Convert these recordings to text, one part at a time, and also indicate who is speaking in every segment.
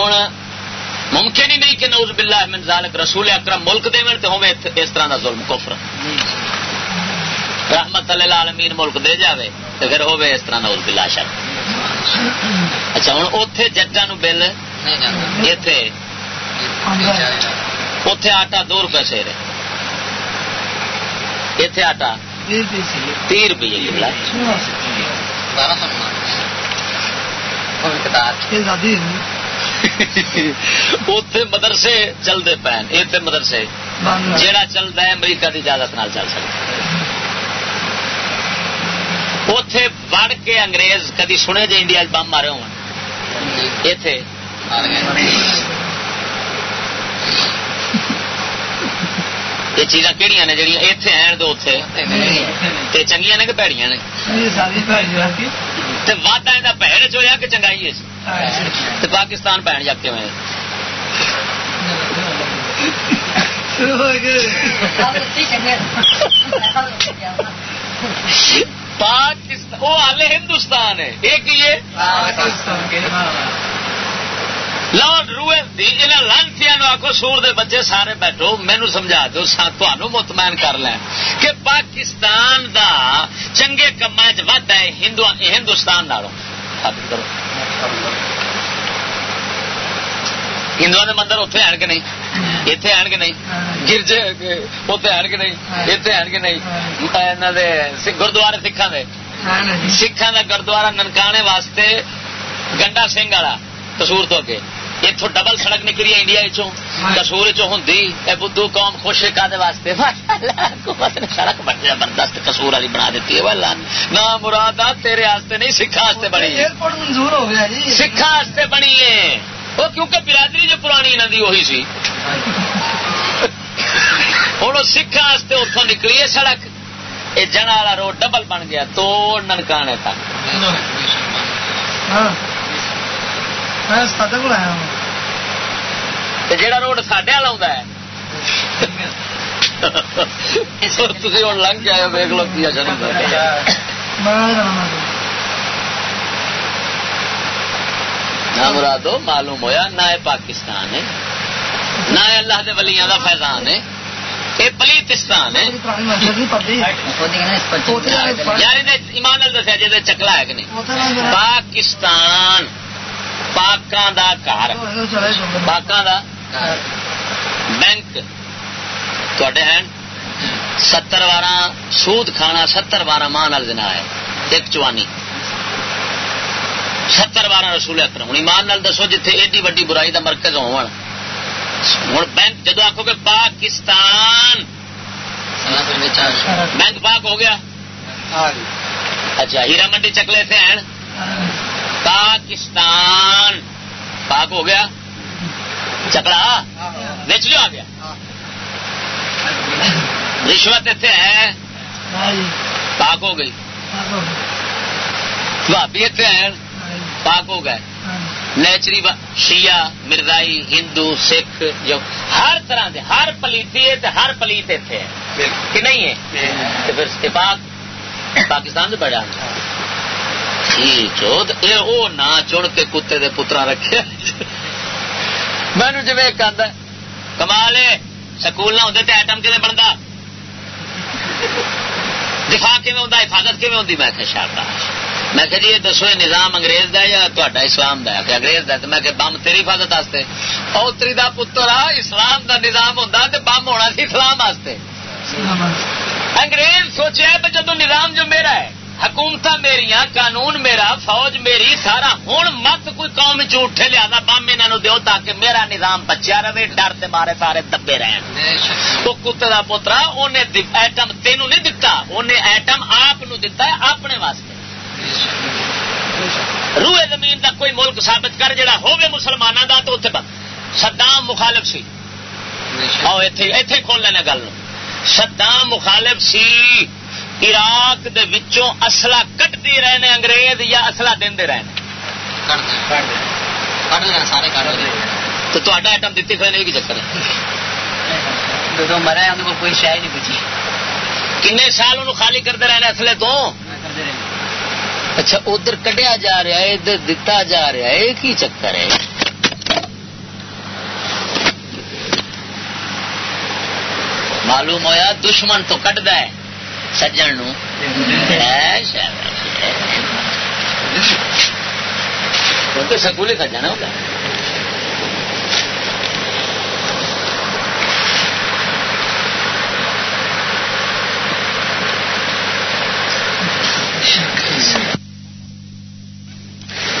Speaker 1: ہوں ممکن ہی نہیں کہ نوز باللہ من ذالک رسول اکرم ملک دے تو ہوے اس طرح دا ظلم کفر۔ رحمت اللہ عالمین ملک دے جاوے تو پھر ہوے اس طرح نوز باللہ شک اچھا ہوں اوتھے ججاں نو بل ایتھے اوتھے آٹا دو روپے سے رہے ایتھے آٹا تی روپیے اتے مدرسے چلتے پے اتنے مدرسے۔ جہاں چلتا ہے امریکہ کی اجازت نال چل سکتا اتے بڑھ کے انگریز کدی سنے جی انڈیا بم مارے ہو یہ چیزاں کہڑی نے جہیا اتنے ہیں تو اتنے چنگیا نے کہ پیڑیاں نے؟ واٹا یہ پیڑ چویا کہ چنگائی ہے۔ پاکستان پہن جاتے ہوئے۔ پاکستان وہ ہال ہندوستان ہے۔ ایک یہ لارڈ روئے لانسیا آخو سور دے بچے سارے بیٹھو مینو سمجھا دو تمہوں مطمئن کر لیں کہ پاکستان دا چنگے کما چ ہے ہندوستان نالوں۔ کرو۔ ہندو کے مندر اتنے آن کے نہیں؟ اتنے آن کے نہیں؟ گرجے اتنے آن کے نہیں؟ اتنے آن کے نہیں؟ گردوارے سکھان دے۔ سکھان کا گردوارا ننکانے واسطے گنڈا سنگھ والا کسور تو اگے۔ اتو ڈبل سڑک نکلی انڈیا کسور ہوں بدھو قوم خوش کا واسطے حکومت نے سڑک بڑی زبردست کسور والی بنا دیتی ہے نہ مراد تیرے نہیں سکھا بنی منظور ہو گیا سکھا بنی ہے وہ کیونکہ برادری جو پرانی انہوں کی وہی سی ہوں سکھا اتوں نکلی ہے سڑک یہ جنا والا روڈ ڈبل بن گیا تو ننکانے تک جا روڈ سڈے والا ہے تھی ہوں لنگ کے آئے ویک لو کی نہ مرادو معلوم ہویا نہ پاکستان ہے نہ اللہ دے ولیاں دا فیضان ہے یہ پلیتستان ہے یار ایمان دسیا جی چکلا ہے کہ نہیں پاکستان پاکاں دا گھر۔ پاکاں دا بینک تھوڑے ہیں ستر بارہ سود کھانا ستر بارہ ماہ دنا ہے ایک چوانی ستر بارہ رسول اکرم ہوں ایمان نال دسو جتھے ایڈی وڈی برائی دا مرکز ہو بینک جدو آخو گے پاکستان بینک پاک ہو گیا اچھا ہیرا منڈی چکلے سے ہیں پاکستان. پاک ہو گیا؟ چکلا؟ بیچ لو آ گیا. رشوت اتنے ہے؟ پاک ہو گئی. بھابی اتنے ہیں؟ پاک ہو گئے. نیچری شیعہ مردائی ہندو سکھ جو ہر طرح دے ہر پلیتی ہے ہر پلیت اتنے ہے کہ نہیں ہے؟ پھر پاک پاکستان سے بڑا نہ چن کے کتے دے پترا رکھے۔ مینو جی ایک آدھا کمال سکول نہ ہوتے تو ایٹم کھے بنتا دفاع کھے ہوتا حفاظت کھے ہوتی میں شارداش میں کہ جی یہ دسو یہ نظام انگریز دا یا تا اسلام دا کہ انگریز دا میں کہ بم تیری حفاظت واسطے۔ اوتری دا پتر آ اسلام دا نظام ہوں تو بم ہونا سی اسلام واسطے۔ انگریز سوچا بھی جدو نظام جو میرا ہے حکومت میری قانون میرا فوج میری سارا ہوں مت کوئی قوم جھوٹے لیا بم انہوں دو تاکہ میرا نظام بچیا رہے ڈر سے مارے سارے دبے رہن۔ تو کتے کا پوترا انہیں ایٹم تینوں نہیں دتا انہیں ایٹم آپ دتا ہے اپنے واسطے۔ روئے زمین کا کوئی ملک ثابت کر جڑا ہوگی مسلمانوں کا تو اتنے سدام مخالف سی۔ اتے کھول لینا گل۔ سدام مخالف سی۔ عراق دے وچوں اصلا کٹتے رہنے انگریز یا اصلا دے رہنے؟ تو تا ایٹم دیتے نہیں چکر ہے؟ تو مرا کوئی شہ نہیں پوچھی۔ کنے سال انہوں خالی کرتے رہنے اصلے تو؟ اچھا ادھر کٹیا جا رہا ہے ادھر دتا جا رہا ہے کی چکر ہے۔ معلوم ہوا دشمن تو کٹ ہے۔ سجن نو سکول سجن ہوگا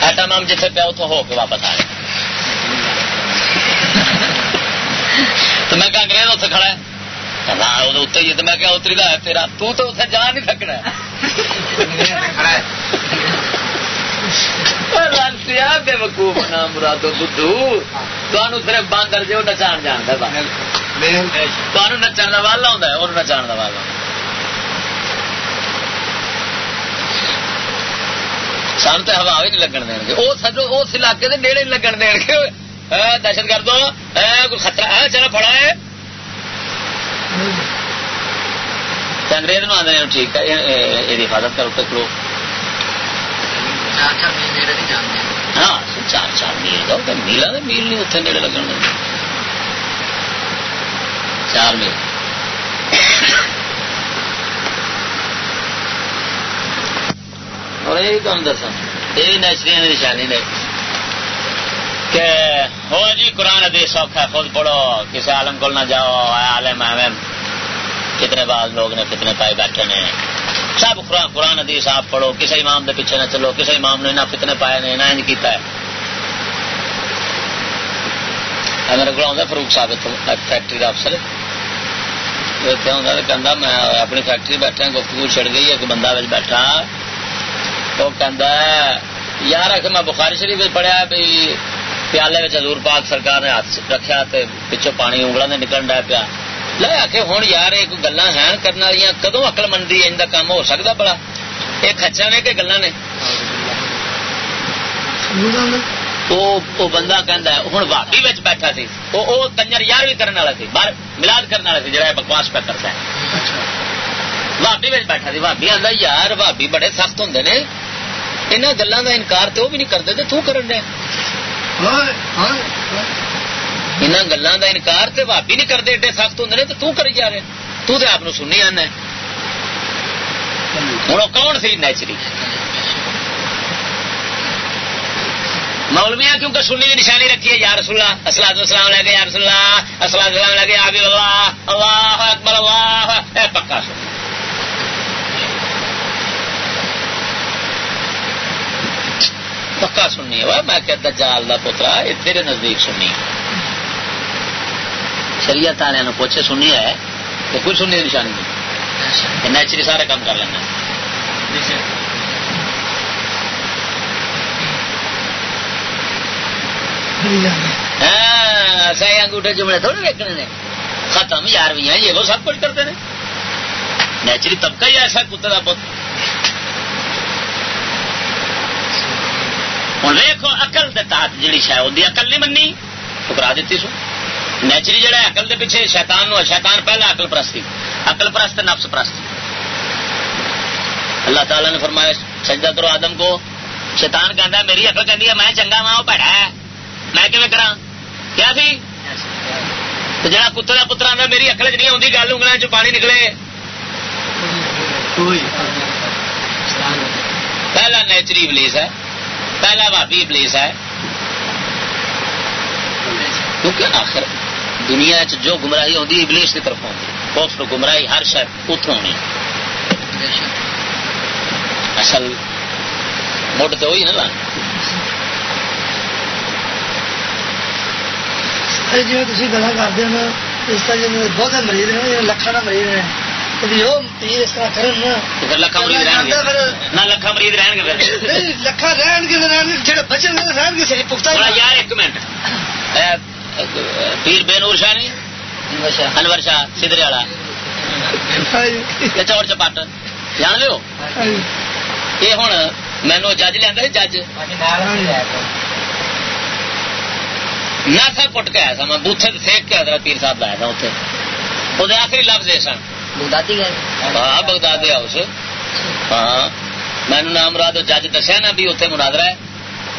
Speaker 1: ایٹم ہم جتنے پیا اتوں ہو کے واپس آ تو میں کہا انگریز اتنے کھڑا ہے ہاں، میں کیا اتری دا ہے تیرا۔ تو تو اتنے جا نہیں سکنا۔ بے وقوف مرادو بدھو۔ صرف باندر جی وہ نچان جانتا نچان کا والا وہ نچان کا والا سن تو ہوا بھی نہیں لگن دیں گے اس علاقے کے نیڑے نہیں لگن دیں گے دہشت گردوں کوئی خطرہ ہے چلو پڑا ہے۔ انگریز نو آدھے ٹھیک ہے یہ حفاظت کرو پکڑو ہاں چار چار میل دو میل آ میل نہیں اتنے نیڑے لگن چار میل۔ اور یہ کام دسا یہ نیچری نشانی نے کہ ہو جی قرآن حدیث سوکھا خود پڑھو کسی عالم کو نہ جاؤ عالم عالم کتنے بعد لوگ نے کتنے پائے بیٹھے نے۔ سب قرآن حدیث آپ پڑھو، کسی امام دے پیچھے نہ چلو، کسی امام نے نہ کتنے پائے نے، نہ انج کیتا ہے۔ میرے کو آتا فروخ صاحب فیکٹری کا افسر۔ اتنے کہ میں اپنی فیکٹری بیٹھا، گفتگو چڑ گئی، ایک بندہ بیٹھا۔ وہ کہ یار آ میں بخاری شریف پڑھیا بھائی پیالے حضور پاک سرکار نے ہاتھ رکھا پچھو پانی انگلوں نے نکل ڈا پیا۔ لے آ کے ہوں یار ایک گلا ہے کرنے والی کدو اقل مندی ان کا کام ہو سکتا بڑا یہ خچا نے کہ گلا نے۔ بندہ کہہ ہوں بھابی بیٹھا سی۔ وہ کنجر یار بھی کرنے والا سی، باہر ملاد کرنے والا سی جہاں بکواس پہ کرتا ہے۔ بھابی بیٹھا سی۔ بھابی آتا یار بھابی بڑے سخت ہوں نے۔ یہاں گلوں کا انکار تو وہ بھی نہیں کرتے تو کرن دیا ان گلوں کا انکار تو بھابی نہیں کرتے ایڈے سخت ہوں نے، تو کری جا رہے تو تے آپ سنی آنا ہوں، کون سی نیچری؟ مولویا کیونکہ سنی کی نشانی رکھی ہے یار رسول اسلاد اسلام لے کے یار رسول اللہ اسلام اسلام لے کے آگے اللہ اللہ اکبر، اللہ اے پکا سن۔ پکا سننی ہے میں کہتا جال کا پوترا یہ تیرے نزدیک سننی شریعت والے پوچھے سننی ہے تو کوئی سننی نشانی نہیں۔ نیچری سارے کام کر لینا۔ ہاں صحیح انگوٹھے جملے تھوڑے دیکھنے نے۔ ختم یار بھی ہیں یہ وہ سب کچھ کرتے ہیں۔ نیچری طبقہ ہی ایسا کتے کا پوت ہوں ویخو اقل تحت جی شاید ہوتی اقل نہیں منی ٹکرا دیتی سو نیچری جہا اقل کے پیچھے شیطان نو شیطان پہلا اقل پرستی اقل پرست نفس پرست اللہ تعالیٰ نے فرمایا سجدہ کرو آدم کو شیطان کہتا میری اقل کہتی ہے میں چنگا وا وہ پیڑا ہے میں کیون کرا کیا سی تو جہاں کتے کا پتر آتا میری اقل چ نہیں آتی گل انگلوں چ پانی نکلے پہلا نیچری ابلیس ہے پہلا بھابی ابلیس ہے کیونکہ آخر دنیا چ جو گمراہی ہوتی ابلیس کی طرف ہوتی کوفر گمراہی ہر شاید اتوں ہونی اصل مڈ تو ہوئی نا
Speaker 2: جی تھی گلا کرتے ہیں اس طرح جی بہت مریض نے لکھان مریض نے
Speaker 1: لکھا مریض رہن گے۔ لکھا رہن گے بچن گے رہن گے صحیح پختہ یار ایک منٹ۔ پیر بے نور شاہ نہیں؟ انور شاہ. سدرے والا۔ چور چپاٹ جان لو یہ ہوں مینو جج لیا جج۔ نہ تھا کٹ کے آیا تھا میں بوتھے سیک کے آیا پیر صاحب لایا تھا اتنے وہ آخری لفظ یہ سن۔ ہاں بغداد ہاؤس۔ ہاں۔ مینو نام مراد جج دسیا نا بھی اتنے منادرا ہے۔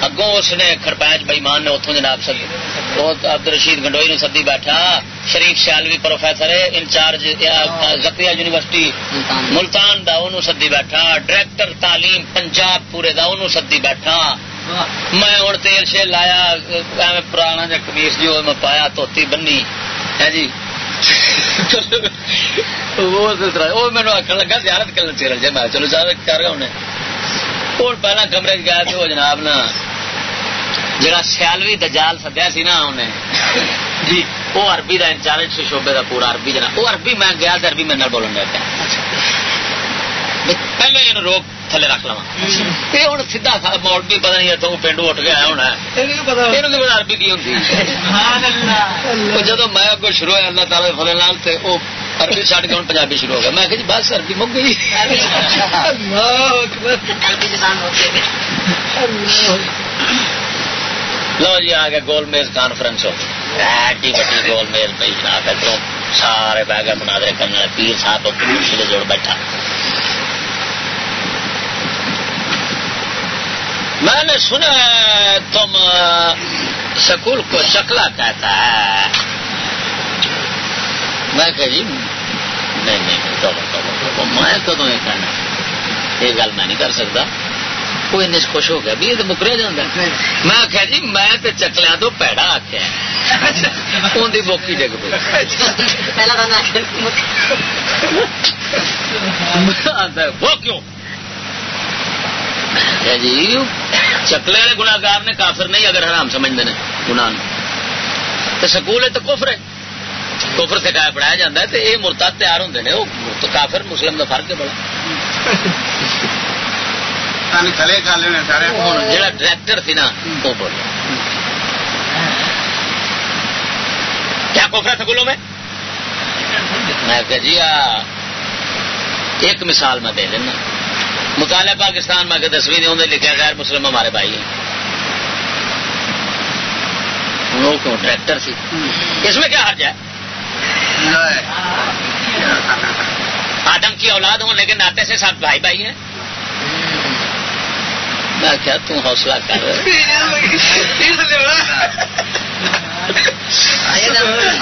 Speaker 1: اگوں اس نے خرپینچ بئیمان نے اتوں جناب سد عبد رشید گنڈوئی نے سدی بیٹھا Sharif Sialvi professor incharge Zakariya university Multan دا۔ انہوں سدی بیٹھا ڈائریکٹر تعلیم پنجاب پورے دا انہوں سدی بیٹھا۔ میں ہوں تیل شیل لایا ایویں پرانا جا کمیس جو میں پایا توتی بنی ہے جی؟ وہ مینو آخر لگا زیارت کرنا چیرل جی میں چلو زیارت کر رہا ہوں۔ ہوں پہلا کمرے گیا تو جناب نا جڑا سیالوی دجال سدیا سی نا انہیں۔ جی وہ عربی کا انچارج شوبے کا پورا عربی جناب۔ وہ عربی میں گیا تو عربی میرے بولن لگ پیا پہلے یہ روک تھلے رکھ لوا یہ ہوں سیدا موڑ بھی پتا نہیں اتوں پنڈو اٹھ گیا ہونا یہ عربی کی ہوتی جب میں اگو شروع ہوا اللہ تعالی فلے لال سے وہ عربی چڑھ کے ہوں پنجابی شروع ہو گیا۔ میں کہ جی بس عربی مک گئی۔ لو جی آ گیا گول میز کانفرنس ہو۔ ایڈی بڑی گول میز پہ جناب ادھر سارے بہ گئے مناظرے کرنے والے، پیر صاحب کرسی جوڑ بیٹھا۔ میں نے سنا تم سکول کو چکلا کہتا ہے۔ میں کہ جی نہیں نہیں میں کدو یہ کہنا؟ یہ گل میں نہیں کر سکتا۔ کوئی ان خوش ہو گیا. بھی یہ تو مکریا جانا میں آخیا جی میں تو چکلیا تو پیڑا آخیا ان بوکی ڈگ پی وہ کیوں؟ جی چکلے والے گناگار نے کافر نہیں اگر حرام سمجھتے ہیں گنا تو سکول ہے تو کفر ہے. کفر سکھایا پڑھایا جاتا ہے تو یہ مرتا تیار ہوں نے. وہ کافر مسلم کا فرق ہے بڑا. جا ڈائریکٹر سی نا وہ بول۔ کیا ہے سکولوں میں؟ میں کہ جی ایک مثال میں دے دینا۔ مطالعہ پاکستان میں دسویں نے لکھا غیر مسلم ہمارے بھائی ہیں۔ وہ کیوں ڈائریکٹر سی؟ اس میں کیا حرج ہے؟ آدم کی اولاد ہونے کے ناطے سے ساتھ بھائی بھائی ہیں۔ میں کیا تم حوصلہ کر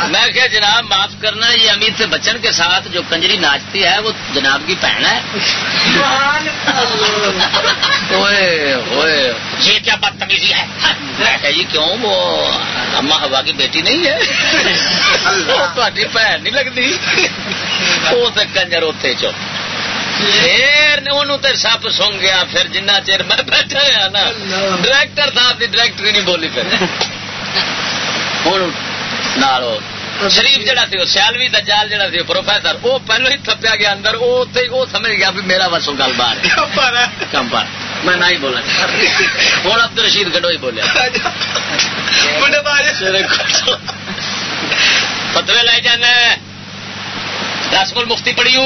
Speaker 1: میں کیا جناب، معاف کرنا، یہ امید سے بچن کے ساتھ جو کنجری ناچتی ہے، وہ جناب کی بہن ہے. یہ کیا بدتمیزی ہے؟ جی کیوں؟ وہ اما ہوا کی بیٹی نہیں ہے. تاری بھن نہیں لگتی۔ وہ تو کنجر اتنے چو۔ پھر سپ سونگ گیا پھر جنہ چیر میں بیٹھا ہوا نا ڈائریکٹر صاحب کی ڈائریکٹری نہیں بولی پھر۔ ہوں شریف جہاں سی سیالوی دجال جہاں سی پروفیسر وہ پہلو ہی تھپیا گیا اندر وہ سمجھ گیا بھی میرا بسوں گل بار کم پر میں نہ ہی بولا ہوں عبد رشید گڈو ہی بولیا فتوے لے جانا رسمل مفتی پڑھیو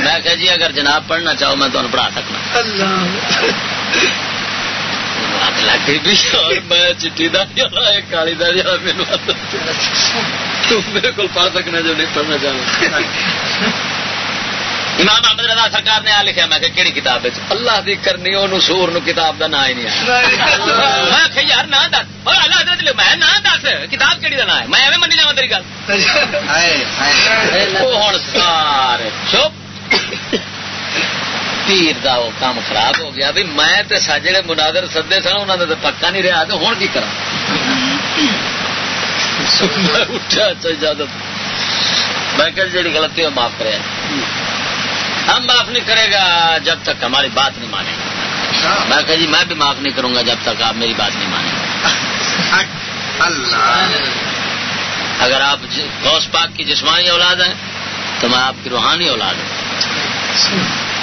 Speaker 1: میں کہ جی اگر جناب پڑھنا چاہو، میں تمہیں پڑھا سکنا۔ بھی میں چٹھی داری کالی داری میرے کو پڑھ سکنا جو نہیں پڑھنا چاہوں امام احمد رضا سرکار نے آ لکھا میں کہ کہڑی کتاب ہے؟ اللہ دی کرنی وہ سور نو کتاب دا نا ہی نہیں آیا۔ میں کہ یار نہ دس۔ اور اللہ حضرت لے میں نہ دس کتاب کہڑی دا نا ہے؟ میں ایویں منی جاواں تیری گل۔ ہن سارے چپ۔ پیر دا وہ کام خراب ہو گیا۔ بھی میں تے جڑے مناظر سدے سن انہاں دا پکا نہیں رہا تو ہن کی کراں؟ اٹھا اچھا اجازت۔ میں کہ جڑی غلطی ہے معاف کرے ہم معاف نہیں کرے گا جب تک ہماری بات نہیں مانے گا۔ میں کہ جی میں بھی معاف نہیں کروں گا جب تک آپ میری بات نہیں مانیں گے۔ اگر آپ غوث پاک کی جسمانی اولاد ہیں تو میں آپ کی روحانی اولاد ہوں۔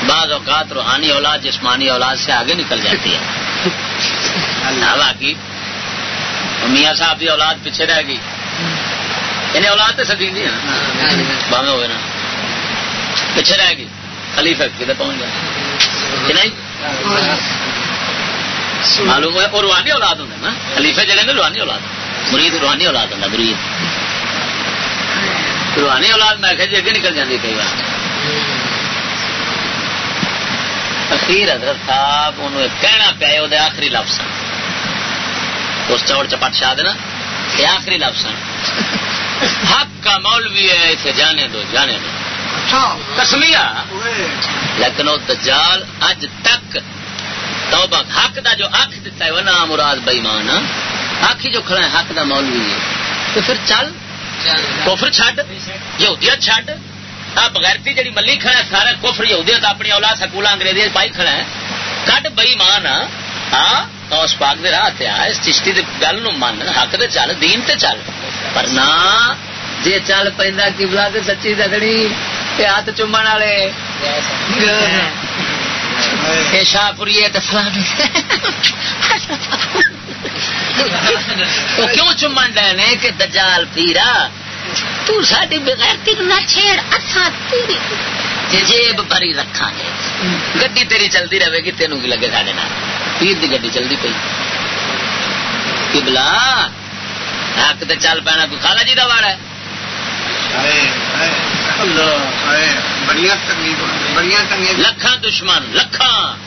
Speaker 1: بعض اوقات روحانی اولاد جسمانی اولاد سے آگے نکل جاتی ہے۔ باقی میاں صاحب کی اولاد پیچھے رہ گئی۔ انہیں اولاد تو سکی نہیں ہے باہیں ہوئے نا۔ پیچھے رہ گئی۔ خلیفہ کتنے پہنچ گیا نہیں؟ معلوم ہے، وہ روحانی اولاد ہوں نا۔ خلیفے جڑے نا روحانی اولاد۔ مرید، روحانی اولاد ہوں مرید۔ روحانی اولاد، میں کہ جی اگے نکل جاتی کئی بار۔ پیر حضرت صاحب، انہوں کہنا پیا وہ آخری لفظ اس چوڑ چپٹ شاہ دینا یہ آخری لفظ حق کا مولوی ہے اسے جانے دو جانے دو۔ کسمیا لیکن وہ دجال اج تک توبہ حق دا جو اکھ دیتا ہے وہ نام مراد بےمان اکھ جو کھڑا ہے حق دا مولوی ہے۔ تو پھر چل۔ کوفر چڈ یہودیت چڈ آ بغیرتی جی ملی کھڑا ہے سارا کوفر یہودیت اپنی اولاد سکول انگریزی پائی کھڑا ہے۔ کٹ بئیمان ہاں اس پاک دے راہ تے اس چشتی دے گل نو من۔ حق دے چل دین تے چل۔ پر نہ جے چل پیندا قبلہ تے سچی دگڑی تے ہاتھ چومن والے۔ شاہ پوری کیوں چومن ڈے کہ دجال پیرا؟ تو ساری بغیرتی نہ چھیڑ اساں تیری۔ جیب بھری رکھا گے۔ گی تیری چلتی رہے گی، تینوں کی لگے سارے پیر کی گڈی چلتی پی کبلا حق تو چل پینا، کوئی خالا جی کا واڑ ہے؟ لکھان دشمن لکھان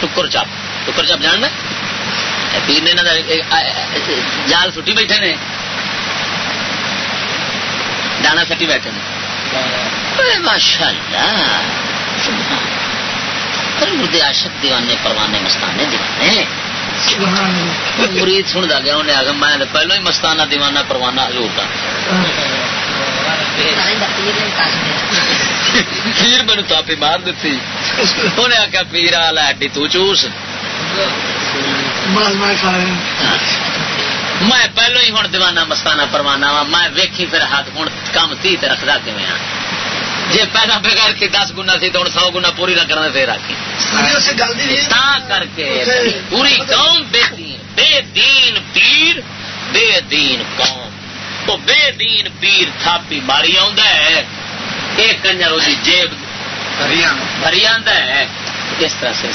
Speaker 1: ٹکر چپ ٹکر چپ جان پیر نے جال سٹی بیٹھے نے۔ دانا سٹی بیٹھے ماشاء اللہ۔ مردے عاشق دیوانے پروانے مستانے دیوانے۔ مرید سن گیا انہیں آگے میں پہلو ہی مستانہ دیوانہ پروانہ حضور کا پیر مینو تاپی مار دیتی۔ انہیں آخیا پیر ہڈی تو چوس۔ میں پہلو ہی ہوں دیوانہ مستانہ پروانہ وا میں ویکھی پھر ہاتھ ہوں کام تی رکھدا کھا جی پیدا بغیر کی دس گنا سی تو ہوں سو گنا پوری نہ کرنا پھر آخی کر کے پوری قوم بے دین بے دین پیر بے دین قوم۔ تو بے دین پیر تھاپی ماری آ کنجر وہ جیب بھری ہے۔ اس طرح سے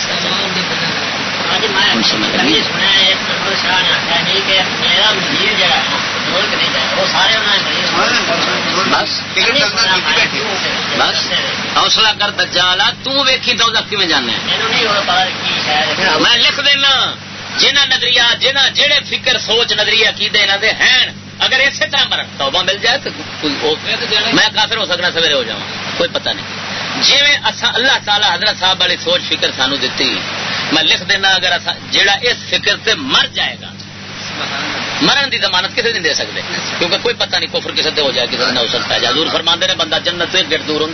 Speaker 1: بس حوصلہ کر دجالا تیکھی تو کی جانے میں لکھ دینا نظریہ جہے فکر سوچ نظریہ کی دے دے ہیں اگر اسی طرح مل جائے تو میں کافر ہو سکنا سویرے ہو جاؤں کوئی پتہ نہیں۔ جی اللہ تعالی حضرت صاحب والی سوچ فکر سانو دیتی میں لکھ دینا اگر جیڑا اس فکر سے مر جائے گا مرن دی ضمانت کسی نہیں دے سکتے؟ کیونکہ کوئی پتہ نہیں کفر کسی سے ہو جائے کسی نہ ہو سکتا ہے۔ جادور فرما نے بندہ جنت سے گٹ دور ہوں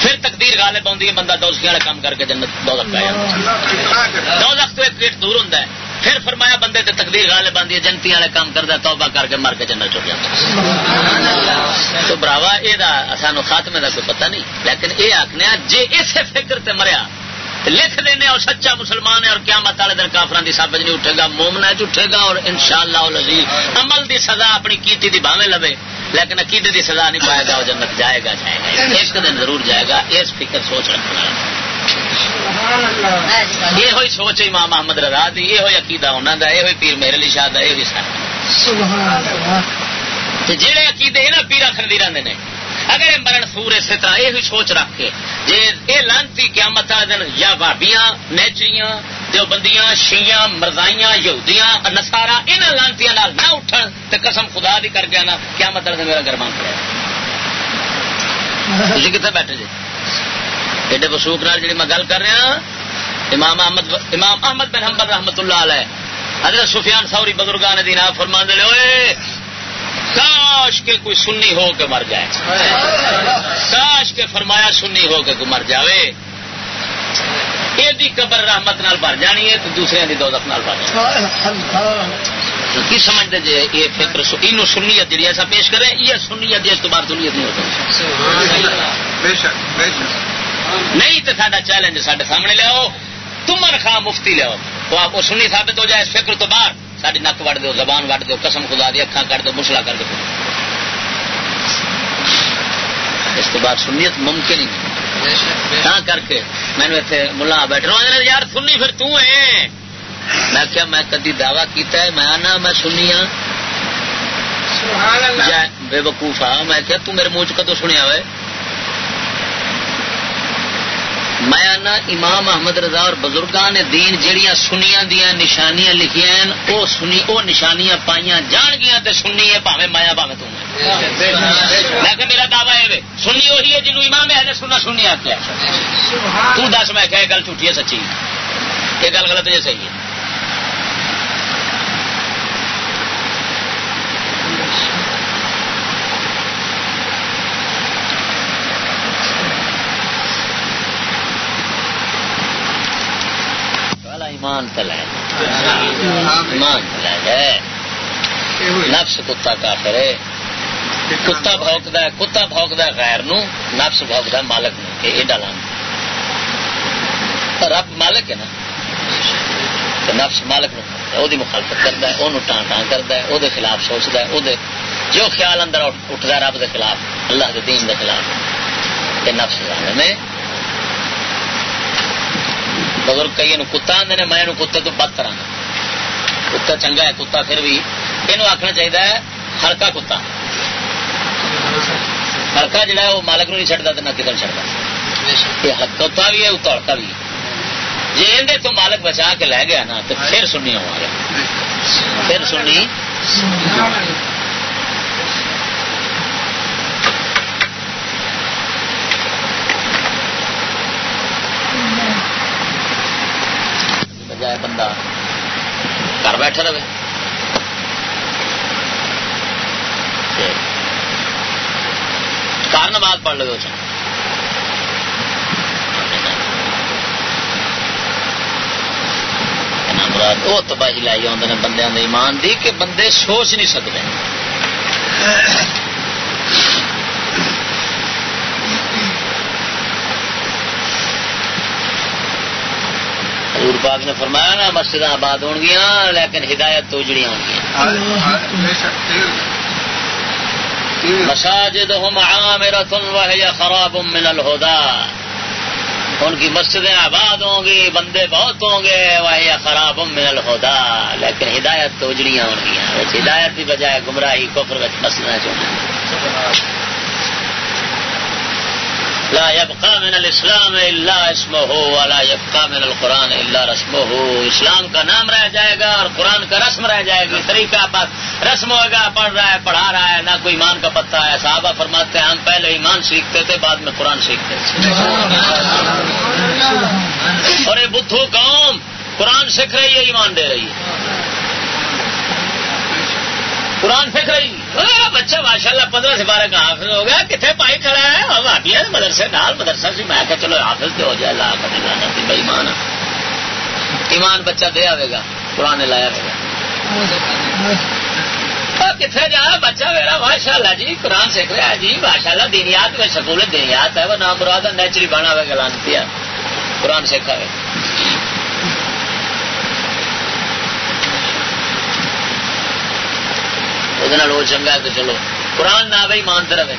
Speaker 1: پھر تقدیر غالب آتی ہے، بندہ دوستی والے کام کر کے جنت دو پہ دو تو ایک گیٹ دور ہوں پھر فرمایا بندے تے تقدیر غالب آتی ہے، جنتی والے کام کرتا توبہ کر کے مر کے جنت چڑ جاتا تو براوا یہ سانو خاتمے کا کوئی پتہ نہیں، لیکن یہ آخنے جی اسے فکر تے مریا لکھ دینے اور سچا مسلمان ہے اور کیا مت والے دن کافران کی سابت نہیں اٹھے گا مومنا اٹھے گا اور ان شاء اللہ عمل دی سزا اپنی کیتی دی باوے لوے لیکن عقیدے دی سزا نہیں پائے گا وہ جنت جائے گا جائے گا۔ ایک دن ضرور جائے گا اس فکر سوچ رکھنا۔ یہ ہوئی سوچ امام محمد رضا دی یہ ہوئی عقیدہ انہوں کا یہ ہوئی پیر میرے لیے شاید یہ ہوئی سارا۔ جہے عقیدے نا پیرا خریدی رہتے ہیں اگر مرن سور اسی طرح یہ سوچ رکھ کے جی یہ لانتی قیامت دن یا بابیاں نیچریاں دیوبندیاں شیاں مرزائیاں یہودیاں نسارا یہاں لانتی نہ اٹھن تو قسم خدا دی کر گیا نا قیامت دن میرا گرمان تھی کتنے بیٹھے جی؟ ایڈے بسوک نال جی میں گل کر رہا امام احمد امام احمد بن حمد رحمت اللہ علیہ حضرت سفیان سوری بزرگان دینا فرمان دے ہوئے کاش کے کوئی سنی ہو کے مر جائے۔ کاش کے فرمایا سنی ہو کے کوئی مر جائے یہ قبر رحمت نال بھر جانی ہے تو دوسرے کی دولت نال بھر کی سمجھتے جی یہ فکر یہ سنیت جی ایسا پیش کرے یہ سنیت جی اس بعد سنیت نہیں ہو سکتی نہیں تو سا چیلنج سارے سامنے لیاؤ تمر خواہ مفتی لیاؤ تو آپ کو سنی ثابت ہو جائے اس فکر تو باہر ساری نک وڈ دو زبان وڈ دو قسم خدا دی اکھان کر دو مسلا کر دو اس کے بعد سنیت ممکن ہی۔ نہیں کر کے میں نے ملا بیٹھ رہا یار سنی پھر تو ہے۔ میں کیا میں کدی دعوی کیتا ہے۔ میں آنا میں سنی ہاں۔ بے وقوف آ میں کیا تو میرے منہ کدو سنیا ہوئے؟ میں امام احمد رضا اور بزرگان نے دین جہیا سنیا دیا نشانیاں لکھیا وہ سنی وہ نشانیاں پائیاں جان گیا تے سنی ہے پاوے مایا پاوے تم میرا دعوی ہے سنی وہی ہے جنوب امام ہے سننا سننی آتے تو دس میں کہ گل جھوٹی ہے، سچی۔ یہ گل غلط ہے صحیح ہے۔ ایمان تل ہے ایمان تل ہے نفس کتا کافر ہے۔ کتا بھوکد ہے، کتا بھوکد ہے غیر نو، نفس بھوکد ہے مالک نو، کہ یہ ڈالا رب مالک ہے نا۔ نفس مالک نو وہ مخالفت کرتا ہے وہ ٹان ٹان کرتا ہے وہ خلاف سوچتا ہے وہ جو خیال اندر اٹھتا ہے رب دے خلاف، اللہ کے دین دے خلاف۔ یہ نفس میں بزرگ کئی کتا آدھے میں کتے تو بد طرح کتا چنگا ہے کتا پھر بھی یہ آخنا چاہیے ہلکا کتا ہلکا جڑا ہے وہ مالک نہیں چڑھتا تو نہ کدھر چڑھتا یہ کتا بھی ہے وہ ہلکا بھی ہے جی اندر تو مالک بچا کے لے گیا نا تو پھر سننی ہوا پھر سننی جائے بندہ گھر بیٹھا رہے کار نماز پڑھ لو مراد وہ تباہی لائی آدھے بندے ایمان دی کہ بندے سوچ نہیں سکتے حضور پاک نے فرمایا نا مسجد آباد ہو گیا لیکن ہدایت تو اجڑی ہو مساجد ہم عامرت خراب من الہدا۔ ان کی مسجدیں آباد ہوں گی بندے بہت ہوں گے وہی خراب من الہدا۔ لیکن ہدایت تو اجڑیاں ہو گیا ہدایت کی بجائے گمراہی کفر مسئلہ چاہیے لا يبقى من الاسلام الا اسمه ولا يبقى من القران الا رسمه. اسلام کا نام رہ جائے گا اور قرآن کا رسم رہ جائے گی طریقہ بس رسم ہوگا، پڑھ رہا ہے، پڑھا رہا ہے، نہ کوئی ایمان کا پتہ ہے. صحابہ فرماتے ہیں، ہم پہلے ایمان سیکھتے تھے، بعد میں قرآن سیکھتے تھے۔ اور یہ بدھو قوم قرآن سیکھ رہی ہے، ایمان دے رہی ہے۔ قرآن سیکھ رہی بچہ ماشاء اللہ پندرہ سے بارہ کا حافظ ہو گیا۔ کتنے پائی کھڑا ہے؟ ہم آتی ہے مدرسے نال، مدرسہ سے۔ میں کہ چلو، حافظ تو ہو جائے۔ لا کر بھائی ایمان ایمان بچہ دے آئے گا، قرآن لایا گا۔ کتنے جا؟ بچہ میرا ماشاء اللہ جی قرآن سیکھ رہا ہے جی۔ ماشاء اللہ دینیات میں سکولت دینیات ہے، وہ نام مراد نیچری بنا ہوا گلانتی ہے۔ قرآن سیکھا ہے وہ چنگا کہ چلو قرآن نہ بھائی مانتے رہے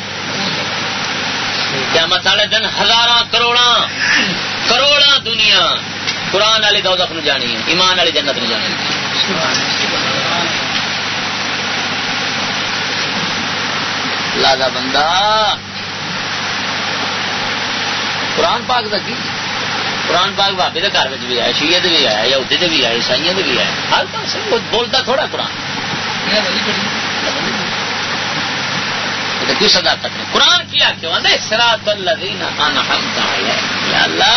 Speaker 1: کیا مت والے دن ہزار کروڑا کروڑا دنیا قرآن والی دودھ نو جانی ہے ایمان والی جنت نو جانی لادا بندہ قرآن پاک کا کی قرآن پاک بابے کے گھر بھی آیا شیے بھی آیا یا ادے بھی آئے عیسائی بھی آئے ہر پاس بولتا تھوڑا قرآن قرآن کیا کیوں آدھے سرات اللہ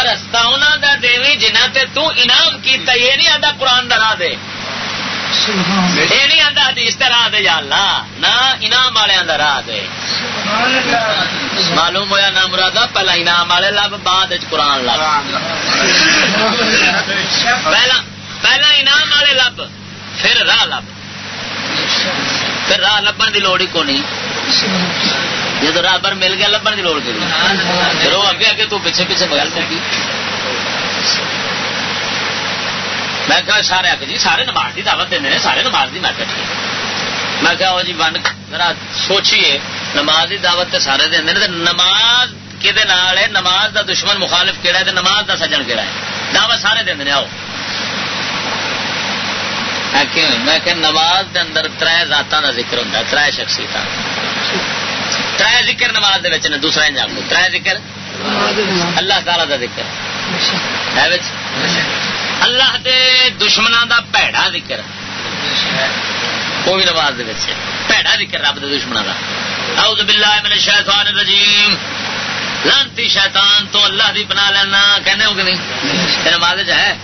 Speaker 1: رستہ انہوں کا دیوی جنہ تے تو انعام کیتا یہ نہیں قرآن درا دے۔ یہ نہیں آتا حدیث راہ دے یا اللہ نہ انعام والے راہ دے۔ معلوم ہوا نہ مرادہ؟ پہلا انعام والے لب بعد قرآن لب۔ پہلا پہلا انعام والے لب پھر راہ لب۔ پھر راہ لبن کی لوڑ ہی کو نہیں جب راہ پر مل گیا لبن کی لوڑ کے پھر وہ اگے اگے تو پیچھے پیچھے بغل پی میں کہ سارے آ جی سارے نماز کی دعوت دیں سارے نماز کی میں میں کہ جی ون، ذرا سوچیے، نماز کی دعوت تو سارے دیں نماز کہ نماز دا دشمن مخالف کہڑا ہے؟ نماز دا سجن کہڑا ہے؟ دعوت سارے دیں آؤ۔ میں کہ نماز دے اندر تر ذاتوں کا ذکر ہوتا تر شخصیت تر ذکر نماز دے نے دوسرا انجام دو تر ذکر اللہ تعالی دا ذکر۔ ہے اللہ دے دشمنوں دا پیڑا ذکر۔ وہ بھی نماز دے پیڑا ذکر رب دے دشمنوں دا۔ اعوذ باللہ من الشیطان الرجیم۔ لانتی شیطان تو اللہ دی بنا لینا، کہنے ہو کہ نہیں؟ نماز ہے۔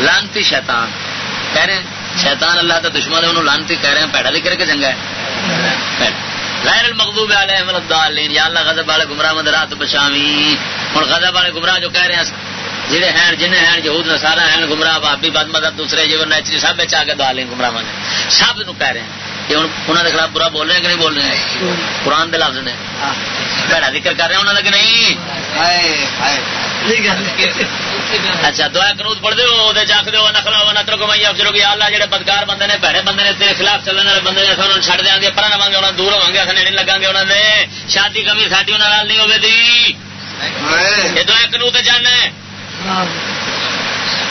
Speaker 1: لانتی شیطان۔ کہہ رہے ہیں، شیطان اللہ کا دشمن ہے انہوں لانتی کہہ رہے ہیں، پیڑا لکھ کے چنگا ہے۔ غیر المغضوب علیہم الضالین، یا اللہ غضب والے گمراہ مد رات بشامی ہن غضب والے گمراہ جو کہہ رہے ہیں، جڑے ہیں جن ہیں، یہود نصارا ہیں، گمراہ بابی بد مدد دوسرے جو نیچری سب بچا کے دالین گمراہ من سب نو کہہ رہے ہیں۔ کہ انہوں نے خلاف برا بول رہے ہیں کہ نہیں بول رہے ہیں؟ قرآن دے لفظ نے۔ بھڑا ذکر کر رہے ہیں انہوں نے کہ نہیں؟ اچھا دعا کنوت پڑھ دو جاک دو نخلا نتر کو میں افسروں کی اللہ جڑے بدکار بندے نے بھڑے بندے نے تیرے خلاف چلنے والے بندے نے چڑھ دیں گے پر نہ گے دور ہو گے اصل لگا گے انہوں نے شادی کمی ساری انہوں نہیں ہوگی یہ دعا کنوت جانا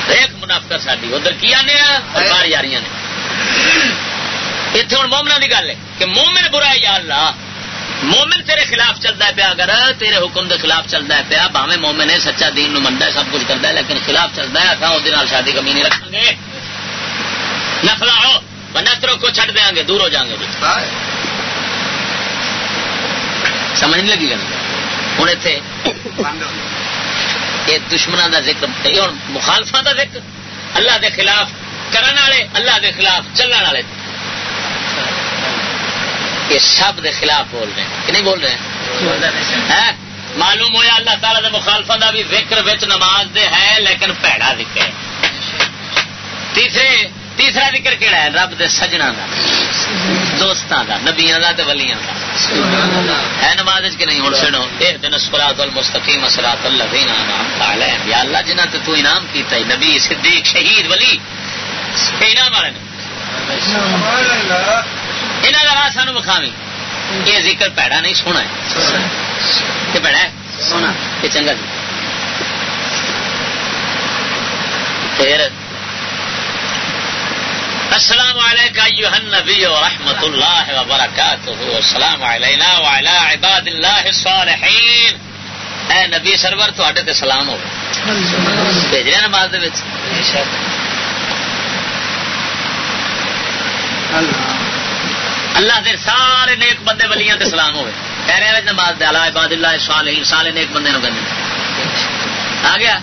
Speaker 1: ایک منافع ساری ادھر کی آنے بار یاریاں نے اتنے ہوں مومنا کی گل ہے کہ مومن برا ہے یا اللہ مومن تیرے خلاف چلتا ہے پیا اگر تیرے حکم دے خلاف چلتا ہے پیا باوے مومن ہے سچا دین نو منتا ہے سب کچھ کرتا ہے لیکن خلاف چلتا ہے اتنا وہ شادی کمی نہیں رکھیں گے نفلا ہو نتروں کو چڑھ دیا گے دور ہو جائیں گے سمجھ نہیں لگی گا ہوں اتنے یہ دشمنوں کا ذکر مخالفا کا ذکر۔ اللہ دے خلاف کرنے والے اللہ دے خلاف چلنے والے۔ یہ سب دے خلاف بول رہے ہیں۔ کہ نہیں بول رہے ہیں؟ ہاں؟ معلوم ہوا اللہ تعالیٰ دے مخالفا کا بھی ذکر وچ نماز دے ہے لیکن پیڑا ذکر ہے۔ تیسرے تیسرا ذکر کہڑا ہے؟ رب دے سجنا کا دوستان کا نبیا کا تو ولیاں کا ہے نماز کہ نہیں؟ ہوں سنو ایک دن سرات المستقیم سرات اللہ یا اللہ جنہ تو انعام کیتا ہے نبی صدیق شہید ولی انعام والے یہاں کا راہ سانو بخاوی یہ ذکر پیڑا نہیں سونا ہے کہ پیڑا ہے سونا یہ چنگا جی پھر السلام علیکم ایوہ النبی ورحمت اللہ وبرکاتہ السلام علینا وعلا عباد اللہ الصالحین اے نبی سرور تو تے سلام ہو بھیج رہے ہیں نماز دے وچ اللہ اللہ دے سارے نیک بندے ولیاں تے سلام ہوئے۔ کہہ رہے ہیں نماز دے اللہ عباد اللہ صالحین سارے نیک بندے نو کہندے آ گیا؟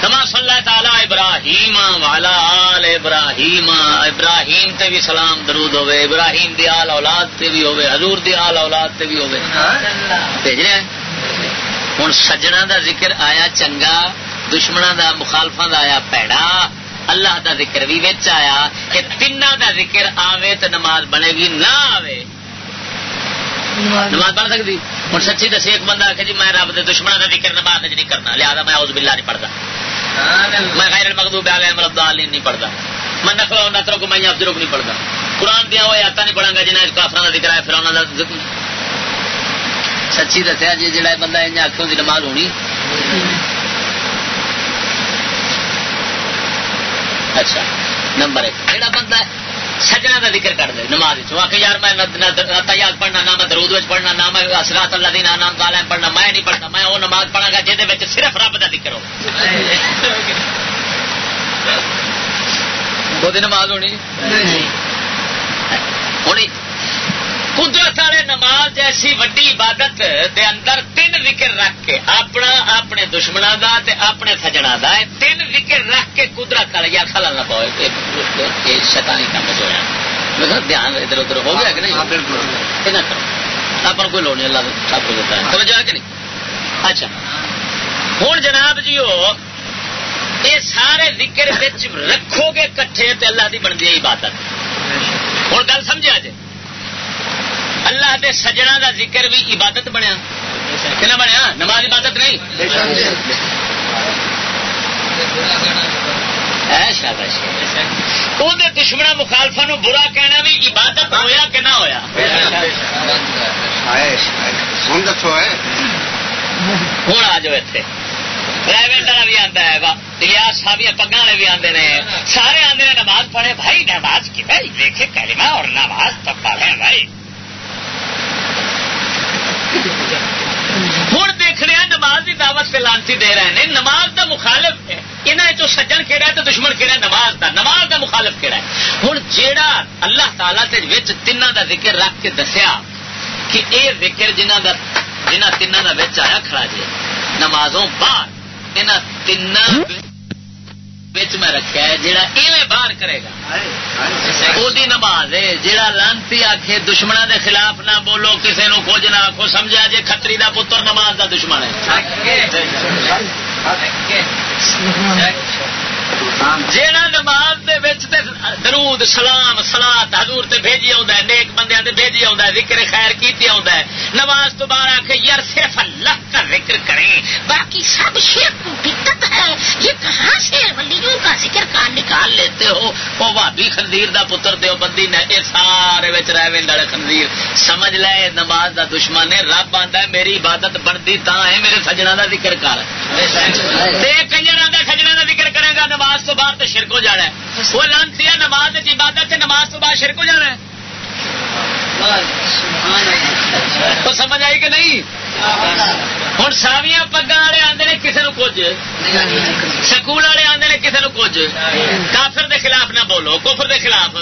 Speaker 1: کما صلی اللہ تعالی ابراہیم والا آل ابراہیم۔ ابراہیم تے بھی سلام درود ہوے ابراہیم دی آل اولاد تے بھی ہوے حضور دی آل اولاد تے بھی ہوے بھیج رہے ہوں سجنا دا ذکر آیا، چنگا دشمنوں دا، مخالفاں دا آیا، پیڑا۔ اللہ دا ذکر بھی وچ آیا کہ تین دا ذکر آوے تو نماز بنے گی نہ آوے۔ نماز پڑھ سکتی؟ ہوں سچی دسی ایک بندہ کہ جی میں رب دے دشمن کا ذکر نماز نہیں کرنا لہٰذا میں اس بلا نہیں پڑھتا میں غیر المغضوب علیہم الضالین نہیں پڑھتا میں نقل نتر کو میں افضل نہیں پڑھتا قرآن دیا وہ آتا نہیں پڑھا گا جنہیں کافر کا ذکر ہے پھر انہوں کا سچی دسیا جی جہاں بندہ ان کی نماز ہونی۔ اچھا نمبر ایک۔ جہاں بندہ سجنا کا ذکر کر دے نماز آ یار میں تیاد پڑھنا نہ میں درود پڑھنا نہ میں اثرات اللہ دینا نام کالا پڑھنا میں نہیں پڑھنا میں وہ نماز پڑھا گا جہد صرف رب کا ذکر ہو۔ وہ نماز ہونی؟ ہونی۔ قدرت والے نماز جیسی وڈی عبادت دے اندر تین وکر رکھ کے اپنا اپنے دشمنوں کا اپنے سجنا کا تین وکر رکھ کے قدرت والے یا خلا نہ پاؤ شیطانی کام جو ہے دھیان ادھر ادھر ہو گیا کہ نہیں؟ آپ کوئی لوڑ نہیں اللہ سب کچھ ہوتا ہے۔ کہ نہیں؟ اچھا۔ ہوں جناب جی یہ سارے ذکر رکھو گے کٹھے اللہ کی بنتی عبادت۔ ہوں گل سمجھا جی اللہ دے سجنا دا ذکر بھی عبادت بنیا۔ کہنا بنیا؟ نماز عبادت نہیں؟ دشمنا مخالفا نو برا کہنا بھی عبادت ہویا کہ نہ ہویا؟ ہوں آ جاؤ اتنے ریونڈ والا بھی آتا ہے الیاس صاحب پگا والے بھی آتے ہیں سارے آتے ہیں نماز پڑھے بھائی نماز کی بھائی دیکھے کلمہ اور نماز تو پڑھے بھائی ہوں دیکھ رہے ہیں نماز کی دعوت سے لانسی دے رہے ہیں۔ نماز کا مخالف ہے۔ یہاں جو سجن کہڑا ہے تو دشمن کہڑا ہے؟ نماز کا نماز کا مخالف کہڑا ہے؟ ہوں جیڑا اللہ تعالی کے تین کا ذکر رکھ کے دسیا کہ اے ذکر جنہ کا جنہ تین کا بچ آیا کھڑا جی نمازوں بعد یہاں تین میں رکھا ہے جہاں ایویں باہر کرے گا۔ وہ نماز ہے جہاں لانتی آخ دشمنوں کے خلاف نہ بولو کسی نو کچھ نہ آخو سمجھا جی کتری کا پتر نماز کا دشمن ہے۔ جیڑا نماز درود سلام سلاد حضور تے بھیجی آ نیک بندے تے بھیجی آ ذکر خیر کی آ نماز تو بعد آ کے یار صرف اللہ کا ذکر کریں باقی سب شیخ دقت ہے۔ یہ کہاں سے ولیوں کا ذکر کہاں نکال لیتے ہو؟ وہ بھابی خندیر دا پتر دیو بندی نے یہ سارے رہ والے خندیر سمجھ لے نماز دا دشمن ہے رب آتا ہے میری عبادت بنتی تا ہے میرے سجنا دا ذکر کر۔ کنجر آتا سجنا دا ذکر کرے گا نماز تو بعد تو شرک ہو جانا ہے۔ وہ لانتی ہے نماز عبادت نماز تو بعد شرک ہو جانا ہے۔ تو سمجھ آئی کہ نہیں؟ ہوں ساویاں پگا والے آتے ہیں کسی نے کچھ۔ سکول والے آتے ہیں کسی نے کچھ۔ کافر دے خلاف نہ بولو، کفر دے خلاف۔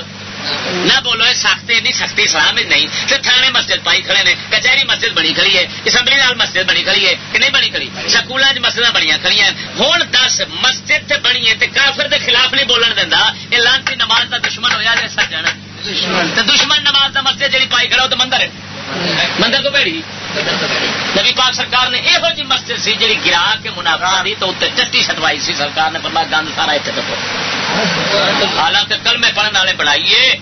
Speaker 1: نہ بولو یہ سخت نہیں سختی اسلام نہیں۔ تو تھانے مسجد پائی کھڑے نے کچہری مسجد بنی کھڑی ہے اسمبلی نال مسجد بنی کھڑی ہے کہ نہیں بنی کھڑی؟ سکولوں مسجد بنی کھڑی ہوں دس مسجد بنی ہے کافر دے خلاف نہیں بولن دینا یہ لانتی نماز کا دشمن ہوا جائے سجن دشمن۔ نماز کا مسجد جی پائی کھڑا تو مندر ہے۔ مندر تو بھڑی نبی پاک سرکار نے یہو جی مسجد سی جی گرا کے منافع دی تو اتنے چٹی چھٹوائی سی سرکار نے، فرمایا گند سارا اتنے دکھو۔ حالانکہ کل میں پڑھنے والے بڑھائیے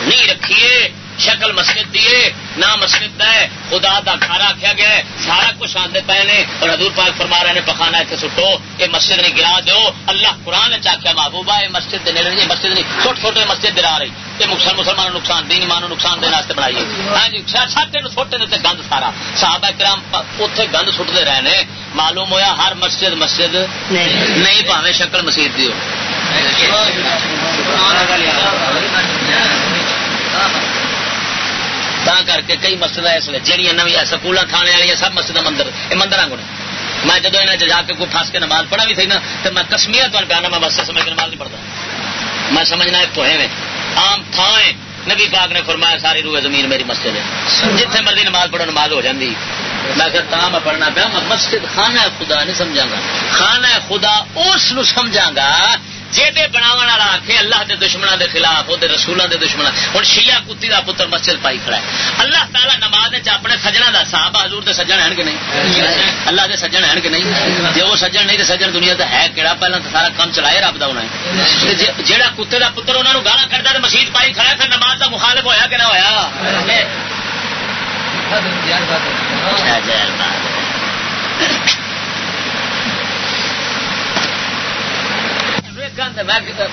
Speaker 1: نہیں رکھیے شکل مسجد دیے نہ مسجد ہے۔ خدا دا گھر آخیا گیا ہے۔ سارا کچھ آتے پے نے۔ اور حضور پاک فرما رہے ہیں پخانا اتنے سٹو یہ مسجد نہیں گرا دو اللہ قرآن نے چاہیا محبوبہ یہ مسجد نیڑے نہیں مسجد نہیں۔ چھوٹے چھوٹے مسجد گرا رہی یہ مسلمانوں نقصان دینی مانو نقصان دینے بنائی ہاں جی چھوٹے چھوٹے نے گند سارا۔ صحابہ کرام اتنے گند سٹتے رہے ہیں معلوم ہویا ہر مسجد مسجد نہیں۔ پاوے شکل مسیح دی کر کے کئی مسجد اس لیے جہاں نو سکول تھانے والی سب مسجد مندر یہ مندر آنگو میں جدو یہاں جا کے کوئی پھنس کے نماز پڑھا بھی تھی نا تو میں کسمیا تمہیں پیانا میں مسجد سمجھ کے نماز نہیں پڑھتا میں سمجھنا ایک پوہے میں۔ آم تھان نبی پاک نے فرمایا، ساری روئے زمین میری مسجد ہے۔ جتنے مرضی نماز پڑھو، نماز ہو جاتی میں کہ میں پڑھنا پیا، میں مسجد خانہ خدا نہیں سمجھا گا۔ خانہ خدا اس سمجھا گا جی بناو والا آخ اللہ کے دشمنوں کے خلاف وہ رسولوں کے دشمن ہوں شیعہ کتی کا پتر مسجد پائی کھڑا ہے اللہ تعالیٰ نماز اپنے سجنا کا صاحب حضور کے سجن ہیں کہ نہیں اللہ کے سجن ہیں کہ نہیں جی وہ سجن نہیں تو سجن دنیا کا ہے کہڑا پہلے تو سارا کام چلائے رب کا ہونا ہے جہاں کتے کا پتر انہوں گالا کرتا تو مسیح پائی کھڑا پھر نماز کا مخالف ہوا کہ نہ ہویا ہوا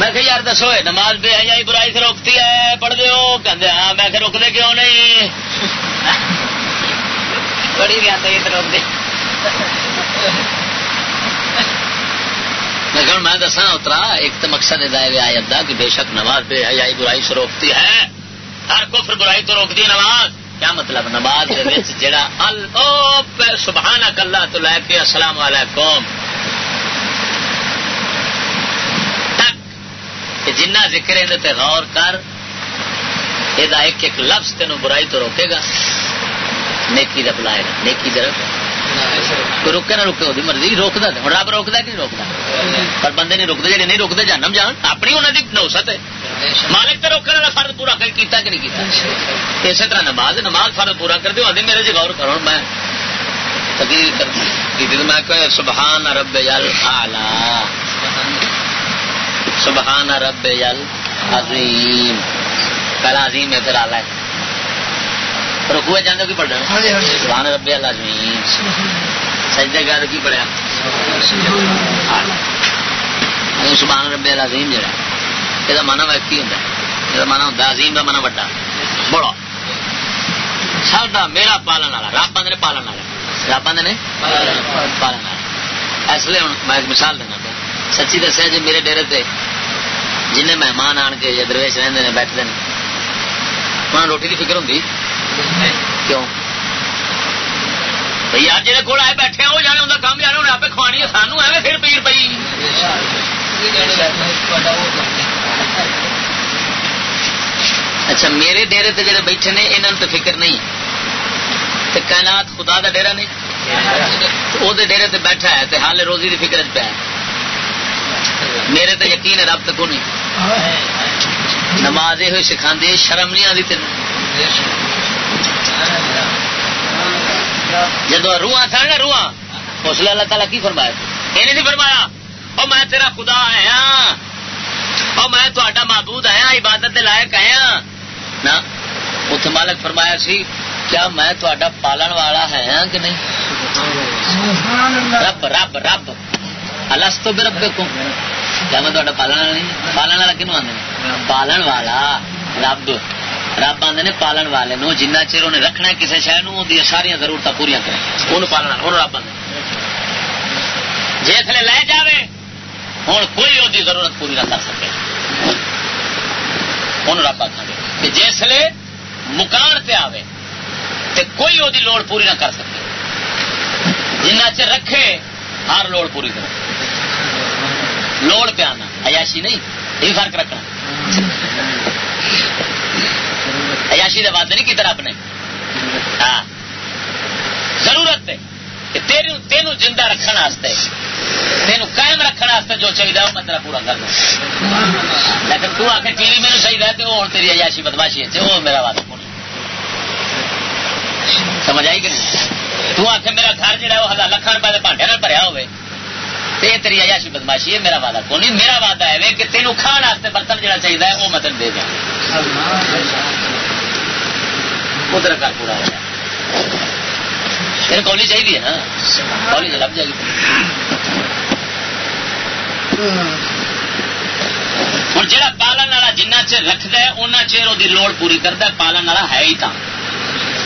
Speaker 1: میں کہ یار دسو نماز بے حیائی برائی سے روکتی ہے پڑھ دو کہ ہاں میں کہ روکتے کیوں نہیں؟ بڑی بھی آتا یہ روک دے میں میں دسا اترا، ایک تو مقصد ہدایت آیت دا کہ بے شک نماز بے حیائی برائی سے روکتی ہے۔ ہر کفر برائی تو روکتی ہے نماز۔ کیا مطلب؟ نماز جڑا سبحانہ اللہ تو لے کے السلام علیکم۔ کہ جنہ ذکر ہے غور کر۔ یہ ایک ایک لفظ تین برائی تو روکے گا۔ نیکی کا بلائے گا۔ نیکی درخت روکے نہ روکے وہ مرضی روکتا ہوں رب روکتا کہ نہیں روکتا پر بندے نہیں روکتے جی نہیں روکتے جانم جان۔ اپنی انہوں کی نوسط ہے۔ مالک تو روکنے والا فرد پورا کیتا کہ نہیں کیتا؟ اسی طرح نماز نماز فرد پورا کر دو آدمی میرے جی غور کرو میں تقریر کر میں سبحان رب یل سبحان رب یل عظیم۔ پہلا عظیم ہے پھر آلہ ہے رکوے جانے کی پڑھنا ہاں ہاں جی۔ سبحان رب یل عظیم۔ سجدے گا کی پڑھیا سبحان رب یل عظیم جڑا یہ مانا ویک ہی ہوں یہ مانا ہوتا عظیم کا مانا وڈا۔ بڑا ساڈا میرا پالن والا رب آدھے پالن والا۔ رب آدھے پالن والا۔ ایسے ہوں میں مثال دینا۔ سچی دسیا جی میرے ڈیرے تے جن مہمان آن کے یا درویش رہتے ہیں بیٹھتے ہیں وہاں روٹی کی فکر ہوں کیوں؟ بھائی آج جہاں کول آئے بیٹھے وہ جانے ان کام جانے انہیں آپ کھوانی ہے سانو ایویں پھر پیر پی اچھا میرے ڈیرے تے جڑے بیٹھے نے انہوں تو فکر نہیں۔ تے کائنات خدا دا ڈیرا نہیں؟ وہ ڈیرے تے بیٹھا ہے تے حال روزی دی فکر پہ میرے تے یقین ہے رب تک نہیں۔ نماز یہ سکھا شرم نہیں آتی تین جب روح تھا نا روح اس لیے اللہ تعالیٰ کی فرمایا؟ یہ نہیں فرمایا؟ اور میں تیرا خدا آیا ہاں۔ اور میں تا معبود آیا ہاں، عبادت کے لائق آیا ہاں۔ نہ اتنے مالک فرمایا سی، کیا میں تا پالن والا ہے کہ نہیں؟ رب رب رب۔ الس تو بھی کیا میں تا پالن والا نہیں پالن والا کنو آدھے پالن والا رب رب آدھے نے پالن والے نو جنہ چر انہیں رکھنا کسی شہر ساری ضرورت پوریا کریں وہ پالنا ہوں رب آدھے جس لے جائے ہوں کوئی وہ ضرورت پوری نہ کر سکے ہوں رب آخان کہ جسے مکان پہ آئے تو کوئی وہ لوڑ پوری نہ کر سکے جنہ چر رکھے ہر لوڑ پوری کرے لوڑ پہ آنا ایاشی نہیں، یہ فرق رکھنا۔ ایاشی کا وعدے نہیں کی رب نے ہاں۔ ضرورت ہے کہ تینوں زندہ رکھنے تین قائم رکھنے جو چاہیے وہ میں تیرا پورا کر دوں لیکن تو آ کے ٹی وی میرے صحیح رہتے وہ ہوں تیری ایاشی بدماشی ہے، وہ میرا وعدہ کون سمجھ آئی کہ نہیں؟ تو آ کے میرا گھر جہا وہ ہزار لکھان روپئے بانڈے بھریا ہوئے یہ تیری ایاشی بدماشی ہے میرا وعدہ کون؟ نہیں میرا وعدہ ہے کہ تینوں کھان واسطے برتن جہاں چاہیے وہ میں تین دے دیا ادھر گھر پورا ہو گیا پھر کولی چاہیے ہاں؟ نا کولی لب جائے گی ہوں جا پالن والا جنہ چر رکھد ہے ان چر وہ لوڑ پوری کرتا ہے، پالن والا ہے ہی تو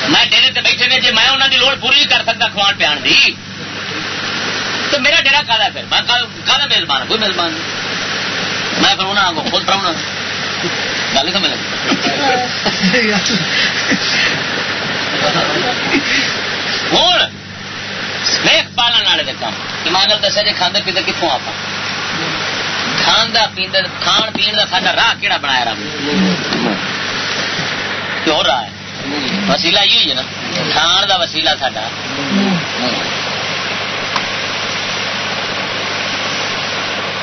Speaker 1: میں ڈیری تے بیٹھے نے جی میں انہوں کی لوڑ پوری کر سکتا کھوان پیان کی تو میرا ڈیرا کالا پھر۔ میں کالا میزبان کوئی میزبان نہیں۔ میں پھر انہوں کو خود پڑھنا گل سمجھ ہوں ویخ پالن والے کام ایمان دسیا جی کھانے پیتے کتوں آپ کھانا پیند کھان پی کا سا راہ کہڑا بنایا رب کیوں راہ ہے؟ وسیلا یہ ہے نا۔ کھان کا وسیلا ساڈا۔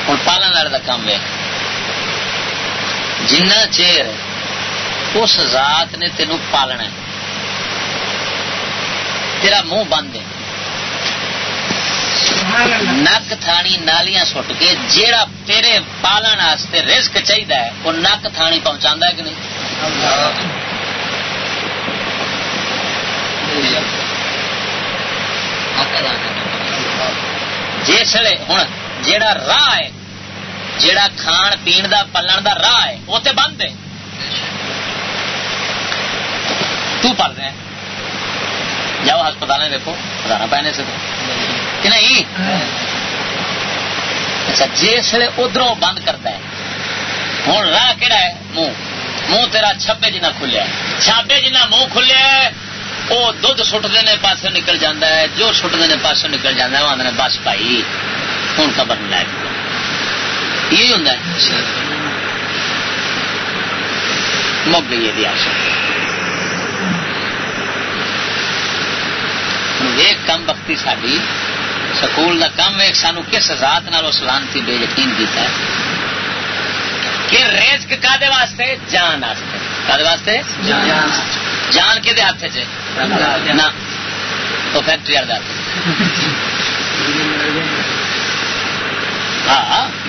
Speaker 1: ہوں پالن والے کا کام ہے جنہ چیر اس ذات نے تینوں پالنا ہے۔ تیرا منہ بند ہے۔ نک تھانی نالیاں سٹ کے جیڑا تیرے پالن واسطے رسک چاہیے وہ نک تھانی پہنچا ہے کہ نہیں؟ جسے ہوں جیڑا راہ ہے جیڑا کھان پین دا، پلن دا راہ ہے، وہ تو بند ہے۔ تو پل رہے ہیں۔ جاؤ ہسپتال میں دیکھو ہزار پہنے سے کہ نہیں؟ اچھا جسے ادھر بند کرتا ہے، ہوں راہ کہڑا ہے؟ منہ۔ منہ تیرا چھبے جنا کھلیا چھابے جنا منہ کھلیا وہ دھد سٹتے نے پاس نکل جاتا ہے، جو سٹتے نے پاس نکل جاتا ہے، وہ آدھے بس پائی ہوں خبر نہیں لائے یہی ہوں مک گئی ہے۔ آشا ایک کم وقتی ساری سکول کا کم ایک سانو کس ذات نال لانتی بے یقین کیتا ہے؟ کہ ریزک کا واسطے؟ جان واسطے۔ واسطے؟ جان۔ کے ہاتھ چ تو فیکٹری والے ہاں۔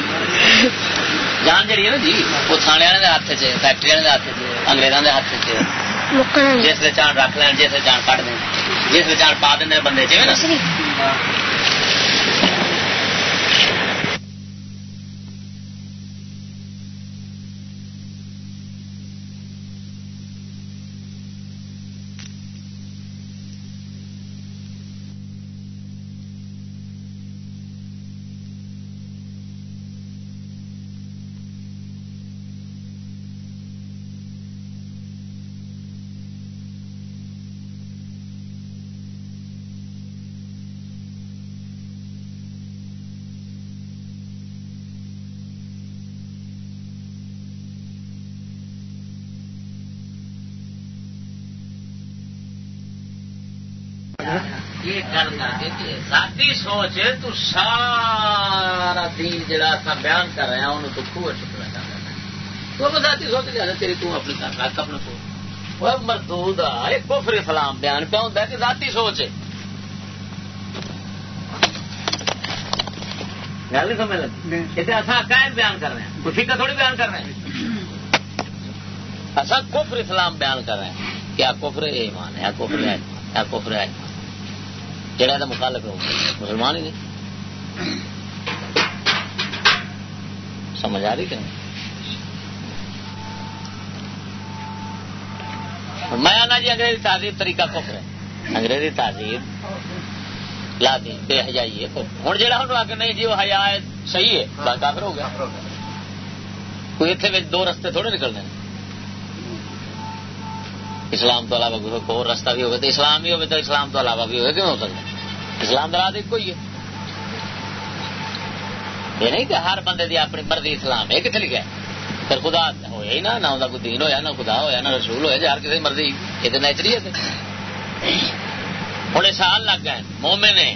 Speaker 1: جان جہی ہے نا جی وہ تھانے والے ہاتھ چ فیکٹری والے ہاتھ چ انگریزوں کے ہاتھ چ جس چان رکھ لین جس چان کٹ دیں جس چان پا دیں بندے جی نا ذاتی سوچ تو سارا دین جڑا تھا بیان کر رہے ہیں انہوں تو خوہ چکنا چاہتا تو ذاتی سوچ جانا تیری تو اپنی رکھ اپنا کو وہ مردود ایک کفر اسلام بیان پہ ہوتا ہے کہ ذاتی سوچ ہے؟ گل نہیں سمجھ لگی؟ یہ عقائد بیان کر رہے ہیں۔ فکر تھوڑی بیان کر رہے ہیں؟ اصا کفر اسلام بیان کر رہے ہیں کیا کفر ایمان ہے کفر ہے کیا کفر ہے۔ جڑا تو مخالف ہو مسلمان ہی نہیں۔ سمجھ آ رہی کہ میں آنا جی انگریزی تہذیب طریقہ کفر ہے۔ انگریزی تہذیب لا دی، بے حجائی ہے۔ ہوں جہاں ہوں آ کے نہیں جی وہ حیا صحیح ہے کافر ہو گیا۔ کوئی اتنے دو رستے تھوڑے نکلنے اسلام تو علاوہ کوئی اور رستہ بھی ہوگا تو اسلام ہی ہوگا تو اسلام تو علاوہ بھی ہوگا، کیوں ہو سکتا اسلام دراد ایک کوئی ہے؟ یہ نہیں کہ ہر بندے دی اپنی مرضی اسلام ہے کتنے لکھا پھر خدا ہوا ہی نا نہ کوئی دین ہوا نہ خدا ہوا نہ رسول ہوا ہر کسی مرضی یہ تو نیچری ہے ہوں سال لگ گئے مومے نے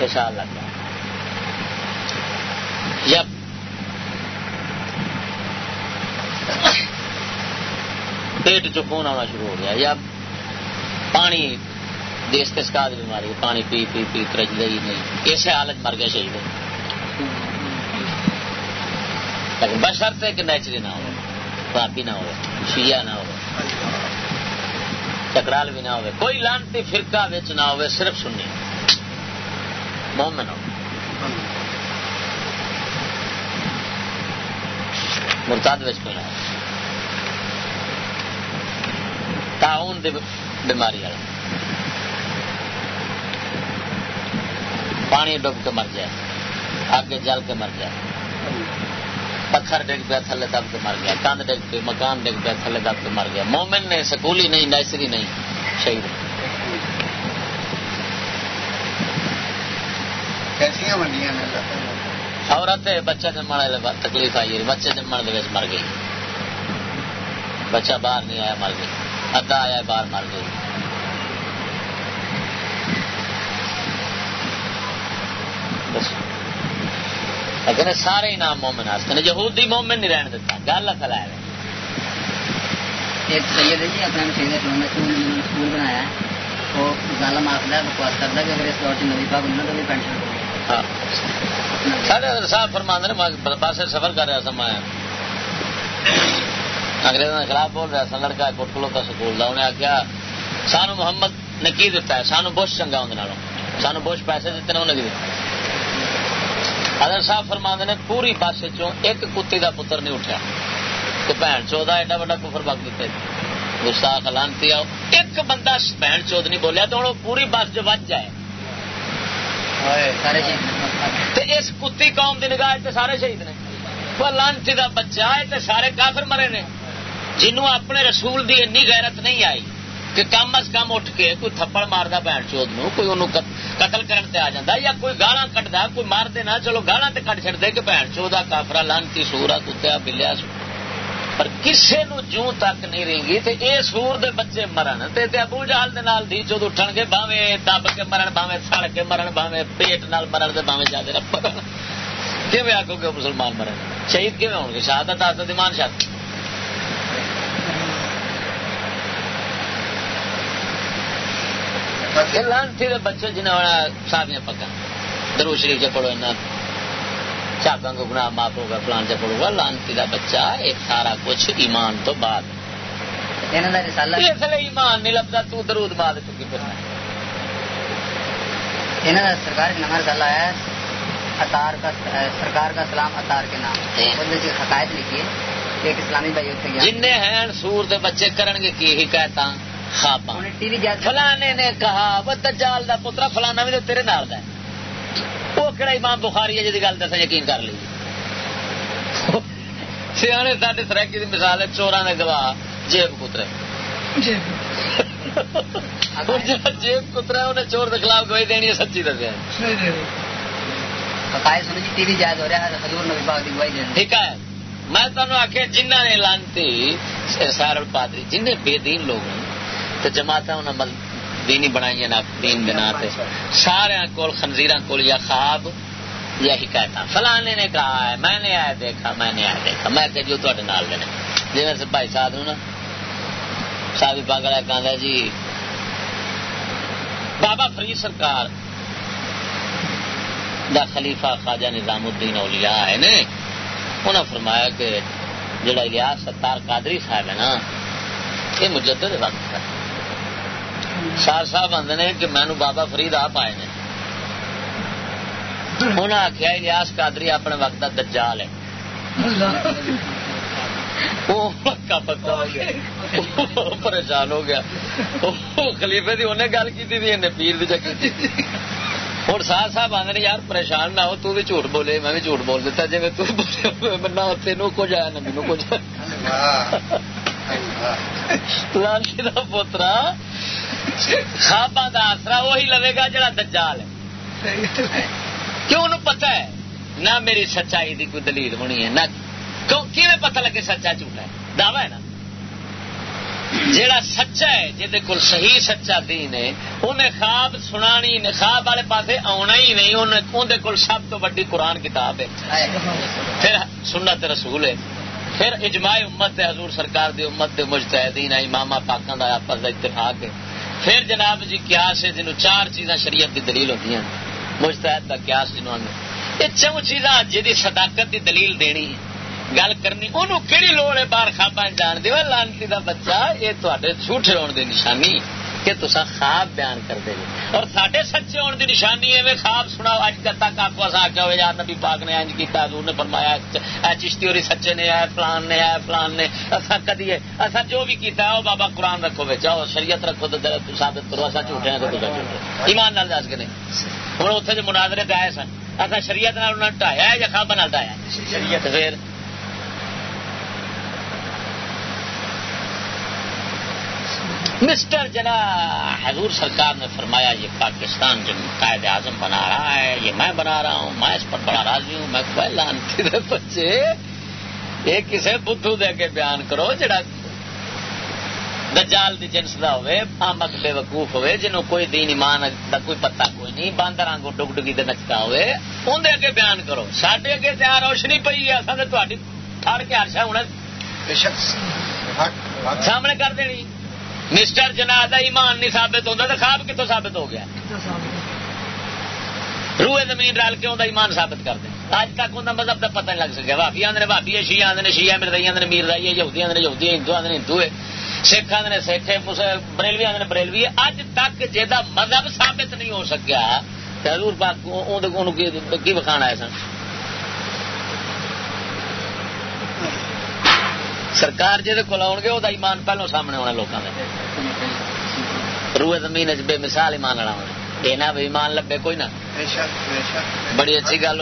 Speaker 1: یہ سال لگ گئے۔ جب پیٹ چ خون آنا شروع ہو گیا، یا پانی دیش کے سکا بیماری پانی پی پی پی ترج ہی نہیں۔ اسی حالت مر گیا شہید لیکن بشرط ہے کہ نیچری نہ ہو بابی نہ ہو، شیعہ نہ ہو، چکرال بھی نہ ہو کوئی لانتی فرقہ بچ نہ ہو صرف سنی۔ مومن ہو۔ مرتاد بچ کوئی نہ ہو۔ تعاون دی بیماری والا۔ پانی ڈب کے مر جائے آگے جل کے مر جائے۔ پتھر ڈگ پیا تھلے دب کے مر گیا کند ڈگ پہ مکان ڈگ پیا تھلے دب کے مر گیا مومن نے سکولی نہیں نیسری نہیں شہید۔ عورت بچہ جمن تکلیف آئی بچے جمن مر گئی۔ بچہ باہر نہیں آیا مر گئی۔ ادا آیا باہر مر گئی۔ لیکن سارے انعام مومن آستے یہودی مومن نہیں رہن دیتا گل اصل ہے۔
Speaker 3: ایک سید جی اپنے اسکول بنایا وہ ظالم آخر بکواس کرتا کہ اگر اس دور سے نبی پاک بننا تو بھی پینشن
Speaker 1: سارے صاحب فرمان نے پاس سفر کر رہا میں انگریزوں کے خلاف بول رہا سا لڑکا سکول کا انہیں آخیا سانو محمد نے کی دتا ہے؟ سانو بوش چنگا اندر سانو بوش پیسے دیتے انہیں کی دتا حضرت صاحب فرما نے پوری بس ایک کتی کا پتر نہیں اٹھا تو بہن چودہ ایڈا وا کفر بک دیتے گستاخ لانتی آؤ۔ ایک بندہ بہن چود نہیں بولیا تو ہوں پوری بس جو وج جائے اس کتی قوم کی نگاہ سارے شہید نے۔ لانتی کا بچہ ہے سارے کافر مرے نے۔ جنوں اپنے رسول دی انی غیرت نہیں آئی۔ کہ کم از کم اٹھ کے کوئی تھپڑ ماردا بہن چود نو، کوئی انہوں قتل کرن تے آ جاندا، یا کوئی گالاں کٹدا، کوئی مار دینا چلو گالاں تے کٹ چھڑ دے کہ بہن چودا کافرا لانتی سورا کتیا بلیا پر کسے نو جوں تک نہیں رہی تے اے سور دے بچے مرن، تے تے ابو جہل دے نال دی چود اٹھن گے باویں دب کے مرن باویں سڑ کے مرن باویں پیٹ نال مرن تے باویں جادے رب کیویں آکھو گے مسلمان مرن؟ شہید کیویں ہون گے شہادت آتا ایمان شہادت لانتی بچے جنہیں ساریاں پکا۔ درو شریف پڑھو کو معاف ہوگا فلان پڑھو۔ گا لانتی کا بچہ ایک سارا کچھ ایمان تو بعد۔ ایمان نہیں لگتا تو درود بعد چکی
Speaker 3: سرکار رسالہ ہے۔ کا سرکار کا سلام کے نام۔ حقائق لکھی ہے ایک اسلامی بھائی
Speaker 1: جن ہیں سور دے بچے کرن گے کی حکایت فلانے نے کہا وہ دجال دا پترا فلانا بھی تیرے نال دا وہ کہڑا امام بخاری ہے جی گل دسا یقین کر لی۔ سیانے سارے سرکی کی مثال ہے چوران نے گواہ جیب کترے۔ جیب۔ کترا انہیں چور کے خلاف گواہی دینی ہے سچی دسیا ٹھیک ہے۔ میں تمہیں آخیا جنہ نے لانتی سارل پادری جن بے دین لوگ تو جماعت دینی بنائی نا، دین بنا سارے کول خنزیر کول یا خواب یا حکایت فلانے نے کہا ہے میں نے آیا دیکھا، میں نے آیا دیکھا۔ میں کہ جو تے نال دینے جی میں بھائی صاحب نا۔ صاحب پاگڑا کہ جی بابا فرید سرکار دا خلیفہ خواجہ نظام الدین اولیاء ہے نے۔ انہوں فرمایا کہ جڑا الیاس ستار قادری صاحب ہے نا، یہ مجدد وقت ہے۔ سار صاحب آدھے نے کہ مینو بابا فرید آپ آئے نے۔ انہوں آخیا الیاس قادری اپنے وقت کا دجال ہے۔ پریشان ہو گیا۔ خلیفے کی انہیں گل کی پیر کی ہوں ساتھ صاحب آدھے یار پریشان نہ ہو تو بھی جھوٹ بولے میں بھی جھوٹ بول دیتا جی میں تین کچھ آیا نہ مینو کچھ لالچی کا پوترا خوابا کا آسرا وہی لوے گا جڑا دجال ہے۔ کیوں انہوں پتا ہے؟ نہ میری سچائی کی کوئی دلیل ہونی ہے نہ کی پتا لگے سچا جھوٹا ہے؟ دعوی ہے نا؟ جیڑا سچا ہے جہد کول صحیح سچا دین ہے انہیں خواب سنانی خواب والے پاسے آنا ہی نہیں اندر کول سب تو ویڈی قرآن کتاب ہے۔ پھر سنت رسول ہے۔ پھر اجماع امت ہے حضور سرکار دی امت دے مجتہدین امام پاکاں دا آپس دا اتفاق ہے۔ پھر جناب جی قیاس ہے، جنہوں چار چیزاں شریعت دی دلیل ہوتی ہیں۔ مجتہد کا قیاس جنہوں یہ چون چیزاں جی صداقت دی دلیل دینی گل کرنی انہوں کہڑی لوڑ ہے باہر خواب جان دی؟ لانتی دا بچہ، یہ تے جھوٹے ہونے دی نشانی کہ تصا خواب بیان کر دے اور سڈے سچے ہونے دی نشانی ہے خواب سنا اج تک آپ اصا آخیا ہو یار نبی پاک نے انج کیا حضور نے فرمایا چشتی اور سچے نے آئے فلان نے آئے فلان نے اصا کدی اصا جو بھی کیتا ہے وہ بابا قرآن رکھو بے چاہو شریعت رکھو تو ثابت کرو اصا جھوٹے ہیں تو ایمان نال دس کے نہیں ہوں اتنے جو مناظرے پہ آئے سن اصا شریعت نال ٹایا یا خواب شریعت۔ پھر مسٹر جنا حضور سرکار نے فرمایا یہ پاکستان جو قائد اعظم بنا رہا ہے یہ میں بنا رہا ہوں میں اس پر بڑا راضی ہوں میں لانتی دے بچے یہ کسے بدھو دے کے بیان کرو جڑا دجال دی جنس دا ہوئے آمد بے وقوف ہوئے جنہوں کوئی دین ایمان دا کوئی پتہ کوئی نہیں باندر آنگو ڈگ ڈگی دے نچتا ہوئے ان دے اگے بیان کرو۔ ساڈے اگے تے روشنی پئی ہے اساں تے تہاڈی تھڑ کے ہرشا ہونا سامنے کر دینی۔ مسٹر جنا ایمان نہیں ثابت ہوتا تو خواب کتوں ثابت ہو گیا؟ روئے زمین رل کے اندر ایمان ثابت کر دیں اج تک ان مذہب کا پتہ نہیں لگ سکیا۔ بھابی آدھے بھابی ہے شی آدھے شی مردئی آدھے میر رائی ہے یہودی آدھے یہودی ہندو آدھے ہندو ہے سکھ آدھے سکھ بریلوی آدھے بریلوی اج تک جہاں مذہب ثابت نہیں ہو سکیا حضور پاک کی بکھانا ہے سن؟ سرکار جی کو آؤ گے وہ ایمان پہلو سامنے ہونا لوگوں کا روئے زمین بے مثال ایمان والا ہونا۔ یہ نہ ایمان لبے کوئی نہ۔ بڑی اچھی گل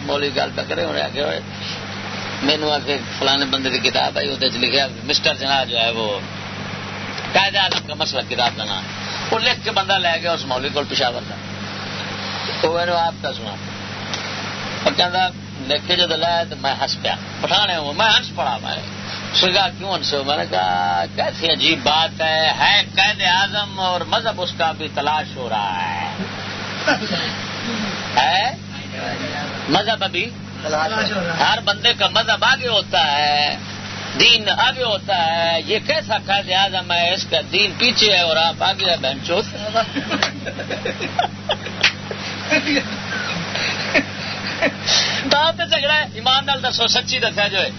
Speaker 1: مولی گل پہ کرے ہونے آگے ہوئے مینو آ کے فلانے بندے کی کتاب آئی وہ لکھا مسٹر جنا جو ہے وہ قائد اعظم کا مسئلہ کتاب کا نام۔ وہ لکھ کے بندہ لے گیا اس مولی کو پشاور کا وہ آپ کا سنا۔ کہ لکھ کے جو لایا تو میں ہنس پیا۔ پٹھانے ہوں میں ہنس پڑا میں سگا کیوں ہنسو میں نے کہا کیسی عجیب بات ہے ہے قید اعظم اور مذہب اس کا بھی تلاش ہو رہا ہے۔ مذہب ابھی ہر بندے کا مذہب آگے ہوتا ہے دین آگے ہوتا ہے۔ یہ کیسا قید اعظم ہے؟ اس کا دین پیچھے ہے اور آپ آگے ہے بہن چوت۔ جھگڑا ہے، ایمان نال دسو، سچی دسیا جو ہے۔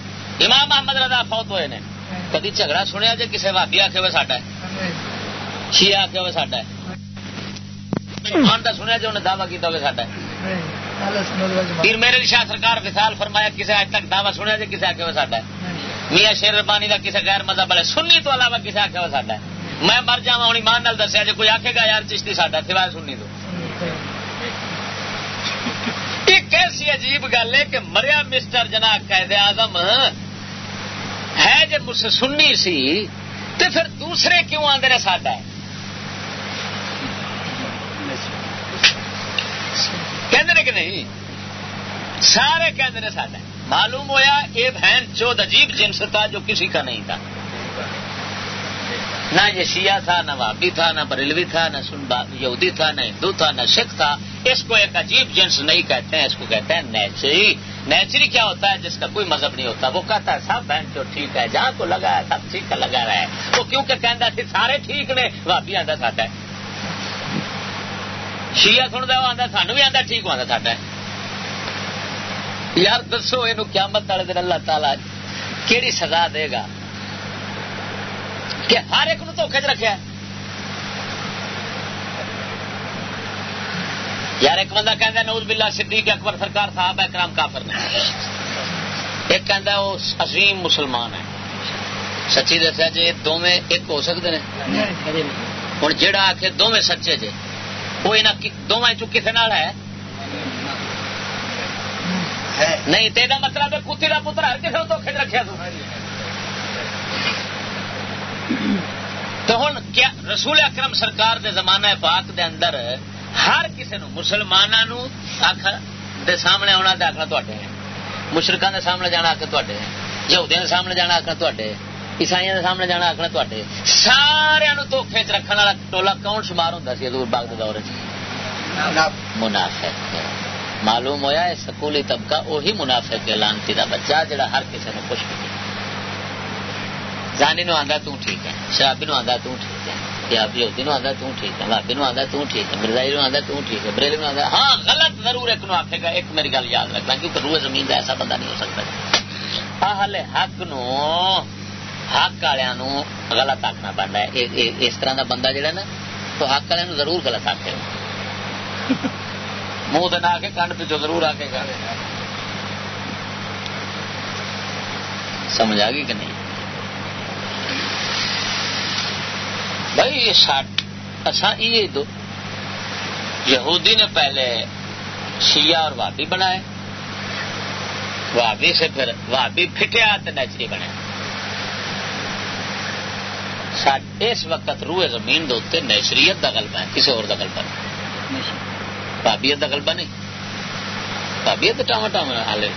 Speaker 1: امام محمد رضا فوت ہوئے نے۔ کدی جھگڑا سنیا جی کسی بھابی آخ وہ ساڈا شی آخ وہ ساڈا ایمان کا سنیا جی انہیں دعوی کیا ہوگا ساڈا پھر میرے شاہ سرکار وسال فرمایا کسی اج تک دعوی سنیا جی کسی آخ وہ ساڈا میاں شیر ربانی کا کسی غیر مذہب والے، سنی تو علاوہ کسی آخ وہ ساڈا میں مر جا ہوں ایمان نال دسیا جی کوئی آخے گا، یار چشتی ساڈا سوائے سنی تو۔ ایک ایسی عجیب گل ہے کہ مریا مسٹر جنا قید اعظم ہے جب مجھ سے سننی سی تو پھر دوسرے کیوں آدھے نے ساڈا ہے؟ کہ کہ نہیں؟ سارے کہتے ہیں ساڈا معلوم ہوا یہ بہن چود عجیب جنس تھا جو کسی کا نہیں تھا۔ نہ یہ شیعہ تھا، نہ وابی تھا، نہ بریلوی تھا، نہ یہودی تھا، نہ ہندو تھا، نہ سکھ تھا۔ اس کو ایک عجیب جنس نہیں کہتے ہیں، اس کو کہتے ہیں نیچری۔ نیچری کیا ہوتا ہے؟ جس کا کوئی مذہب نہیں ہوتا۔ وہ کہتا ہے، سب بہن جو ٹھیک ہے، جہاں کو لگا ہے، سب ٹھیک لگا رہا ہے۔ وہ کیونکہ کہتا تھی، سارے ٹھیک نے۔ وابی آتا ساڈا ہے۔ شیعہ سنتا وہ آتا سانو بھی آتا ٹھیک آتا ساڈا ہے۔ یار، دسو یہ قیامت والے دن اللہ تعالی کیڑی سزا دے گا؟ کہ ہر ایک دھوکھے چ رکھا یار ایک بندہ کہہ نوز بلا صدیق اکبر سرکار صاحب ہے کرام کافر نے۔ ایک کہ وہ عظیم مسلمان ہے۔ سچی دسیا جی دونوں ایک ہو سکتے ہیں ہوں جہا آ کے دونوں سچے جی وہ یہاں دونوں چ کسی ہے؟ نہیں تو مطلب کتی کا پتر ہر کسی دھوکھے چ رکھا تو۔ ہوں کیا رسول اکرم سرکار دے زمانہ پاک دے اندر ہر کسی نو مسلمانوں دے سامنے آنا آخنا تے مشرقوں دے سامنے جانا آخر تے یہودیاں دے سامنے جانا آخنا تے عیسائی دے سامنے جانا آخنا تے سارا دھوکھے چ رکھنے والا ٹولا کون شمار ہوں سی ادور باغ دور منافق۔ معلوم ہوا ہے سکولی طبقہ وہی منافق لانتی کا بچہ جہاں ہر کسی نے خوش کیا زانی نو آندا تو ٹھیک ہے شرابی نو آندا تو ٹھیک ہے یا یہودی نو آندا تو ٹھیک ہے بھابی نو آندا تو ٹھیک ہے مرزائی نو آندا تو ٹھیک ہے بریلی نو آندا ہاں غلط ضرور ایک نو آکھے گا ایک میری گل یاد رکھنا کیونکہ روح زمین دا ایسا بندہ نہیں ہو سکتا اہل حق نو حق والےاں نو غلط آکھنا پڑتا ہے اس طرح دا بندہ جڑا نا تو حق والے ضرور غلط آکھے منہ دے نہ آ کے کنڈ پچھو ضرور آ کے گا سمجھ آ گئی کہ نہیں بھائی یہ ساٹھ اچھا یہ دو۔ یہودی نے پہلے شیعہ اور وابی بنائے۔ وابی سے پھر وابی پھٹیا تو نیچری بنے۔ اس وقت روئے زمین دے نیچریت کا گلبا ہے، کسی اور گلبا نہیں۔ بابیت کا گلبا نہیں۔ بابیت ٹاوا ٹاوا ہالے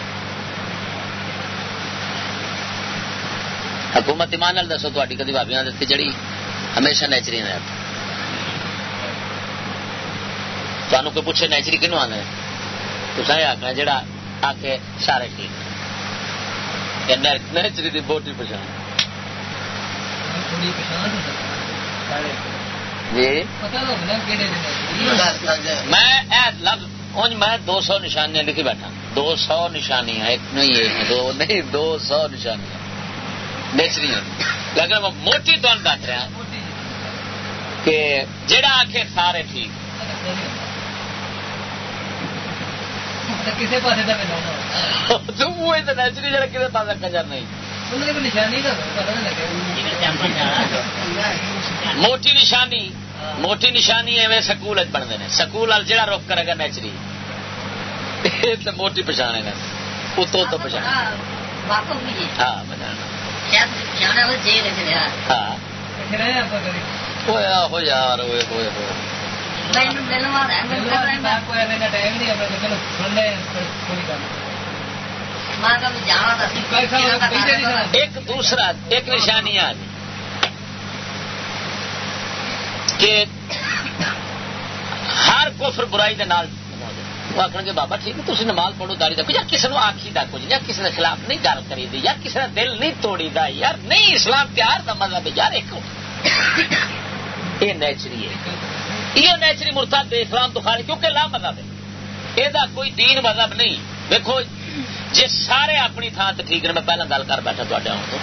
Speaker 1: حکومت ایمان دسو تاری کدی بابیا دستی جڑی۔ ہمیشہ نیچری نے تمہیں کوئی پوچھے نیچری کنو آنا تو سر آخنا جڑا آ کے سارے ٹھیک نیچری کی بوٹی پچھان میں میں دو سو نشانیاں لکھی بیٹھا۔ دو سو نشانیاں، ایک نہیں دو نہیں، دو سو نشانیاں۔ نیچری لیکن میں موٹی تو دس رہا کہ جڑا آخے سارے ٹھیک۔ نیچری جڑا کسی پاس کنجر نہیں۔ موٹی نشانی موٹی نشانی ایویں سکول بنتے ہیں۔ سکول وال جہاں روک کرے گا نیچری۔ موٹی پچھانے گا اتو تو پچھانے ہاں ہاں ہویا ہو یار ہوئے ہوئے ہوئے ایک دوسرا ایک نشانی آ کہ ہر کفر برائی دے نال وہ آخر گے بابا ٹھیک ہے تھی نماز پڑھو داری دا یا کسی نے آخی دا کچھ یا کسی نے خلاف نہیں گل کری دی یا کسی نے دل نہیں توڑی دا یار نہیں اسلام پیار دا مطلب یار ایک یہ نیچری ہے۔ یہ نیچری مرتاد اسلام تو خالی کیونکہ لا مذہب ہے۔ یہ کوئی دین مذہب نہیں۔ دیکھو جی سارے اپنی تھان سے ٹھیک نے میں پہلے گل کر بیٹھا تے آن تو۔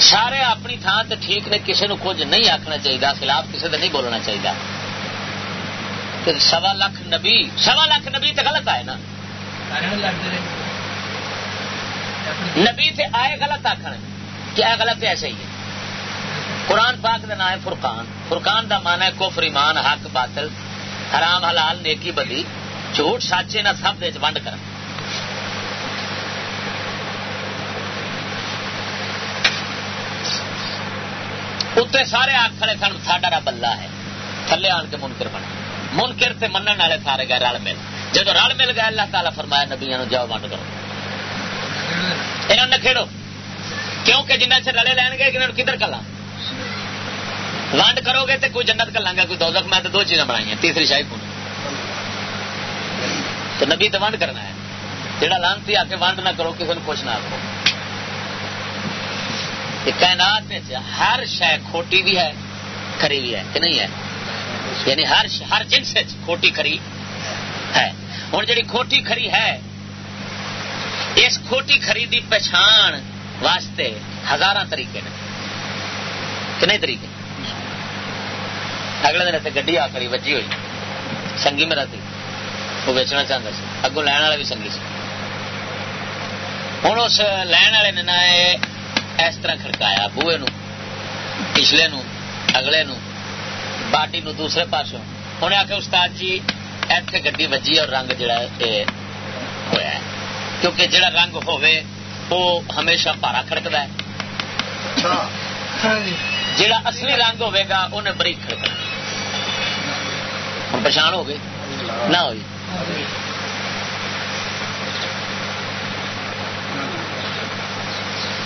Speaker 1: سارے اپنی تھان سے ٹھیک نے کسی نے کچھ نہیں آخنا چاہیے خلاف کسی سے نہیں بولنا چاہیے سوا لاکھ نبی سوا لاکھ نبی تو غلط آئے نا۔ نبی تے آئے غلط آخر کیا غلط ایسے ہی ہے۔ قرآن پاک کا نام ہے فرقان. فرقان دا مانا ہے کفر، ایمان، حق، باطل، حرام، حلال، نیکی، بدی، جھوٹ، سچے نہ سب ونڈ کر اتنے سارے آخر سن ساڈا رب اللہ ہے۔ تھلے آن کے منکر بنا۔ منکر تے منن والے سارے گئے رل مل۔ جب رل مل گئے، اللہ تعالیٰ فرمایا نبیا جاؤ، ونڈ کرو۔ یہ نہ کھیڑو۔ کیونکہ جنہیں چر رلے لین گے کدھر کلا ونڈ کرو گے تو کوئی جنت کر گا کوئی دوزخ، میں تو دو چیزیں بنائی ہیں تیسری شاہی کون تو نبی تو ونڈ کرنا ہے۔ جہاں لانتی آ کے ونڈ نہ کرو کسی نے کچھ نہ آخو کائنات ہر شہ کھوٹی بھی ہے، کھری بھی ہے، کہ نہیں ہے؟ یعنی ہر ہر جنس کھوٹی کھری ہے۔ ہوں جی کھوٹی کھری ہے، اس کھوٹی کھری دی پچھان واسطے ہزار طریقے نے۔ کتنے طریقے۔ اگلے دن اتنے گی آ کری بجی ہوئی۔ سنگی میرا تھی وہ ویچنا چاہتا سی۔ اگوں لین والے بھی سنگی سی۔ ہوں اس لین والے نے نہ اس طرح کھڑکایا بوے نو پچھلے نو اگلے نو باٹی نو دوسرے پاسوں۔ انہیں آخر استاد جی اتنے گی وجی اور رنگ جڑا ہوا ہے۔ کیونکہ جڑا رنگ ہوے وہ ہمیشہ پارا کھڑکتا ہے۔ اچھا۔ ہاں جی۔ جڑا اصلی رنگ ہوے گا انہیں بریک کھڑکنا ہوں پچھان ہو گئی نہ ہوئی۔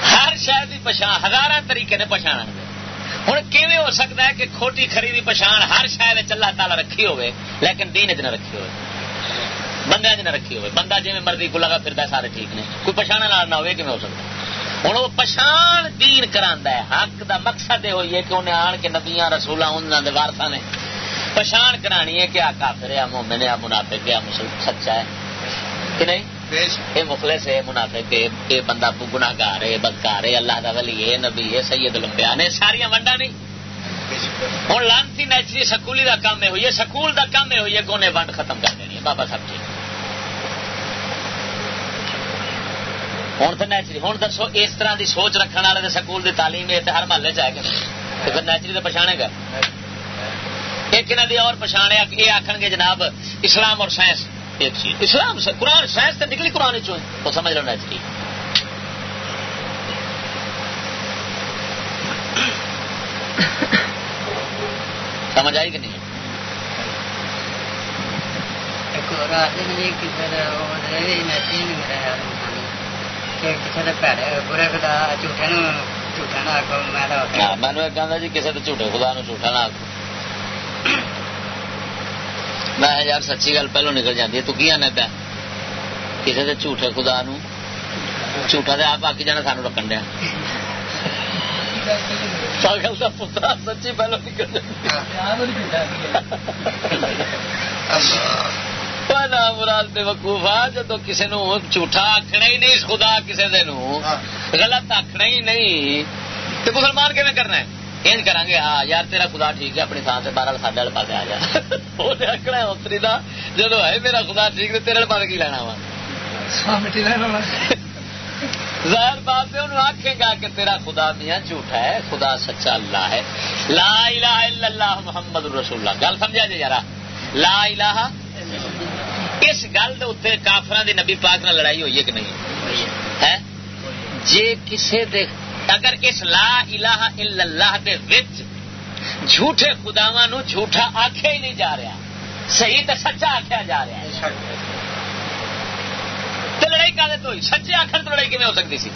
Speaker 1: ہر شہر کی پچھان ہزار طریقے نے پچھانا ہوں کیون ہو سکتا ہے کہ کھوٹی خریدی پچھان ہر شہر اللہ تعالی رکھی ہوئے لیکن دین چ نہ رکھی ہوئے بندے چ نہ رکھی ہوئے بندہ جی مرضی کو لگا پھرتا سارے ٹھیک نے۔ کوئی پچھانا نہ ہوئے ہو سکتا ہوں وہ پچھان دین کرا ہے۔ حق دا مقصد یہ ہوئی ہے کہ انہیں آن کے نبیاں رسولہ انہوں نے وارسا نے پچھان کرانی ہے کہ آ کافر ہے مومن ہے منافق ہے سچا ہے۔ کہ نہیں؟ یہ مخلص ہے منافق ہے یہ بندہ گناگار ہے بدکار ہے، اللہ کا ولی ہے نبی ہے، سید لمبیا نے ساریا ونڈا نہیں۔ ہوں لانتی نیچری سکولی کا کام یہ ہوئی ہے، سکول کا کام یہ ہوئی ہے کہ انہیں ونڈ ختم کر دینی ہے۔ بابا صاحب جی۔ ہوں تو نیچری ہوں دسو اس طرح کی سوچ رکھنے والے سکول کی تعلیم ہے ہر محلے چ ہے پھر نیچری تو پچھانے گا ایک انہوں کی اور پچھانے یہ آخر گے جناب اسلام اور سائنس ایک چیز اسلام قرآن سائنس تو نکلی قرآن چو وہ سمجھ لو نیچری سمجھ آئی کہ نہیں ایک میں جی کسی جھوٹے خدا نو جھوٹا نہ آخو میں یار سچی گل پہلو نکل جاتی ہے تو کی آنا پیا کسی کے جھوٹے خدا نو جھوٹا تو آپ باقی جانا سانو رکھن دیا پاگل کا پترا سچی پہلو نکل مراد وقوفا جدو کسی نو جھوٹا آخنا ہی نہیں خدا کسی دن غلط آخنا ہی نہیں۔ تو مسلمان کیون کرنا ہے؟ انج کریں گے ہاں یار تیرا خدا ٹھیک ہے اپنی تھان سے بارہ ساڈے والے پاس آ جا۔ وہ آخنا اتری کا جدو ہے میرا خدا ٹھیک تو تیرے پاس کی لینا وا؟ ظاہر بات ہے انہوں آخے گا کہ تیرا خدا میاں جھوٹا ہے خدا سچا اللہ ہے۔ لا الہ الا اللہ محمد رسول اللہ۔ گل سمجھا جی یار لا الہ اس گل اتنے کافر دی نبی پاک نہ لڑائی ہوئی ہے کہ نہیں؟ ہے؟ جی کسی دے اگر اس لا الہ الا اللہ دے وچ جھوٹے خداوا نو جھوٹا آخیا ہی نہیں جا رہا، صحیح تو سچا آخیا جا رہا ہے۔ تو لڑائی کا ہوئی، سچے آخر تو لڑائی کیون ہو سکتی سی؟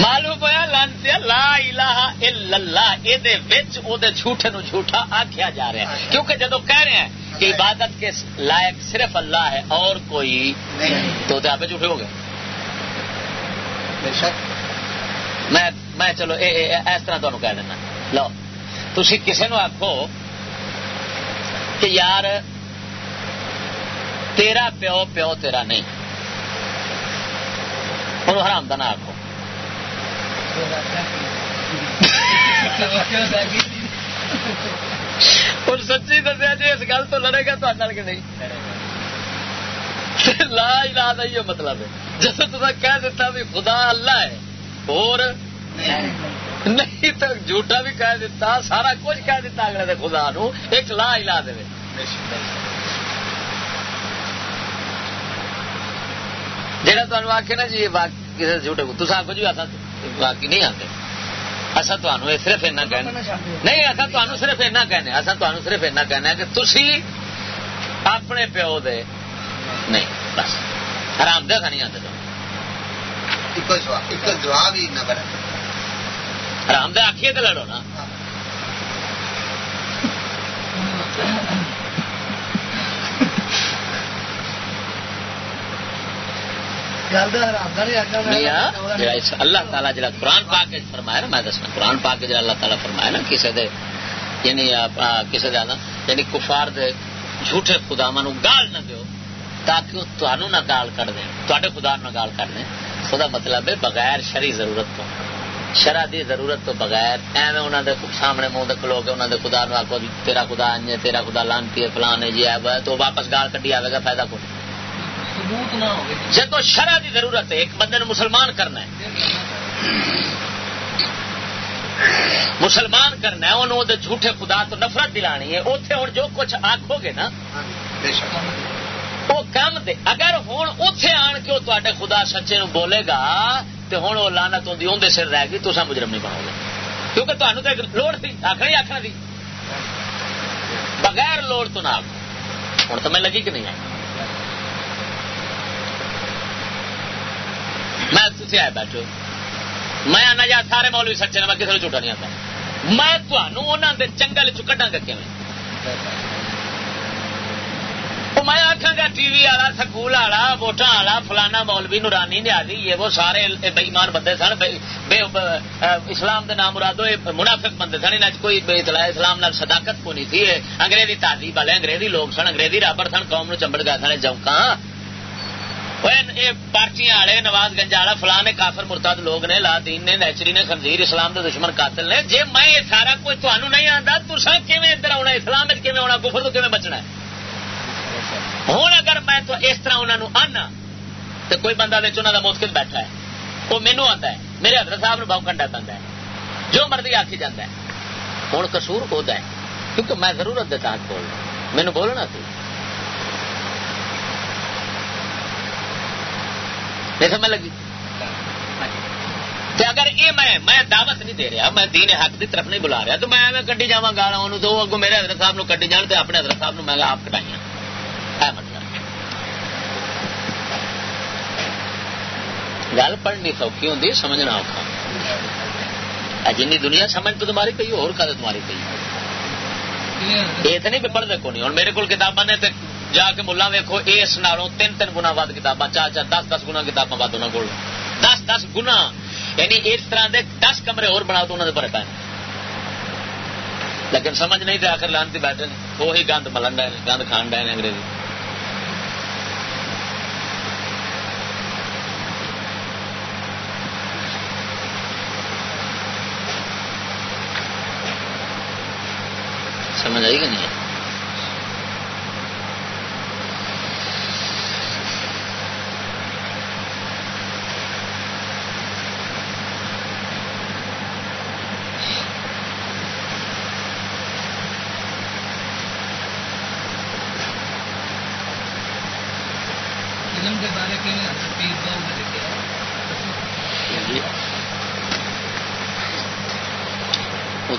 Speaker 1: معلوم ہوا لانتے لا الہ الا اللہ یہ جھوٹے نو جھوٹا آخیا جا رہا ہے۔ کیونکہ جدو کہہ رہے ہیں کہ عبادت کے لائق صرف اللہ ہے اور کوئی تو آپ جھوٹے ہو گئے۔ میں چلو اس طرح تمہیں کہہ دینا۔ لو تھی کسی نو آخو کہ یار تیرا پیو پیو تیرا نہیں۔ ہوں حرام نہ آخو اور سچی دسیا جی اس گل تو لڑے گا تو نہیں؟ لا لا یہ مطلب ہے۔ جیسے تصا کہہ دیتا بھی خدا اللہ ہے، اور نہیں تو جھوٹا بھی کہہ دیتا سارا کچھ کہہ دیتا اگلے دے خدا نو، ایک لا ہی دے جہاں تمہیں آخے نا جی کسی جھوٹے کو تصا آخو جی ایسا باقی نہیں آتے اصا صرف اینا کہنا نہیں اصا صرف اینا کہنے اصا تمہیں صرف اینا کہنا کہ تھی اپنے پیو دے نہیں بس آرام دہ نہیں آتے آرام دہ آخیے تو لڑو نا اللہ تعالیٰ جا قرآن پاک فرمایا نا میں دسنا قرآن پاک جا اللہ تعالیٰ فرمایا نا کسی دے یعنی کسی دے یعنی کفار دے جھوٹے خدا منو گال نہ دیو تاکہ وہ تمہوں نہ گال کر دیں۔ تے خدا نہ گال کر دیں۔ خدا مطلب ہے بغیر شری ضرورت تو شرح دی ضرورت تو بغیر ایویں انہوں دے سامنے منہ کلو کے انہوں دے خدا نو آخو تیرا خدا انجے تیرا خدا لانتی ہے فلان ہے جی ہے تو واپس گال کٹی آئے گا فائدہ کون؟ جب شرح دی ضرورت ہے ایک بندے نے مسلمان کرنا ہے۔ مسلمان کرنا ہے انہوں دے جھوٹے خدا تو نفرت دلانی ہے۔ اتنے ہوں جو کچھ آخو گے نا وہ کام دے۔ اگر ہوں اتے آن کے وہ تے خدا سچے نو بولے گا تو ہوں وہ لانت ہوتی اندر سر رہ گئی تو مجرم نہیں بناؤ گے۔ کیونکہ تمہیں تو ایک لوڑ تھی آخر ہی آخر تھی بغیر لوڑ تو نہ آخو ہوں تو میں لگی کہ نہیں آئی۔ میں تھی آئے بیٹھو میں آنا جا سارے مولوی سچے نے، میں کسی کو جھوٹا نہیں آتا میں تمہوں کے چنگل چکا گا کیون میں آخا گا ٹی وی والا سکول والا ووٹان والا فلانا مولوی نورانی نے نیازی یہ وہ سارے بےمان بندے سن، بے اسلام کے نام مرادو منافق بندے سن ان کوئی بے اطلاع اسلام نال صداقت کو نہیں تھی۔ انگریزی تہذیب والے، انگریزی لوگ سن، انگریزی رابر سن، قوم نو چمبڑ گئے سن جمکا پارٹیاں والے نواز گنج والا فلاں نے کافر مرتاد لوگ نے لا دین نے نیچری نے خنزیر اسلام کے دشمن قاتل نے جی میں یہ سارا کچھ تمہیں نہیں آتا تو ادھر آنا اسلام آنا گفر تو بچنا ہے ہوں اگر میں تو اس طرح انہوں آنا تو کوئی بندہ بچ انہوں کا متقد بیٹھا ہے وہ مینو آتا ہے میرے حضرت صاحب بہو کنڈا پہ جو مرضی آخی جاتا ہے ہوں کسور ہوتا ہے کیونکہ میں ضرورت دیتا ہوں بول رہا مینو بولنا سی نہیں سمجھ لگی۔ تے اگر یہ میں میں دعوت نہیں دے رہا، میں دین حق کی طرف نہیں بلا رہا، تو میں ایویں کڈی جا گالا اونوں تو اگو میرے حضرت صاحب نو کڈی جان تے اپنے حضرت صاحب نو میں آپ کٹائی مطلب۔ گل پڑھنی سوکھی ہوں سمجھنا اور جن دنیا سمجھ تو تمہاری پی اور تمہاری پی یہ تو نہیں پڑھتے کو نہیں ہوں میرے کو کتاباں نے جا کے ملا ویکو اس نالوں تین تین گنا ود کتاباں، چار چار دس دس گنا کتاباں ود انہوں کو دس دس گنا یعنی اس طرح دے دس کمرے اور بنا تو انہوں نے بڑے پے لیکن سمجھ نہیں تھے آخر لانتی بیٹھے وہی گند ملن ڈے گند کھان ڈے انگریزی۔ سمجھ آئی کہ نہیں؟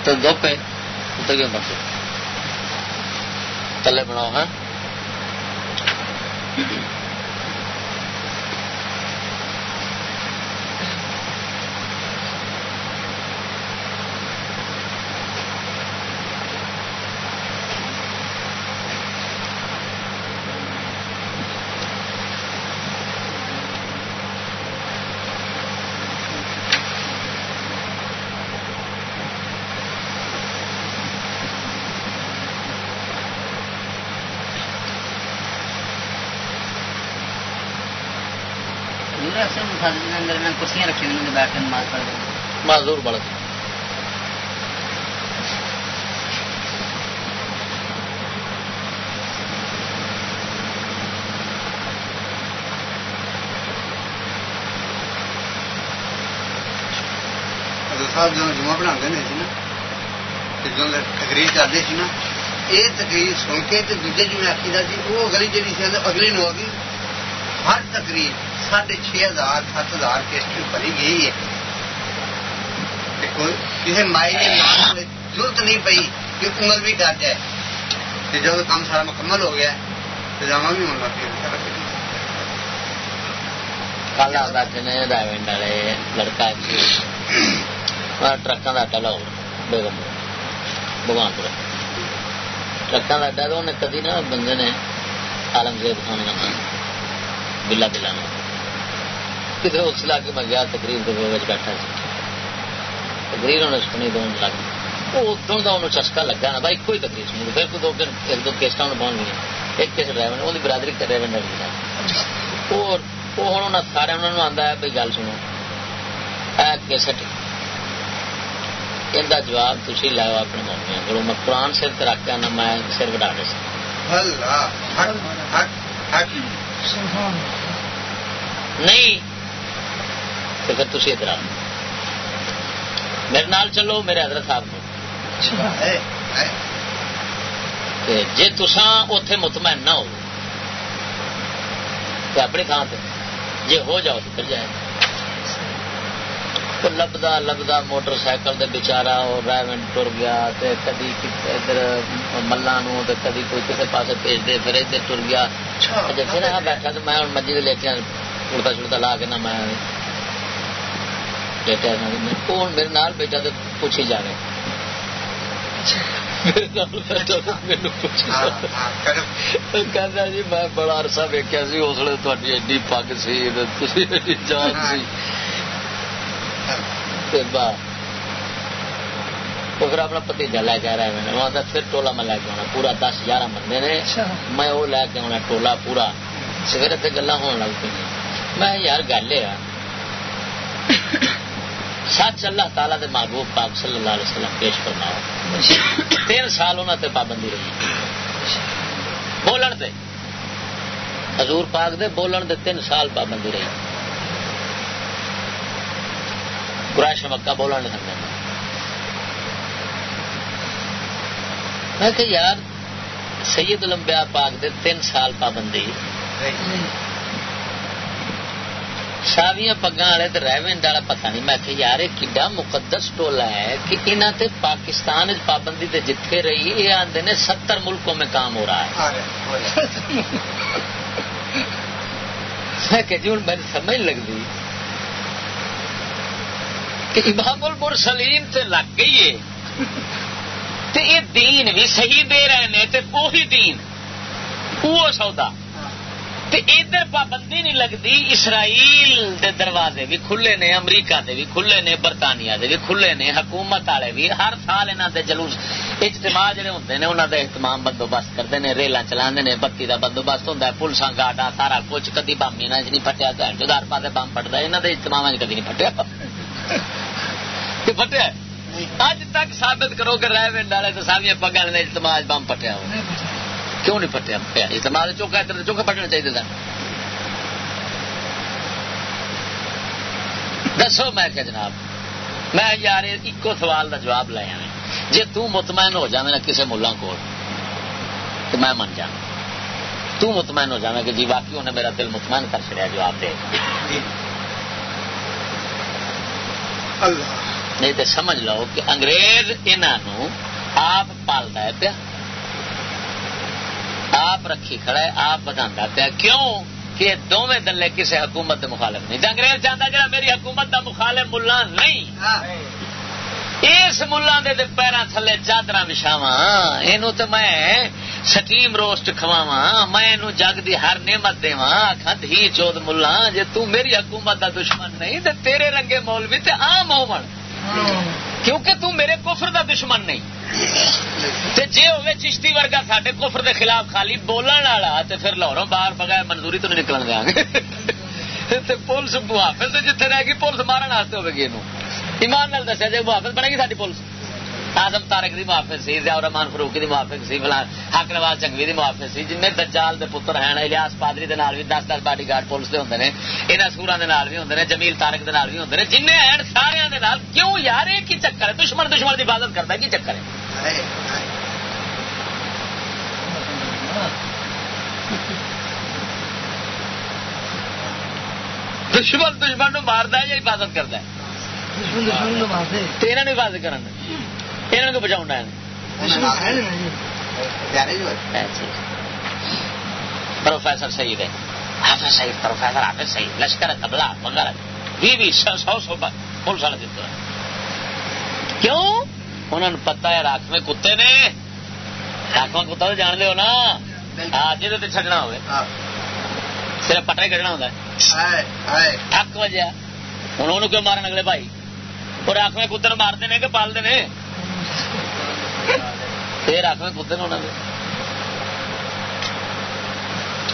Speaker 1: اتنے دو ہے اتنے کے بس تلے بناؤ ہے ہاں؟ کرسیاں رکھی ہوئی بیٹھ کے نماز پڑھ معذور بڑھ
Speaker 2: صاحب جو جمعہ بنا تقریر کرتے نا، یہ تقریر سن کے دوجے جمعے آخی سی، وہ اگلی جی اگلی نو گئی ہر تقریر ساڑھے چھ ہزار، سات ہزار کیسٹ بھری گئی ہے۔ کسی مائی نے نام ضرورت نہیں پی کہ عمر بھی کر جائے۔ جب کام سارا مکمل ہو گیا تو جانا بھی ہونا
Speaker 1: کل آتا ڈائمنڈ والے لڑکا ٹرکا کا اڈا لاؤ، بیگم۔ بھگوان پور ٹرکا کا اڈا تو انہیں کدی نہ بندے نے آلمگیر دکھانے کا بلا بلا کسی اس علاقے میں گیا تقریر کے بیٹھا سی تقریر انہیں سنی دو لگ وہ ادھر کا انہوں چسکا لگا نا بھائی کوئی تقریر سنی پھر دو ایک دو کیسٹ بن گئی ایک کس ڈرائیور وہ برادری ڈرائیور نے وہ ہوں سارے انہوں نے آتا ہے بھائی گل سنو کیسٹ یہ جواب تھی لاؤ اپنے موقع کو میں قرآن سر کے آنا میں سر وڈا دے نہیں تو پھر تھی آؤ میرے نال چلو میرے حضرت صاحب کو جی تسان اتے مطمئن نہ ہو تو اپنی تھان سے جی ہو جاؤ تو پھر جائے۔ تو لبدا لبدا موٹر سائیکل دے بچارا اور ڈرائیو ٹر گیا تے کدی ادھر ملا نو کدی کوئی کسی پاس بھیج دے پھر ادھر ٹر گیا۔ جی بیٹھا تو میں مجھے لے کے اڑتا چڑتا لا کے نہ میں میرے نال بیٹا تو پوچھی جانے۔ جی میں بڑا عرصہ ویکیا سی، اس تاری ایڈی پگ سی جان سی۔ پھر اپنا پتیجا لے کے آ رہا ہے میں نے۔ پھر ٹولا میں لے کے آنا، پورا دس گیارہ بندے نے۔ میں وہ لے کے آنا ٹولا پورا۔ سویرے سے گلا ہون لگ پی میں یار گل ہے سچ اللہ تعالیٰ دے محبوب پاک صلی اللہ علیہ وسلم پیش کرنا تین سال انہوں تے پابندی رہی۔ بولن دے۔ حضور پاک دے بولن دے تین سال پابندی رہی۔ قرائش مکہ بولن نہیں سکتے میں کہ یار، سید الانبیاء پاک دے تین سال پابندی۔ ساویاں پگا والے تو ریونڈ والا پتا نہیں۔ میں کہ یار کڈا مقدس ٹولا ہے کہ انہوں تے پاکستان پابندی تے جتھے رہی یہ آدھے نے ستر ملکوں میں کام ہو رہا ہے۔ میں کہ جی ہوں میری سمجھ لگتی کہ امام المرسلین تے لگ گئی ہے۔ تے یہ دین بھی صحیح دے رہے ہیں تے وہی دین۔ وہ سودا۔ ادھر پابندی نہیں لگتی اسرائیل دے دروازے بھی کھلے نے، امریکہ دے بھی کھلے نے، برطانیہ دے بھی کھلے نے، حکومت والے بھی، ہر سال انہوں دے جلوس اجتماع جڑے ہوتے ہیں انہوں دے اہتمام بندوبست کرتے ہیں ریلا چلا بتی کا بندوبست ہوتا ہے پلسا گاٹا سارا کچھ، کدی بم یہاں نہیں پٹیا جدار پاس بم پٹتا یہاں کے اجتماع کدی نہیں پٹیا پٹیا اج تک ثابت کرو کہ رائے ونڈ والے تو ساری پگا نے اجتماع بم پٹیا ہو۔ کیوں نہیں پٹیا پیا چوکا ادھر چوکا پٹنا چاہیے سن دسو میں کہ جناب میں یار ایک سوال کا جواب لے آیا۔ جی تطمئن ہو جائے نا کسی ملا کو تو میں من جا تطمئن ہو جائے کہ جی واقعی انہیں میرا دل مطمئن کر چڑیا جواب دے۔ نہیں تو سمجھ لو کہ انگریز انہوں آپ پالتا ہے پیا۔ آپ رکھی کھڑا ہے آپ بتا پیا۔ کیوں؟ کہ دونوں دلے کسی حکومت دے مخالف نہیں۔ انگریز چاہتا جا میری حکومت دا مخالف ملا نہیں۔ اس ملا دے پیروں تھلے چادر بچھاوا یہ تو میں سٹیم روسٹ کھواوا میں جگ دی ہر نعمت دوا آخا دھی چود ملا جی میری حکومت دا دشمن نہیں تے تیرے رنگے مولوی تے آم ہو کیونکہ تو میرے کفر دا دشمن نہیں۔ تے جے ہوے چشتی ورگا ساڈے کفر دے خلاف خالی بولن والا، تے پھر لاہوروں باہر بغیر منظوری تو نہیں نکلن دیا۔ گے تے پولیس محافظ جتھے رہ گئی، پولیس مارن واسطے ہوے گی اینو۔ ایمان نال دسیا جی محافظ بنے گی ساری پولیس۔ آزم تارک دی محافظ سی ضیاء الرحمان فروخی دی محافظ سی فلان حق نواز چنگوی دی محافظ سی جن دجال دے پتر ہیں الیاس پادری دے نال بھی دس دس باڈی گارڈ پولیس دے ہوندے نے انہاں سوراں دے نال بھی ہوندے نے جمیل تارک دے نال بھی ہوندے نے جن ہیں سارے دے نال کیوں یار یہ کی چکر ہے؟ دشمن دشمن دی حفاظت کردا کی چکر ہے؟ دشمن دشمن نو ماردا ہے یا حفاظت کردا ہے؟ تیرا نہیں حفاظت کرنا یہاں کو بچاؤ پروفیسر صحیح ہے حافظ صحیح پروفیسر حافظ صحیح لشکر تبلا وغیرہ بھی بھی سو سو سو پولیس دیتے ہیں کیوں انہوں نے پتا ہے راکھویں کتے نے راکھواں کتا تو جان دو نا چڈنا ہوگا صرف پٹا ہی کھڑنا ہوتا ہے حق وجہ ہوں انہوں کیوں مارن اگلے بھائی اور آخ میں کتر مارتے ہیں کہ پالتے ہیں پھر آخ میں کتر انہوں نے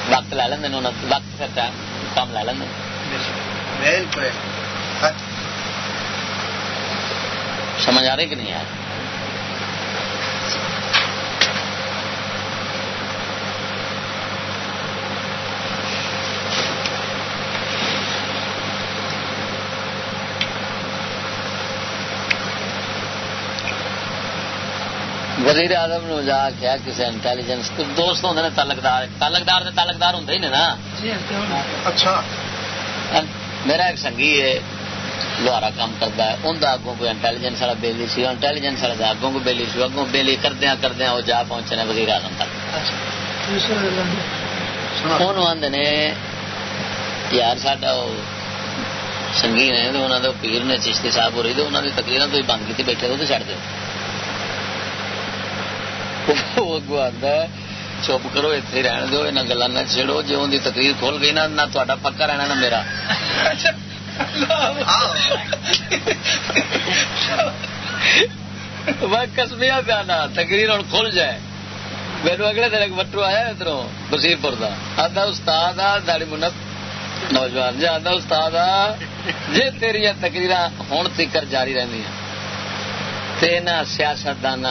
Speaker 1: وقت لے لیں وقت پھر کام لے لیں سمجھ آ رہی کہ نہیں یار وزیر اعظم نے جا کیا کسی انٹیلیجنس دوست ہوں نے تعلقدار تعلقدار سے تعلقدار ہوں ہی نا۔
Speaker 2: جی، اچھا۔
Speaker 1: میرا ایک سنگھی ہے لوہارا کام کرتا ہے اندر اگوں کوئی انٹیلیجنس والا بےلی سی انٹیلیجنس والا اگوں کو بےلی سی اگوں بےلی کردیا کردیا وہ جا پہنچنے وزیر اعظم تک۔ آدھے نے یار ساڈا سنگھی نے انہوں نے پیر نے چشتی صاحب ہو رہی تو انہوں نے تقریر تو بند کی بیٹھے تو چڑھ دو چپ کرو اتنے رہن دو یہاں گلا نہ چڑو جی ان کی تقریر کھول گئی نا نہ تا پکا رہنا نا میرا میں کسمیا پیا نا تقریر ہوں کھل جائے میرے اگلے دن ایک بٹو آیا ادھر بسیر پور کا آدھا استاد آ داڑی منت نوجوان جی آدھا استاد آ جی تیریا تقریر ہوں تکر جاری رہی سیاستدان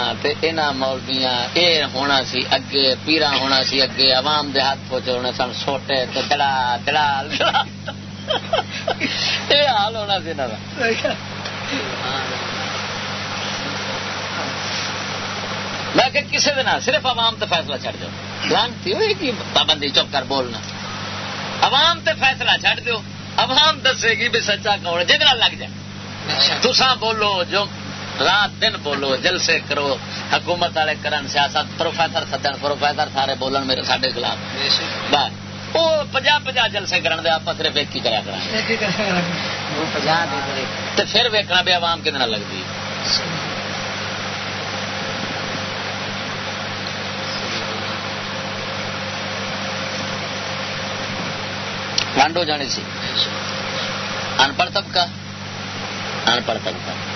Speaker 1: مولبیاں یہ ہونا سی اگے پیرا ہونا سی اگے عوام دے ہاتھ پوچھے ہونے سن سوٹے تو دڑا دڑا یہ حال ہونا سی میں کہ کسی دن صرف عوام تے فیصلہ چڑھ جاؤ لانتی ہوئی کہ پابندی چپ کر بولنا۔ عوام تے فیصلہ چڑھ دو عوام دسے گی بھی سچا کون جی لگ جائے۔ تسا بولو جو رات دن بولو جلسے کرو حکومت والے کرن سیاست پروفیسر سدن پروفیسر سارے بولن میرے سڈے خلاف۔ وہ پجا پجا جلسے کرن دے آپ صرف ایک ہی کرا کرا۔ پھر ویکنا بھی عوام کتنا لگتی ونڈ ہو جانی سی۔ انپڑھ طبقہ۔ انپڑھ طبقہ۔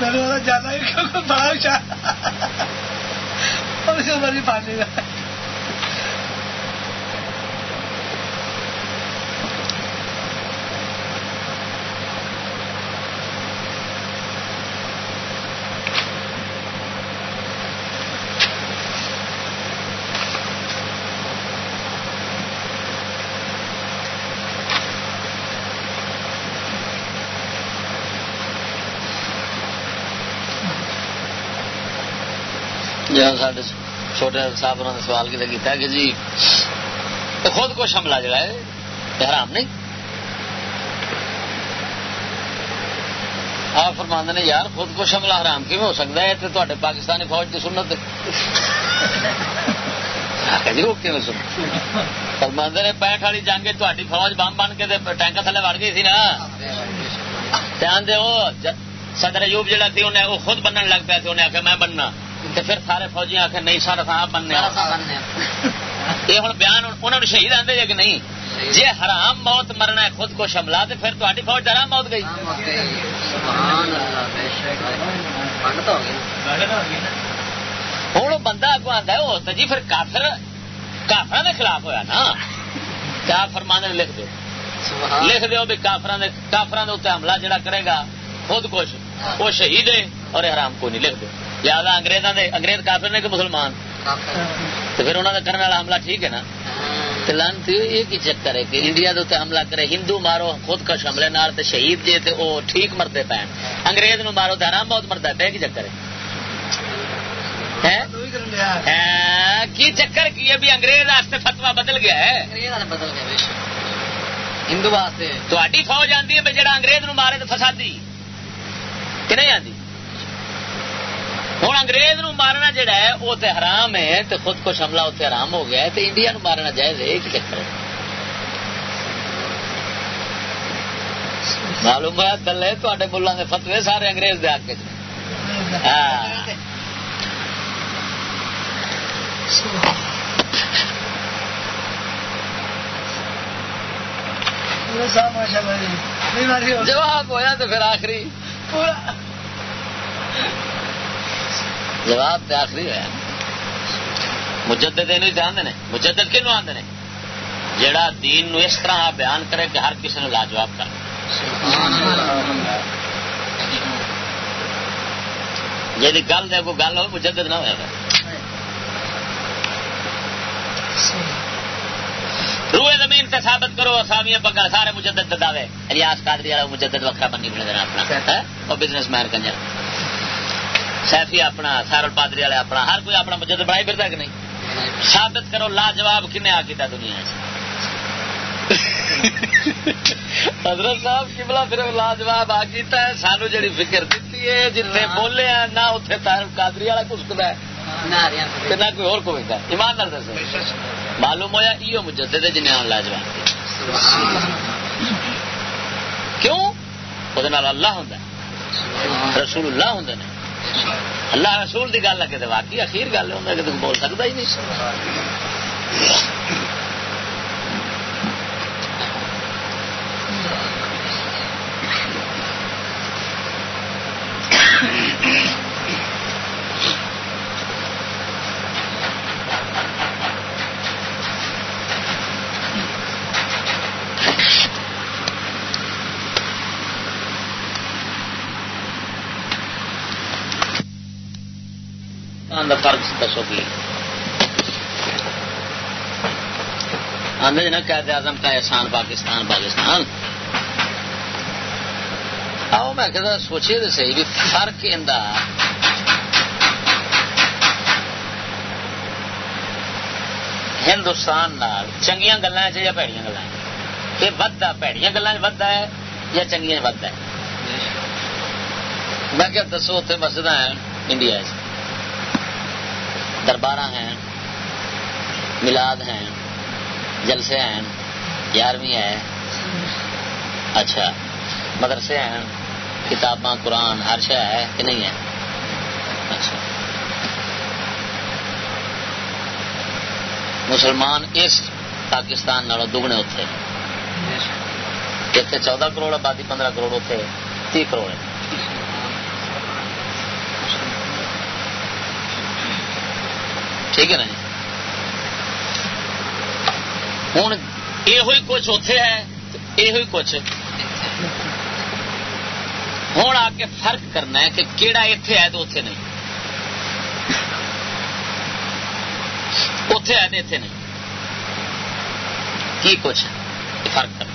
Speaker 4: میں نے بولا جانا ہی بڑا اور اسے بڑی پانی
Speaker 1: میں چھوٹے صاحب نے سوال کیا کہ جی خود کو شملہ جڑا ہے حرام نہیں؟ آپ فرماند نے، یار، خود کو شملہ حرام کی ہو سکتا ہے؟ تو تے پاکستانی فوج کی سنت جی فرماند نے پینٹ والی جنگ تاری فوج بم بن کے ٹینکا تھلے وڑ گئی تھی نا۔ دھیان دے صدر یوب جہاں تھی انہیں وہ خود بننے لگ پیا انہیں آخر میں بننا۔ تو پھر سارے فوجی آخر نہیں سارا صاحب بننے یہ ہوں بیان انہوں نے شہید آتے جی کہ نہیں؟ جی حرام موت مرنا ہے خود کو شملا تو پھر تاری فوج حرام موت گئی۔ ہوں بندہ اگو آتا ہے وہ جی پھر کافر کافر کے خلاف ہوا نا۔ کیا فرمانے لکھ دو لکھ دو بھی کافر کافران کے حملہ جڑا کرے گا خود کچھ۔ وہ شہید ہے اور حرام کو نہیں لکھ دو لہٰذا انگریزوں کے انگریز کافر نے کہ مسلمان؟ تو پھر انہوں نے کرنے والا حملہ ٹھیک ہے نا؟ لانتی یہ کی چکر ہے کہ انڈیا کے حملہ کرے ہندو مارو خود کش حملے نال شہید جی تو وہ ٹھیک مرتے پے انگریز نو مارو تو آرام بہت مرتا ہے کی چکر ہے؟ کی چکر کی ہے بھی انگریز فتوا بدل گیا ہے؟
Speaker 3: ہندو واسطے۔
Speaker 1: تھی فوج آتی ہے جڑا انگریز نو مارے تو فسادی۔ کہ نہیں آتی ہوں انگریز نو مارنا جڑا ہے، وہ تو حرام ہے تو خود کو حملہ اتنے حرام ہو گیا ہے تو انڈیا نو مارنا جائز ہے، ایک چکر ہے۔ معلوم ہے گل تے بولوں کے فتوے سارے انگریز دے آکے ہاں۔ جواب ہوا تو پھر آخری۔ جواب تو آخری ہوا مجدد یہ آدھے مجدد کنو آدھے جڑا دین نو اس طرح بیان کرے کہ ہر کسی نے لاجواب کر۔ جی گل دے کوئی گل ہو مجدد نہ ہوا روئے زمین سے ثابت کرو اسامیاں پکا سارے مجدد دعوے۔ ریاض قادری والا مجدد وکرا بنی بنے دینا اپنا۔ وہ بزنس مین کنجر۔ سیفی اپنا سارل پادری والے اپنا ہر کوئی اپنا مجدد بنائی پھرتا کہ نہیں؟ ثابت کرو لاجواب کنے آ کیتا دنیا حضرت صاحب کملا پھر لاجواب آ کیتا ہے سانو جڑی فکر دیتی ہے جتنے بولے ہیں نہ اتنے تاہر قادری والا کسکتا ہے نہ کوئی اور کوئی ایمان نال دسو۔ معلوم ہوا یہ مجدد آن لاجواب۔ کیوں؟ وہ اللہ ہوں رسول اللہ ہوں نے اللہ رسول کی گل ہے واقعی اخیر گل ہے کہ بول سکتا ہی نہیں۔ فرق دسو کی آدھے نا قید اعظم کا احسان پاکستان پاکستان۔ آؤ میں کہتا سوچے تو صحیح بھی فرق اندا ہندوستان چنگیا گلا یا پیڑیاں گلا یہ ودہ پیڑیاں گلا ودہ ہے یا چنگیا ودہ ہے؟ میں کیا دسو اتنے مسجد ہیں انڈیا دربار ہیں ملاد ہیں، جلسے ہیں، گیارہویں ہے۔ اچھا مدرسے ہیں، کتاباں، قرآن، ہر شہ ہے کہ نہیں ہے؟ اچھا۔ مسلمان اس پاکستان نالوں دگنے اتنے اتنے چودہ کروڑ، آبادی پندرہ کروڑ اتنے تی کروڑ ہے۔ ٹھیک ہے نا جی؟ ہوں یہ کچھ اتے ہے یہ کچھ۔ ہوں آ کے فرق کرنا ہے کہ کہڑا اتے ہے تو اتے نہیں۔ اتے ہے تو اتے نہیں۔ کی کچھ فرق کرنا۔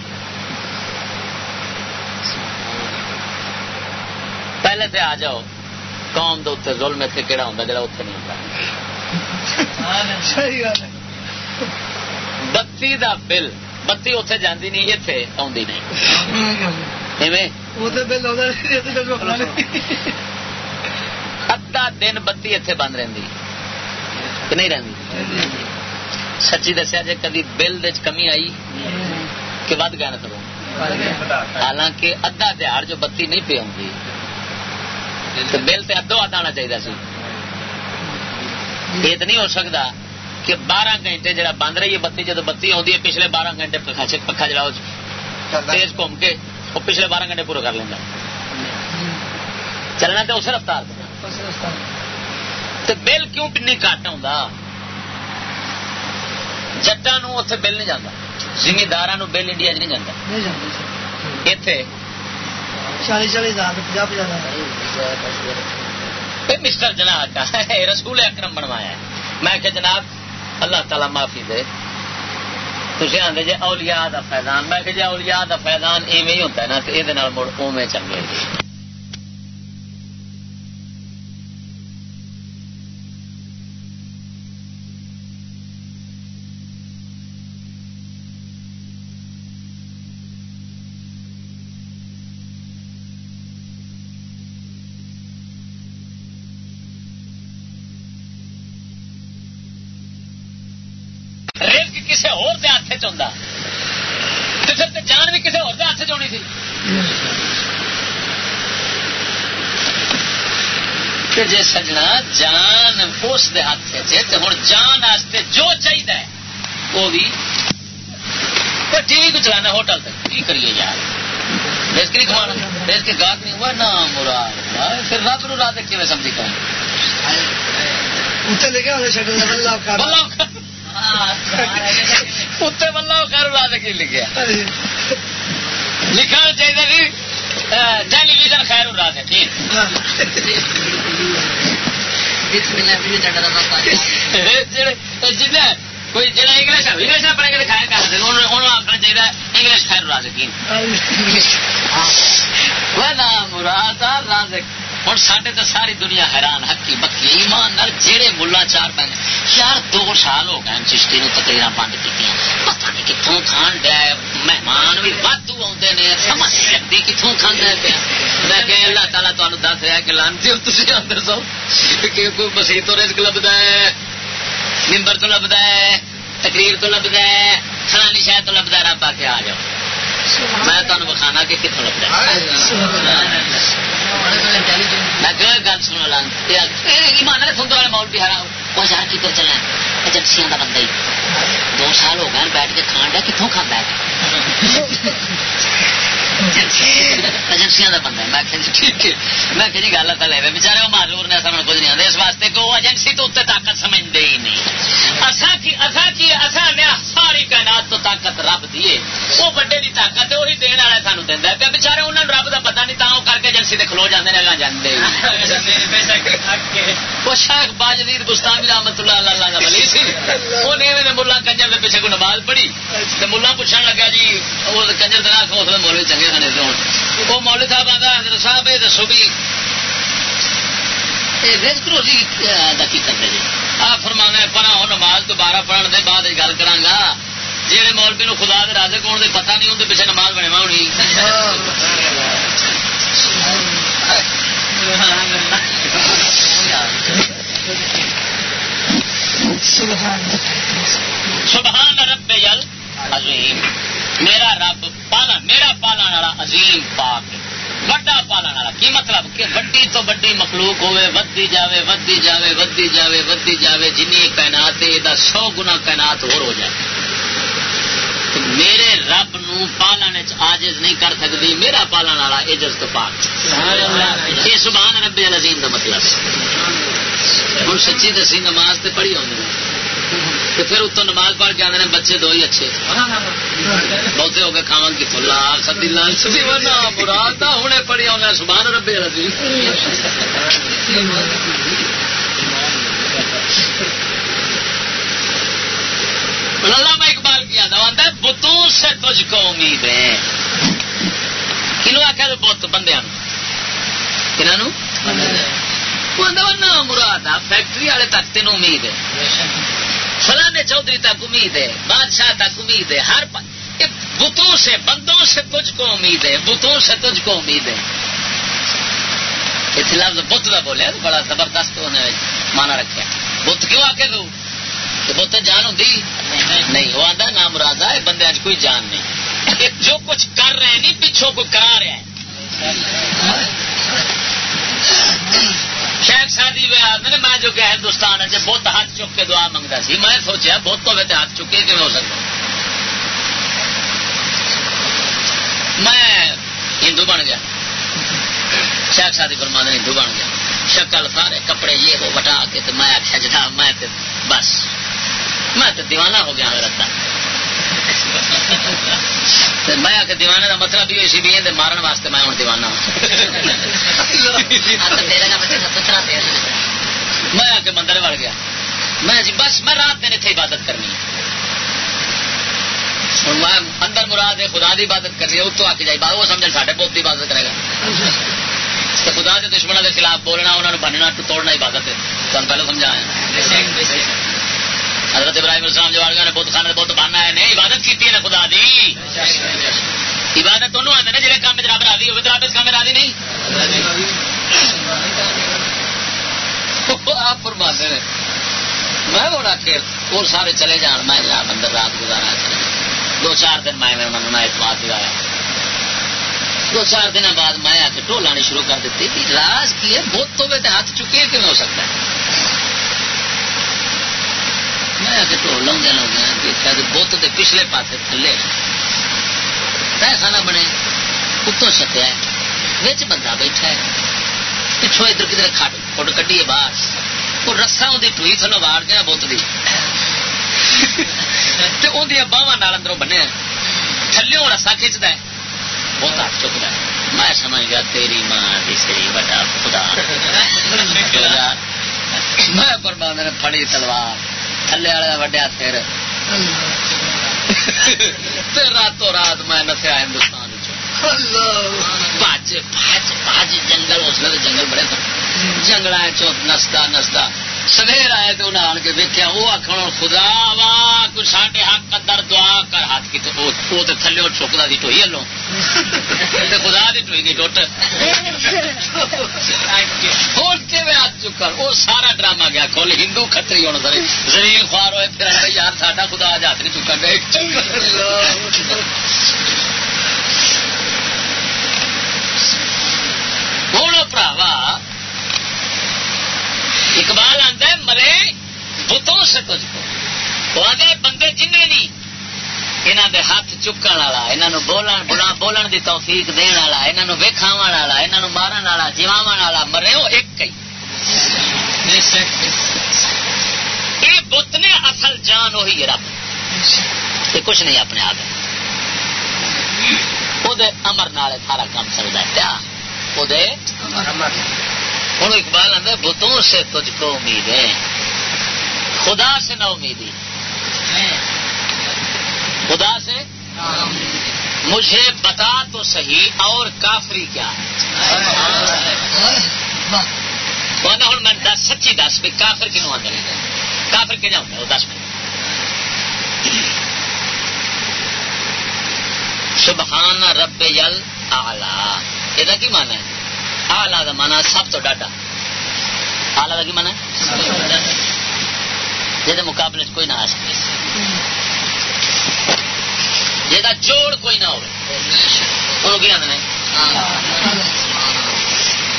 Speaker 1: پہلے تو آ جاؤ، قوم کے اتنے ظلم اتنے کہڑا ہوں جا اتنے نہیں ہوتا بتی دا بل بتی اتے جاندی نہیں اتنے آدھی نہیں۔ ادھا دن بتی اتنے بند رہی نہیں رہی سچی دسیا جی کدی بل کمی آئی کہ ود گیا نا حالانکہ ادھا دیہڑ جو بتی نہیں پی آؤں بل تو ادو اد آنا چاہیے سی۔ یہ تو نہیں ہو سکتا کہ بارہ گھنٹے جہاں بند رہی ہے بتی جب بتی آتی ہے پچھلے بارہ گھنٹے پکا جڑا تیز گھوم کے وہ پچھلے بارہ گھنٹے پورے کر لینا۔ چلنا تو اسی رفتار بل کیوں پنی کٹ آ جٹان اتنے بل نہیں جانا زمیندار بل انڈیا چ نہیں جانا اتے چالیس چالیس ہزار۔ مسٹر جناب کا رسول اکرم بنوایا میں کہ جناب، اللہ تعالی معافی دے۔ تھی آدھے جی اولیاء دا فیضان۔ میں کہ جی اولیاء دا فیضان ایویں ہی ہوتا ہے نا، تو یہ مڑ اوے چنگے۔ چاہتا تو پھر جان بھی کسی ہاتھ چونی تھی جی سجنا جان اس ہاتھ ہوں جان واسطے جو چاہیے وہ بھی ٹی وی کو چلانا ہوٹل تک کی کریے یار بیس کے کھانا بیس کے گاہک نہیں ہوا نہ مراد پھر نو رات کیون سمجھی کہ
Speaker 4: اتنے لکھا ہونا شکل
Speaker 1: اتنے بلا خیر رات کی لکھا لکھنا چاہیے جی ٹیلی ویژن خیر رات ہے ٹھیک جن کوئی جہاں انگلش انگلش پڑھے گا دکھایا کر انہوں آخنا چاہیے انگلش خیر رازقین مراد رازق ہوں سڈے تو ساری دنیا حیران حقی بکی ایمان جہے ملا چار پہ یار دو سال ہو گئے چشتی تقریر بند کی پتا نہیں کتوں کھان ڈیا مہمان بھی وادو آتے ہیں سمجھ کتوں کھانا پیا میں کہ اللہ تعالیٰ تمہیں دس رہا کہ لانتی تھی سو۔ کہ کوئی تو رزق لبدا ہے ممبر تو لبدا ہے تقریر تو لبدا ہے فلانی شاید تو لبدا ہے رب آ کے آ جاؤ۔ میں تمہیں بخانا کہ کتوں لبدا میں گل سن لا ایمان سندر والے مول بھی ہرا، وہ یار کدھر چلے ایجنسیاں کا بندہ ہی۔ دو سال ہو گئے بیٹھ کے کھان ڈیا کتوں کھانا ہے؟ ایجنسیاں کا بندہ میں ٹھیک ہے میں کہ جی گل تو لے بےچارے وہ معذور نے سمجھ کچھ نہیں آتے اس واسطے کہ وہ ایجنسی تو اتنے طاقت سمجھتے ہی نہیں۔ اصا کی اصا کی اصا نے ساری کائنات تو طاقت رب دیے وہ بڑے کی طاقت ہے وہی دن والا سانو دینا پیا بےچارے انہوں نے رب کا پتا نہیں کر کے ایجنسی سے کھلو جاتے ہیں جانے وہ شاخ باجدید گستامی رحمت اللہ اللہ کا بلی سی۔ وہ نے ملا کنجر کے پیچھے کو نماز پڑھی۔ تو ملا پوچھنے لگا جی وہ کنجر دن آخو اس مولوی چنگے وہ مولوی صاحب آتا حضرت صاحب، یہ دسو بھی۔ رزق روزی کی کرتے جی؟ آ، فرمانا پڑا ہوں نماز دوبارہ پڑھن دے بعد گل کرا جہے مولوی نو خدا دے رازق ہونے دے، پتہ نہیں ہوں پیچھے نماز بنے ہونی سبحان رب یل عظیم. میرا رب پالا میرا پالا والا عظیم پاک وڈا پالا والا کی مطلب? کہ وڈی تو وڈی مخلوق ہوے ودی جاوے ودی جاوے ودی جاوے ودی جاوے، جنی کائنات ہے سو گنا کائنات اور ہو جائے تو میرے رب نو پالن آجز نہیں کر سکتی. میرا پالن والا ایجز تو پاک یہ سبحان رب العظیم کا مطلب ہوں سچی دسی نماز تے پڑھی آؤں تو پھر اتوں نماز پڑھ کے آدھے بچے دو ہی اچھے۔ بہتے ہو گئے کھاوا کتوں لا سدی لال سدی مراد ہوں پڑھی آنا سبحان رب العظیم۔ علامہ اقبال کیا دعوت ہے، بتوں سے تجھ کو امید ہے۔ کنو آخر بت بندے کنہوں مراد آ فیکٹری والے تک تین امید ہے۔ فلانے چودھری تک امید ہے، بادشاہ تک امید ہے، ہر بتوں سے، بندوں سے تجھ کو امید ہے، بتوں سے تجھ کو امید ہے۔ اس لفظ بت کا بولے بڑا زبردست انہیں مانا رکھا بت کیوں آ کے دوں بت جان ہوں نہیں، وہ آتا نام مراد ہے، بندے اچ کوئی جان نہیں۔ جو کچھ کر رہے ہیں، نہیں، پچھوں کو کرا رہے ہیں شیخ شادی آدھے میں جو کہ ہندوستان ہے بت ہاتھ چک کے دعا منگتا سی، میں سوچا بت ہوئے تو ہاتھ چکے کہ ہو سکتا؟ میں ہندو بن گیا۔ شیخ شادی فرما ہندو بن گیا۔ شکل سارے کپڑے یہ وہ بٹا کے تو میں آخیا جناب، میں بس۔ میں تو دیوانہ ہو گیا رکھتا میں آ کے دیوانے کا مطلب یہ اسی بھی مارن واسطے میں ہوں دیوانہ میں آ کے مندر وڑ گیا۔ میں جی بس میں رات دن اتنے عبادت کرنی میں اندر مراد ہے خدا دی عبادت کرنی ہے اتو آ کے جائے وہ سمجھ ساڈے بہت کی عبادت کرے گا۔ خدا کے دشمنوں کے خلاف بولنا انہوں نے بننا توڑنا عبادت ہے۔ تم پہلے سمجھایا۔ حضرت ابراہیم اسلام جو نے بت خانے بت بننا ہے، نہیں، عبادت کی ہے خدا دی۔ عبادت دونوں آتے ہیں جہاں کام رب راضی ہوگی تو آپ اس کام راضی نہیں؟ آپ فرماتے ہیں میں وہ کے وہ سارے چلے جان، میں جناب اندر رات گزارا دو چار دن میں انہوں نے اعتماد دلایا دو چار دن بعد میں آ کے ٹول آنی شروع کر دیتی کہ راز کی ہے بت ہوئے تو ہاتھ چکے کیوں ہو سکتا ہے؟ میں دیکھا کہ بت کے پچھلے پاس تھلے۔ پیسہ نہ بنے اتوں چھتیا بچ بندہ بیٹھا ہے۔ پچھو ادھر کدھر کھٹ فٹ کٹی ہے باہر وہ رسا وہ ٹوئی تھلو واڑ گیا بت باہواں اندروں بنیا رسا کھچتا ہے۔ بہت ہاتھ چکتا ہے۔ میں سمجھ گیا تیری ماں خدا۔ میں پرما نے تلوار۔ تھلے والے وڈیا سر راتوں رات میں نسیا ہندوستان جنگل اس جنگل بڑے جنگل نستا نستا سویر آئے تو انہیں آن کے دیکھا وہ آخر خدا وا، کوئی ساڈے حق قدر دعا کر۔ ہاتھ کی وہ تو تھلے چکتا سی ٹوئی ہلو۔ خدا دی ٹوئی گئی ٹوٹ۔ ہاتھ چکر؟ وہ سارا ڈرامہ گیا، کھول۔ ہندو کتری ہونا سر زمین خوار ہوئے، پھر یار، ساڈا خدا آج ہاتھ نہیں چکن دے۔ ہوں پراوا اقبال آتا ہے، مرے بتوں سے تجھ کو۔ وہ آدھے بندے جن بھی یہاں دے ہاتھ چکن والا یہاں بولن، بلا بولن دی توفیق دن والا یہاں ویکھاو والا یہاں مارن والا جیواو والا، مرے وہ ایک ہی۔ یہ بت نے اصل جان وہی ہے رب۔ یہ کچھ نہیں اپنے آپ۔ وہ امر نال سارا کام چلتا ہے۔ کیا؟ وہ ہوں اقبال آدھا بتوں سے تجھ کو امید ہے۔ خدا سے نہ امیدی۔ خدا سے؟ مجھے بتا تو صحیح، اور کافری کیا؟ ہے ہوں میں دس، سچی دس بھی، کافر کنو آدھے کافر کہ جاؤں وہ دس منٹ۔ سبحان رب یل آلہ یہ کی مانا ہے؟ آلہ کا مانا سب تو ڈاڈا۔ آلہ کا کی مانا یہ مقابلے کوئی نہ آ سکے۔ یہ جوڑ کوئی نہ ہو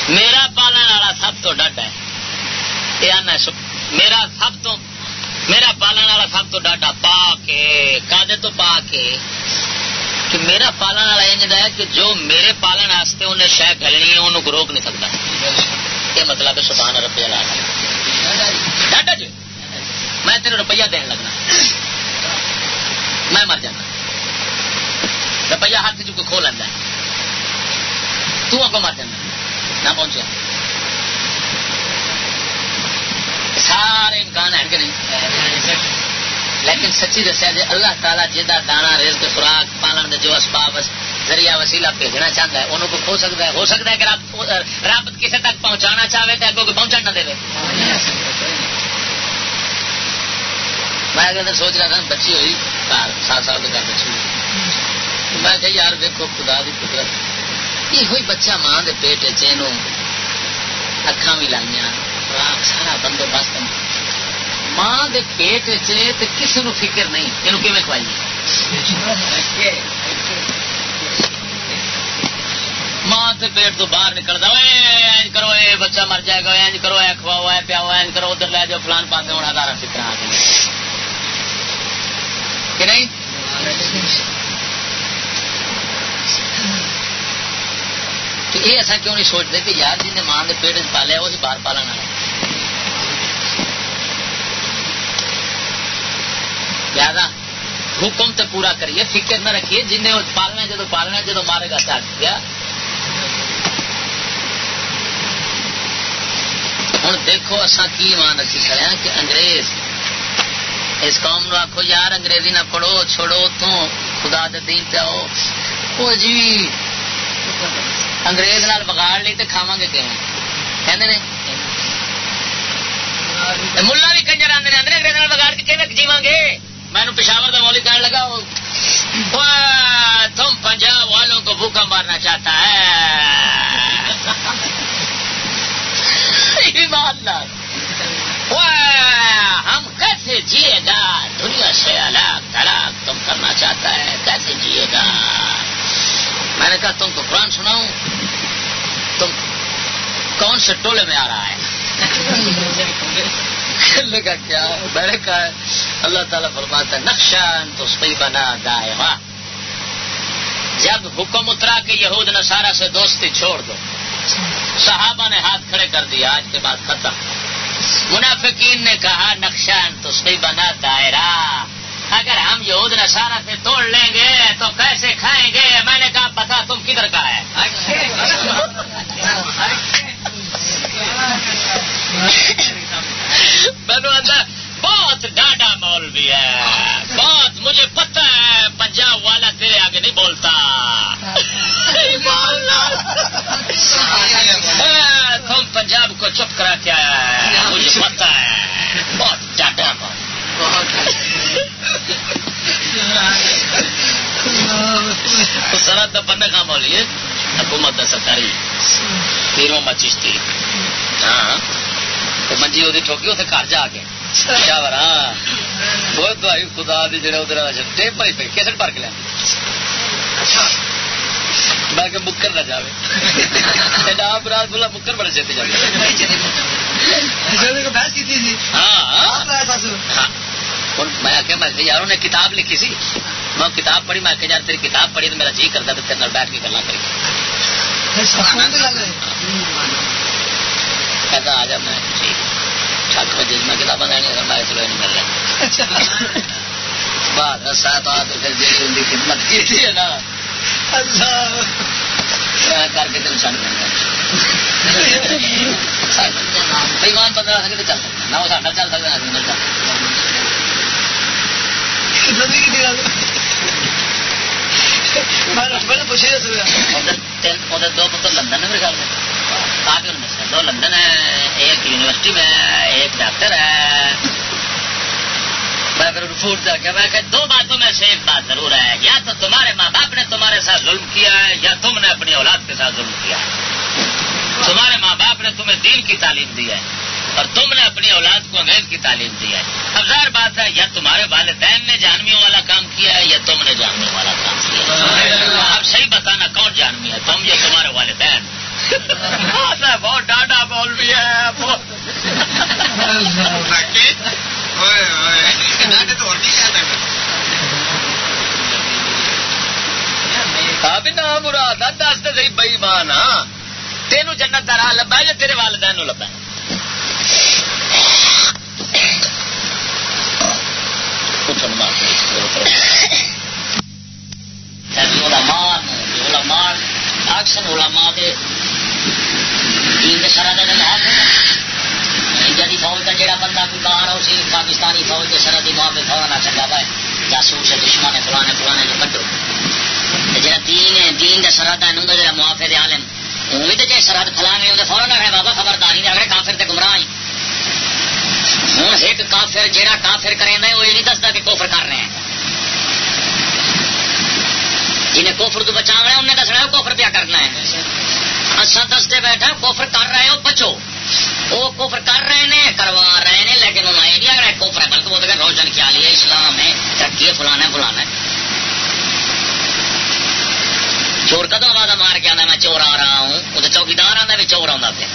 Speaker 1: میرا پالن والا سب تو ڈڈ ہے۔ یہ آنا میرا سب تو میرا پالن والا سب تو ڈاڈا پا کے کادے تو پا کے کہ میرا پالن والا انج ہے کہ جو میرے پالن واسطے انہیں شہ گلنی ہے، انہوں کو روک نہیں سکتا۔ یہ مطلب ہے سبحان روپیہ لا ڈاٹا جی میں تیرے روپیہ دین لگنا۔ میں مر جانا۔ روپیہ ہاتھ چکے کھو لینا تو اگو مر جانا۔ نہ پہنچا سارے امکان ہیں کہ نہیں؟ لیکن سچی دسیا جی اللہ تعالیٰ جہاں دانا، رزق، خوراک، پالن جو اسباب ذریعہ وسیلہ بھیجنا چاہتا ہے، انہوں کو کھو سکتا ہے، ہو سکتا ہے کہ رب رب کسی تک پہنچانا چاہے تو اگوں پہنچا نہ دے۔ میں اگر سوچ رہا تھا، بچی ہوئی سات سال کے بچی ہوئی۔ میں کہ یار دیکھو خدا دی قدرت۔ یہ ہوئی بچہ ماں دے پیٹ چینو اکھاں بھی لائیاں، خوراک سارا بندوبست ماں دے پیٹ کسی نو فکر نہیں۔ یہ کھوائیے؟ ماں تے پیٹ تو باہر نکلتا اینج کرو، اے بچہ مر جائے گا۔ اینج کرو، اے کھواؤ، اے پیاؤ، اینج کرو۔ ادھر لے جاؤ، فلان پاس ہونا ہزار فکر آ کہ نہیں؟ تو یہ ایسا کیوں نہیں سوچتے کہ یار جن نے ماں کے پیٹ پالیا وہی باہر پالنا ہے لہذا حکم تو پورا کریے فکر نہ رکھیے جن نے پالنا جدو پالنا جدو مارے گا چاٹ گیا ہوں دیکھو اصا کی مان رکھی کھڑے کہ انگریز اس قوم نو آخو یار انگریزی نہ پڑھو چھوڑو اتوں خدا دین پہ آؤ۔ وہ جی انگریز نال بگاڑ لی تو کھاوا گے کیوں کہ ملا بھی کنجر آدھے انگریز بگاڑ کے جیوا گے؟ میں نے پشاور کا مولی کہنے لگا تم پنجاب والوں کو بھوکا مارنا چاہتا ہے۔ ہم کیسے جیے گا؟ دنیا سے الگ تلاک تم کرنا چاہتا ہے، کیسے جیے گا؟ میں نے کہا، تم کو قرآن سناؤں؟ تم کون سے ٹولے میں آ رہا ہے؟ لگا کیا میں نے کہا اللہ تعالیٰ فرماتا ہے نقشان تو بنا دائے جب حکم اترا کہ یہود نصارہ سے دوستی چھوڑ دو۔ صحابہ نے ہاتھ کھڑے کر دیا آج کے بعد ختم۔ منافقین نے کہا نقشان تو بنا دائرہ۔ اگر ہم یہود نصارہ سے توڑ لیں گے تو کیسے کھائیں گے؟ میں نے کہا پتا تم کدھر کا ہے۔ بہت ڈاڈا مول بھی ہے بہت مجھے پتا ہے پنجاب والا تیرے آگے نہیں بولتا۔ تم پنجاب کو چپ کرا کے آیا ہے مجھے پتا ہے۔ بہت ڈاڈا مول سرحد بندے کا مول یہ حکومت سرکاری۔ تیروں مچیس تھی ہاں۔ منجی وہ ٹھوکی اتنے گھر جا کے دوائی خدا دی جڑا ادھر ٹیپ پائی پی کیسٹ کے لیا میں کہ مکر نہ جائے آپ رات بولا مکر بڑے جائے ہاں میں میں یار انہیں کتاب لکھی سی میں کتاب پڑھی میں یار تیری کتاب پڑھی تو میرا جی کرتا تو تیرے بیٹھ کے گلا کری کہتا آ جا میں ٹھک بجے میں کتابیں لینی اگر میں چلو نہیں مل رہا بعد رسا تو پھر جی ان کی خدمت کی تھی نا۔ کر کے تین چڑھ دیں بےمان بندہ سکے تو چل سکتا نہ وہ ساڈا چل سکتا نہ چل دو پتر لندن میں کافی دو لندن ہے، ایک یونیورسٹی میں ہے، ایک ڈاکٹر ہے۔ میں پھر فوڈ کیا میں کہ دو باتوں میں سے ایک بات ضرور ہے۔ یا تو تمہارے ماں باپ نے تمہارے ساتھ ظلم کیا ہے، یا تم نے اپنی اولاد کے ساتھ ظلم کیا ہے۔ تمہارے ماں باپ نے تمہیں دین کی تعلیم دی ہے اور تم نے اپنی اولاد کو انگریز کی تعلیم دی ہے۔ اب ظاہر بات ہے، یا تمہارے والدین نے جانویوں والا کام کیا ہے، یا تم نے جانویوں کون جانوی ہے تم یا تمہارے والدین۔ بہت ڈاڈا بول بھی ہے نہ برا دس تو سی بئی جنت کا راہ لبا یا تیرے والدین لبا علماء اکثر علماء دے دین دے شرح دے انڈیا کی فوج کا جہاں بندہ کوئی باہر ہو سی پاکستانی فوج کے سرحد کی معافی فوراً چنگا پائے جاسوس ہے دشمن ہے، فلانے فلانے جو کٹو جہاں دین ہے، دین کا سرحد ہے انہوں جہاں معافی دے عالم وہ بھی تو جی سرحد فلانے انہیں فوراً رکھے بابا خبرداری رکھے کافر تے گمراہ ہوں ایک کافر جہاں کافر کریں وہ یہ نہیں دستا کہ کوفر کر رہے ہیں۔ جنہیں کوفر تو بچا ہے، انہیں دسنا کوفر پیا کرنا ہے۔ اصا دستے بیٹھا کوفر کر رہے ہو، بچو۔ وہ کوفر کر رہے ہیں کروا رہے ہیں لیکن انہوں یہ نہیں اگر کوفر ہے، بلکہ وہ تو روشن کیا لیا اسلام ہے، ترقی ہے، فلانا فلانا چور کدو آواز مار کے آنا میں چور آ رہا ہوں۔ وہ تو چوکیدار آتا بھی چور آتا پہ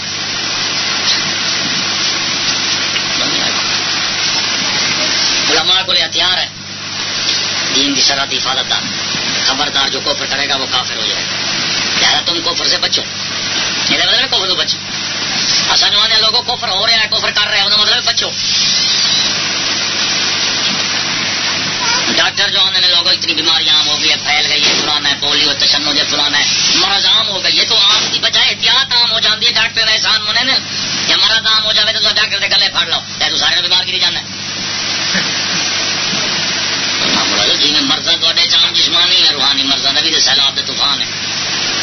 Speaker 1: علماء کو ہتھیار ہے۔ دین کی شرح کی حفاظت کا خبردار جو کوفر کرے گا وہ کافر ہو جائے گا۔ لہٰذا تم کوفر سے بچو۔ یہ مطلب کوفر تو بچو۔ اصل جو لوگوں کوفر ہو رہا ہے کوفر کر رہے ہیں مطلب بچو۔ ڈاکٹر جو آنے لوگوں، اتنی بیماریاں عام ہو گئی ہے، پھیل گئی ہے پرانا ہے، پولیو تشنو جو پرانا ہے۔ مرض عام ہو گئی ہے تو عام کی بجائے احتیاط عام ہو جاتی ہے، ڈاکٹر احسان منے نے، یا مرض عام ہو جائے تو ڈاکٹر کے گلے پھڑ لو یا تو سارے بیمار کی جانا ہے۔ جی مرضا تے چان جسمانی ہے روحانی مرضا کا بھی سیلاب طوفان ہے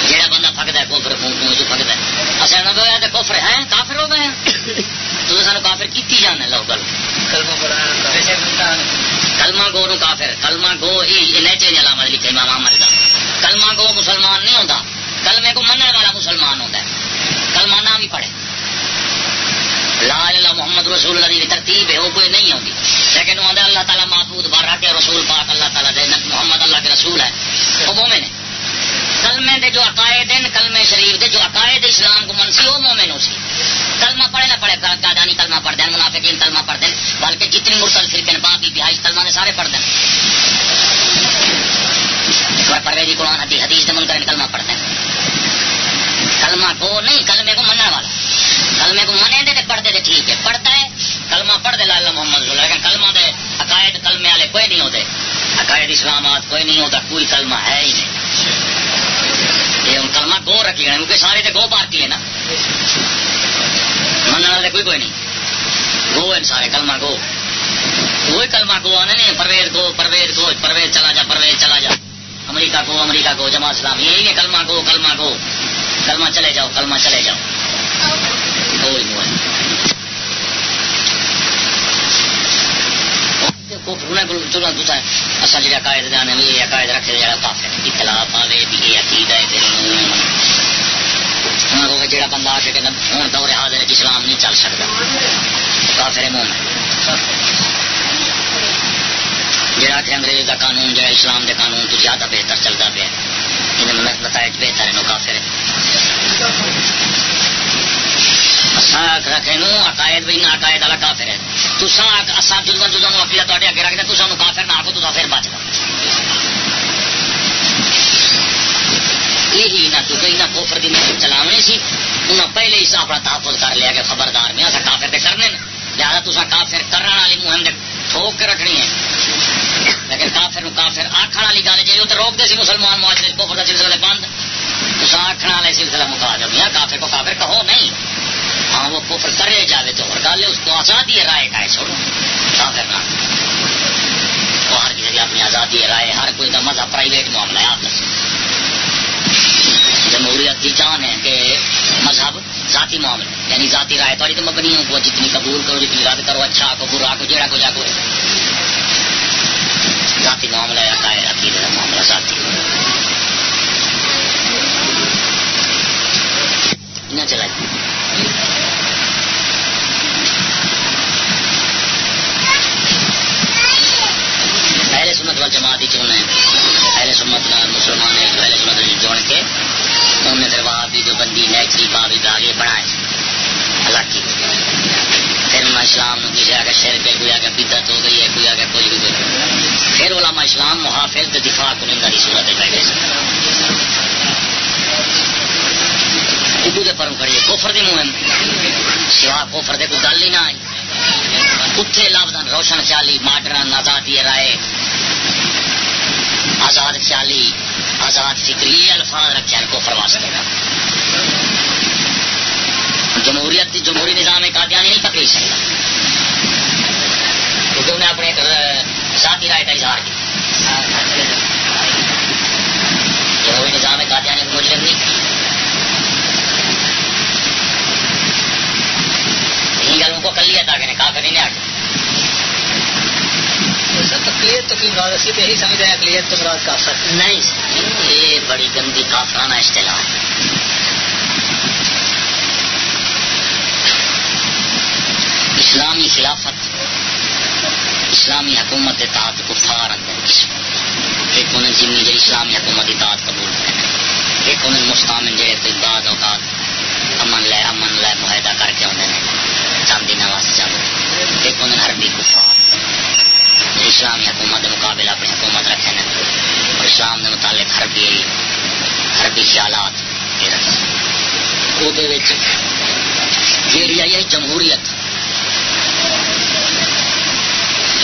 Speaker 1: جہاں بندہ فکتا ہے کوفر خون خون چ ہے۔ اصل نہ گیا تو کوفر ہے کافر ہو گئے تو سانو کافر کی جانا لو گل۔ کلما گو نو کافر کلما گو یہ نیچے علامت لکھے امام احمد کا کلما گو مسلمان نہیں ہوتا کلمے کو منع والا مسلمان ہوتا ہے۔ کلما نہ بھی پڑھے۔ لا اللہ محمد رسول اللہ کی ترتیب ہے، وہ کوئی نہیں ہوتی لیکن وہ اللہ تعالیٰ محفوظ بار رکھے، رسول پاک اللہ تعالیٰ دے محمد اللہ کے رسول ہے۔ وہ مومن ہے۔ کلمے دے جو عقائد ہیں، کلمے شریف دے جو عقائد اسلام کو منسی وہ مومن ہو سی۔
Speaker 3: کلمہ پڑھے نہ پڑھے قادانی کلمہ پڑھ دیں منافقین کلمہ پڑھ دیں بلکہ جتنی مرسل فرقے باقی بہائش کلمہ نے سارے پڑھ دیں پرویزی قرآن، حدیث حدیث من کر کلمہ پڑھ دیں کلمہ کو نہیں، کلمے کو منع والا۔ کلمے کو منے دے پڑھتے تھے ٹھیک ہے۔ پڑھتا ہے، کلمہ پڑھ دے لال محمد لیکن کلمہ دے عقائد کلمے والے کوئی نہیں ہوتے۔ عقائد اسلامات کوئی نہیں ہوتا، کوئی کلمہ ہے ہی نہیں۔ یہ ہم کلمہ گو رکھی گئے کیونکہ سارے تو گو پارٹی ہے نا۔ من والے کوئی کوئی نہیں۔ گو ہے سارے، کلمہ گو۔ وہی کلمہ گو آنے نہیں، پرویز گو پرویز گو، پرویز چلا جا، پرویز چلا جا۔ امریکہ کو امریکہ کو جمع اسلام یہی ہے کلمہ گو کلمہ گو۔ کلمہ چلے جاؤ، کلمہ چلے جاؤ۔ کوئی وہ اصل جہاں قائد جانے بھی یہ قائد رکھے کافی اطلاع آئے بھی یہ عقید ہے بندہ آ کے ہوں دور حاضر اسلام نہیں چل سکتا۔ کافر جہاں کہ انگریز کا قانون جہاں اسلام کے قانون تو زیادہ بہتر چلتا پیا۔ یہ نتائج بہتر ہے کافر رکھے عقائد بھی نہ، عقائد والا کافر ہے۔ تسا اصا عقیدہ تے اگے رکھتے کافر نہ آکو پھر بچ یہی نہ کوفر کی محنت چلاونی سی۔ انہیں پہلے ہی اپنا تحفظ کر لیا کہ خبردار میں اصا کافر تے کرنے لہٰذا تصا کافر کرنے والی مہم ٹھوک کے رکھنی ہے۔ لیکن کافر کافر آخر والی گل جی تو روکتے سی مسلمان معاشرے کوفر کا سلسلہ بند۔ تصا آخر والے سلسلہ مکا دو یا کافر کو کافر کہو، نہیں۔ ہاں وہ کفر کرے جاوے تو اور گل اس کو آزادی رائے کا ہے چھوڑو۔ کافر نہ۔ وہ ہر کسی اپنی آزادی رائے، ہر کوئی کا مزہ پرائیویٹ معاملہ ہے آپ دسو جمہوریت کی جان ہے کہ مذہب ذاتی معاملہ یعنی ذاتی رائے تھوڑی تو مبنی ہوں کو جتنی قبول کرو، جتنی رد کرو اچھا کو، برا کو، جیڑا کو، جا کو ذاتی معاملہ ہے عقائد عقیدے کا معاملہ ذاتی نہ چلا پہلے سمت وال جماعت ہی چونا ہے پہلے سمت مسلمان ہے پہلے سمت جوڑ کے انہوں نے پھر وہاں بھی جو بندی نیچری بابی باغی بنائے۔ الگ کی۔ پھر میں اسلام نو کسی آگے شیر کے کوئی آگے بدت ہو گئی ہے کوئی آگے کوئی بھی کوئی پھر علماء اسلام محافظ دے دفاع کنندہ کی صورت ہے بیٹھے اردو دے پروں کھڑی ہے کوفر دی مہم۔ سوا کوفر دے کوئی گل ہی نہ آئی۔ اتنے لفظ روشن خیالی ماڈرن، آزادی رائے، آزاد خیالی آزاد فکری، یہ الفاظ رکھے ہیں کوفر واسطے۔ جمہوریت جمہوری نظام ایک آدیانی نہیں پکڑی سکتا کیونکہ انہیں اپنے ایک ذاتی رائے کا اظہار کیا جمہوری نظام آدیانی مجرم نہیں گل کو کلی ادا کرنے کا نہیں آ
Speaker 4: اقلیت تو یہی سمجھ رہے ہیں اقلیت تو مراد کافر۔
Speaker 3: نہیں یہ بڑی گندی کافرانہ اصطلاح ہے۔ اسلامی خلافت اسلامی حکومت اطاعت کفار اندر ایک انہیں جنی جی اسلامی حکومت اطاعت قبول کریں ایک انہیں مستعمل جڑے کوئی بعد اوقات امن لے امن لے معاہدہ کر کے آتے ہیں چاندی نواز چاند ایک انہیں عربی کفار۔ جی اسلامی حکومت کے مقابلے اپنی حکومت رکھے ہیں اور اسلام کے متعلق حربی حربی خیالات یہ رکھے وہ جمہوریت۔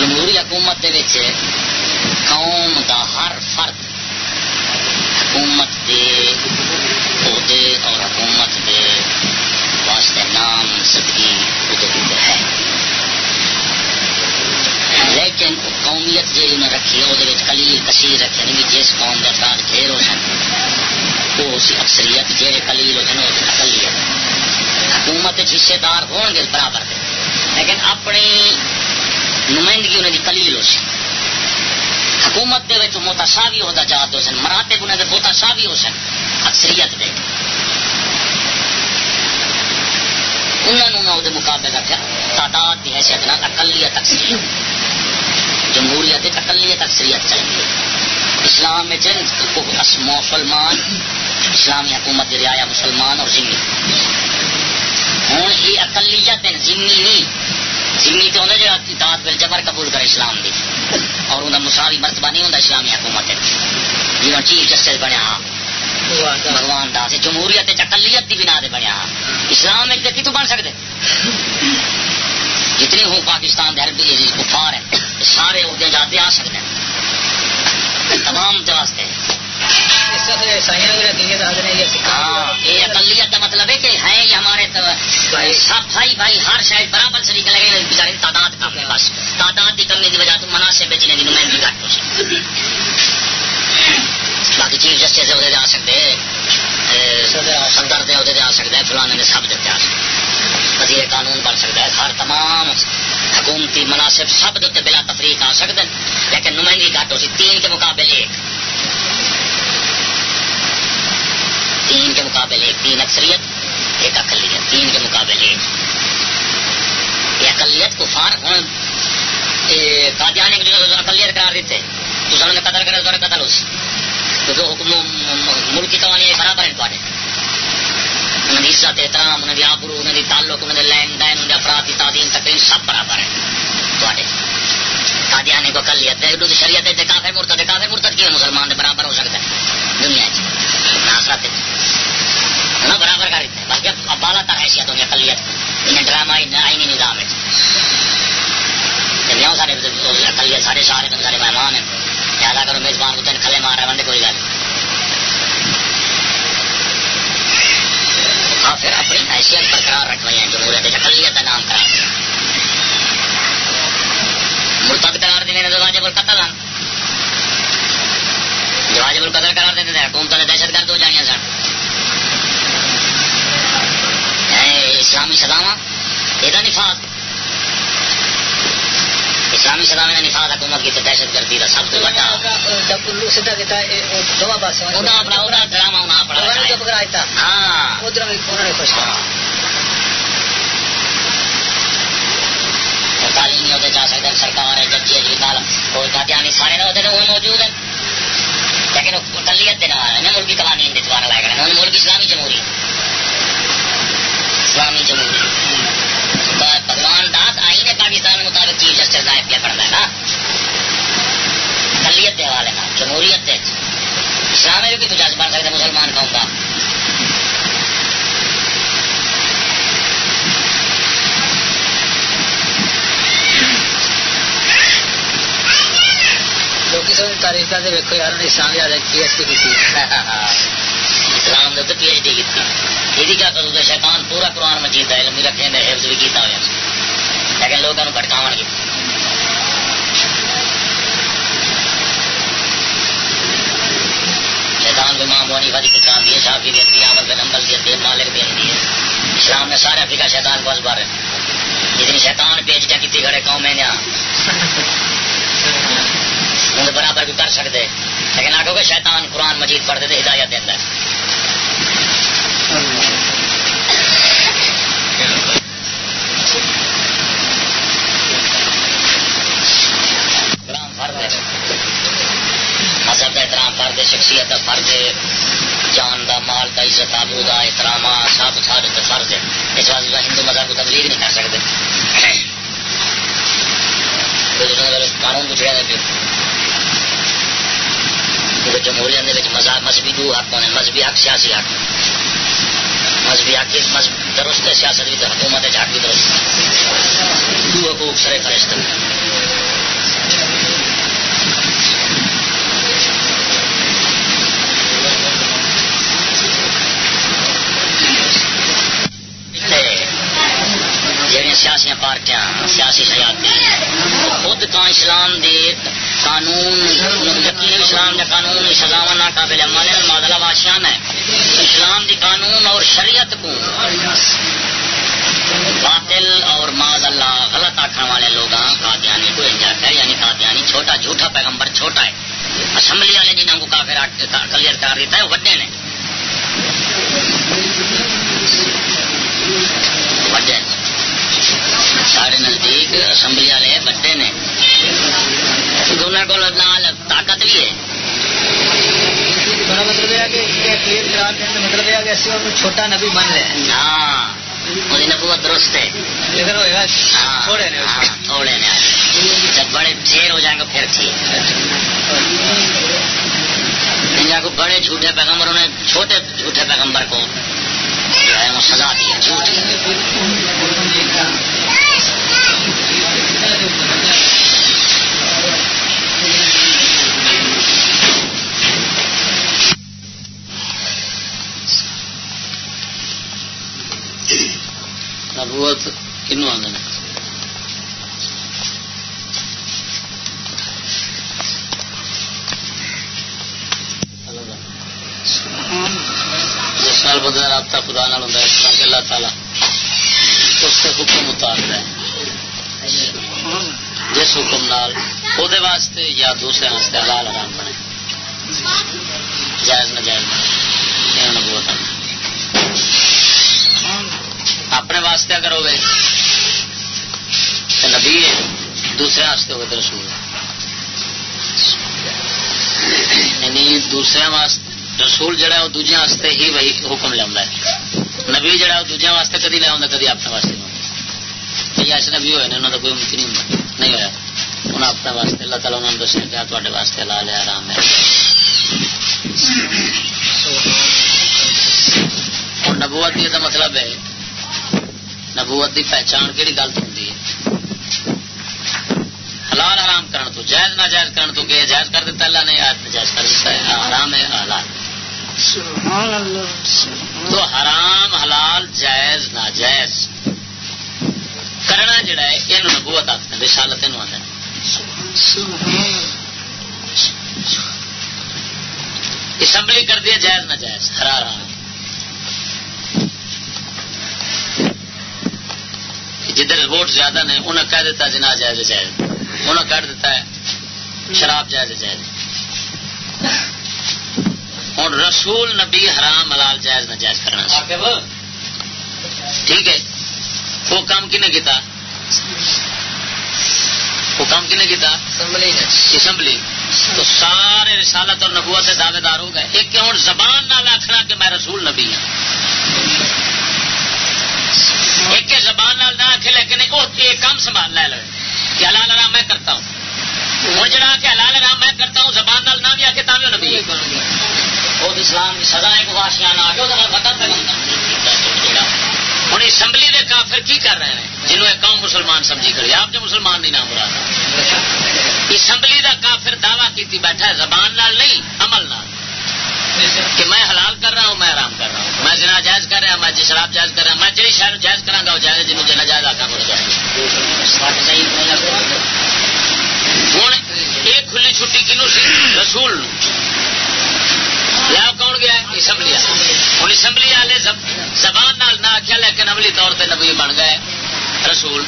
Speaker 3: جمہوری حکومت دے قوم دا ہر فرد، حکومت دے عہدے اور حکومت دے واسطے نام، صدقی ادھر ہے لیکن قومیت جی انہیں رکھی وہ کلیل کثیر رکھے نہیں، جس قوم کے افراد ڈھیر ہو سن، وہ اسی اکثریت جہے کلیل ہو سن وہ اقلیت حکومت حصے دار ہون گے برابر دے۔ لیکن اپنی نمائندگی انہیں کلیل ہو سن۔ حکومت دے وچ متساوی ہوتا جات ہو سن۔ مراتے انہیں دے متساوی ہو سن۔ اکثریت دے۔ انہوں نے وہ مقابلے رکھا تعداد کی حیثیت نہ اقلیت اکثریت۔ جمہوریت اقلیت اکثریت چاہیے اسلام میں جن مسلمان، اسلامی حکومت رعایا مسلمان اور ذمہ ہوں یہ اقلیت زمی نہیں زمی تو ہوتا اطاعت بل جبر قبول کرے اسلام دی. اور انہیں مساوی مرتبہ نہیں ہوتا اسلامی حکومت جی چیف جسٹس بنیا ہاں، بھگوان داس جمہوریت اقلیت کی بنا دے بنیا ہاں. اسلام ایک کی تو بن سکتے جتنے ہوں پاکستان دے عربی کفار ہیں سارے عہدے جاتے آ سکتے ہیں. تمام واسطے یہ اقلیت کا مطلب ہے کہ ہے یہ ہمارے بھائی بھائی ہر شاید برابر سے نکلے گئے بچارے تعداد ہے بس۔ تعداد کی کمی کی وجہ تو مناسب بیچنے کی نمائندگی گھٹ ہو باقی چیف جسٹس عہدے آ سکتے صدر دے عہدے آ سکتے ہیں فلانے نے سب دیتے آ سکتے وزیر قانون بن سکتا ہے ہر تمام حکومتی مناسب سب دیتے بلا تفریق آ سکتے ہیں۔ لیکن نمائندگی گھٹ ہو سی تین کے مقابلے ایک تین کے مقابلے ایک تین اکثریت، ایک اقلیت، تین کے مقابلے ایک۔ یہ اقلیت کو فار ہوں قادیان اقلیت قرار دیتے۔ تو سب نے قتل کرے تو قتل ہو سی کیونکہ حکم ملکی قوانین برابر ہیں تھوڑے انہوں کی عزت، احترام، انہوں کی آبرو، انہوں کی تعلق، انہوں کے لین دین، انہوں افراد کی تعلیم تقریم سب برابر ہیں۔ تھوڑے قادیانی کو کلیت ہے شریعت ہے کافر مرتد کافر مرتد کی مسلمان دے برابر ہو سکتا ہے۔ دنیا ناصرت انہوں برابر کر دیتے بلکہ بالا تر حیثیت ہوگی اقلیت انہیں ڈرامہ آئینی نظام ہے۔ جب سارے اقلیت سارے سارے بند سارے مہمان ہیں۔ لہٰذا کرو میزبان کو تین کھلے مار رہے بندے، کوئی گل ہاں پھر اپنی حیثیت برقرار رکھوائی ہیں جمہوریت اقلیت کا نام کرا مرتد قرار دینے تو واجب القتل ہیں جو واجب القتل قرار دیتے تھے حکومت نے دہشت گرد ہو جائیں سن اسلامی سداوا یہ نفاذ اسلامی سداوے کا نفاذ حکومت کی دہشت گردی کا سب سے۔ بڑا ڈرامہ ہاں۔ تعلیمی عہدے جا سکتے ہیں سرکار ہے ججی اجوال کوئی قادیانی سارے وہ موجود ہیں۔ لیکن کلیت دینا ہے ملکی قوانین دوارا لائے گئے ملک اسلامی جمہوری اسلامی جمہوری بھگوان داس آئی نے پاکستان مطابق چیف جسٹس نائب کیا پڑتا ہے نا؟ کلیت کے حوالے نا جمہوریت اسلام میں بھی کچھ بن سکتے مسلمان قوم کا
Speaker 1: تاریخ کا ویکو یار اسلام یاد پی ایچ ڈی کی
Speaker 3: اسلام پی ایچ ڈی کی یہ بھی کیا کروں گا شیطان پورا قرآن مجید علم بھی رکھے حفظ بھی کیتا ہوا لیکن لوگوں کو بھٹکاو گے۔ شیطان کو ماں بونی بڑی کام دی ہے شافی دین دی عمل بن امبل دی ہے مالک دین دی ہے۔ اسلام نے سارے افریقہ شیطان کو ازبار جتنی شیطان پیچ کیا کتنی کھڑے قوم میں ہوں برابر بھی کر سکتے۔ لیکن آگے شیطان قرآن مجید پڑھتے تو ہدایت دینا مذہب کا احترام فرد شخصیت کا فرض جان کا مال کا عزت آبو کا احترام سب سارے فرض ہے اس واسطے ہندو مذہب کو تبلیغ نہیں کر سکتے۔ قانون پوچھ رہے کیونکہ جمہوریت مذہب، مذہبی دو حق ہونے مذہبی حق، سیاسی حق۔ مذہبی حق مذہب درست ہے، سیاست بھی حکومت حق بھی درست۔ دو حقوق سرے فرشت سیاسی پارٹیاں سیاسی خود کا اسلام دے قانون یقین اسلام دے قانون سزاوا نہ قابل عمل مادلا بادشاہ ہے اسلام دی قانون اور شریعت کو باطل اور ماد اللہ غلط آخر والے لوگ قادیانی کو انجا ہے یعنی قادیانی چھوٹا جھوٹا پیغمبر چھوٹا ہے۔ اسمبلی والے جنہوں کو کافر کلیئر کر دیتا ہے، وہ وڈے نے۔ سارے نزدیک اسمبلی والے بڑے نے دونوں کو طاقت بھی ہے
Speaker 1: مطلب یہ کہ مطلب یہ کہ چھوٹا نبی بن رہے
Speaker 3: ہاں وہی نبوت درست ہے
Speaker 1: ادھر ہوئے گا
Speaker 3: ہاں
Speaker 1: تھوڑے نے
Speaker 3: تھوڑے نے آج جب بڑے ڈھیر ہو جائیں گے پھر ٹھیک کو بڑے جھوٹے پیغمبروں نے چھوٹے جھوٹے پیغمبر کو جو ہے وہ سزا دی ہے جھوٹ
Speaker 1: نبوت کنو آدھے جس نال بندے رابطہ خدا نال ہوتا ہے، اس طرح کہ اللہ تعالی اس سے حکم اتارتا ہے جس حکم نال وہ واسطے یا دوسرے واسطے حلال حرام بنے۔ جائز نجائز اپنے واسطے اگر ہوئے تو نبی ہے، دوسرے واسطے ہوئے تو رسول یعنی دوسرے واسطے، رسول جڑا ہے وہ دوجے واسطے ہی وہی حکم لیا ہے۔ نبی جڑا ہے وہ دوجے واسطے کدی لیا کدی اپنے واسطے کئی ایسے نبی ہوئے انہوں کا کوئی ممکن نہیں نہیں ہوا انہیں اپنے واسطے اللہ تعالیٰ انہوں نے دسیا کیا تے واسطے لا لیا آرام ہے اور نبوت یہ مطلب ہے نبوت دی پہچان کہڑی گل ہوتی ہے حلال حرام کرن تو جائز ناجائز کرن تو کہ جائز کر دیتا اللہ نے یا ناجائز کر دیتا ہے حرام ہے حلال تو حرام حلال جائز ناجائز کرنا جڑا ہے یہ نبوت ہیں رسالت یہ آتے اسمبلی کر دی جائز ناجائز حرار حرام جدھر ووٹ زیادہ نے انہیں کہہ دیتا جنا جائز جائز انہیں کہہ دیتا ہے شراب جائز جائز ہوں رسول نبی حرام حلال جائز نہ جائز کرنا ٹھیک ہے وہ کام کنے کیتا وہ کام کنے کیتا اسمبلی تو سارے رسالت اور نبوت سے دعوے دار ہو گئے۔ ایک ہوں زبان نہ آخنا کہ میں رسول نبی ہوں ایک زبان نال نہ آخے لیکن وہ کام سنبھال لے لے۔ کہ حلال آرام میں کرتا ہوں۔ ہوں جڑا کہ حلال آرام میں کرتا ہوں زبان نال نہ بھی آ کے تاوی نبی وہ اسلام سزا ایک واشیا نہ آ کے پتا پہ ہوں اسمبلی کے کافر کی کر رہے ہیں؟ جنہوں ایک قوم مسلمان سمجھی کری آپ جو مسلمان نہیں نام مراد اسمبلی کا کافر دعوی کی بیٹھا ہے، زبان نال نہیں، عمل نال۔ کہ میں حلال کر رہا ہوں، میں آرام کر رہا ہوں۔ میں جنا جائز کر رہا ہوں، میں جی شراب جائز کر رہا ہوں۔ میں جی شہر جائز کرا گا، وہ جائز جنوب جنا جائز آکا ہو جائے ہوں یہ کھلی چھٹی کنو سی؟ رسول لیا کون گیا اسمبلی ہوں اسمبلی والے زبان نال نہ آخیا لیکن عملی طور پہ نبی بن گئے۔ رسول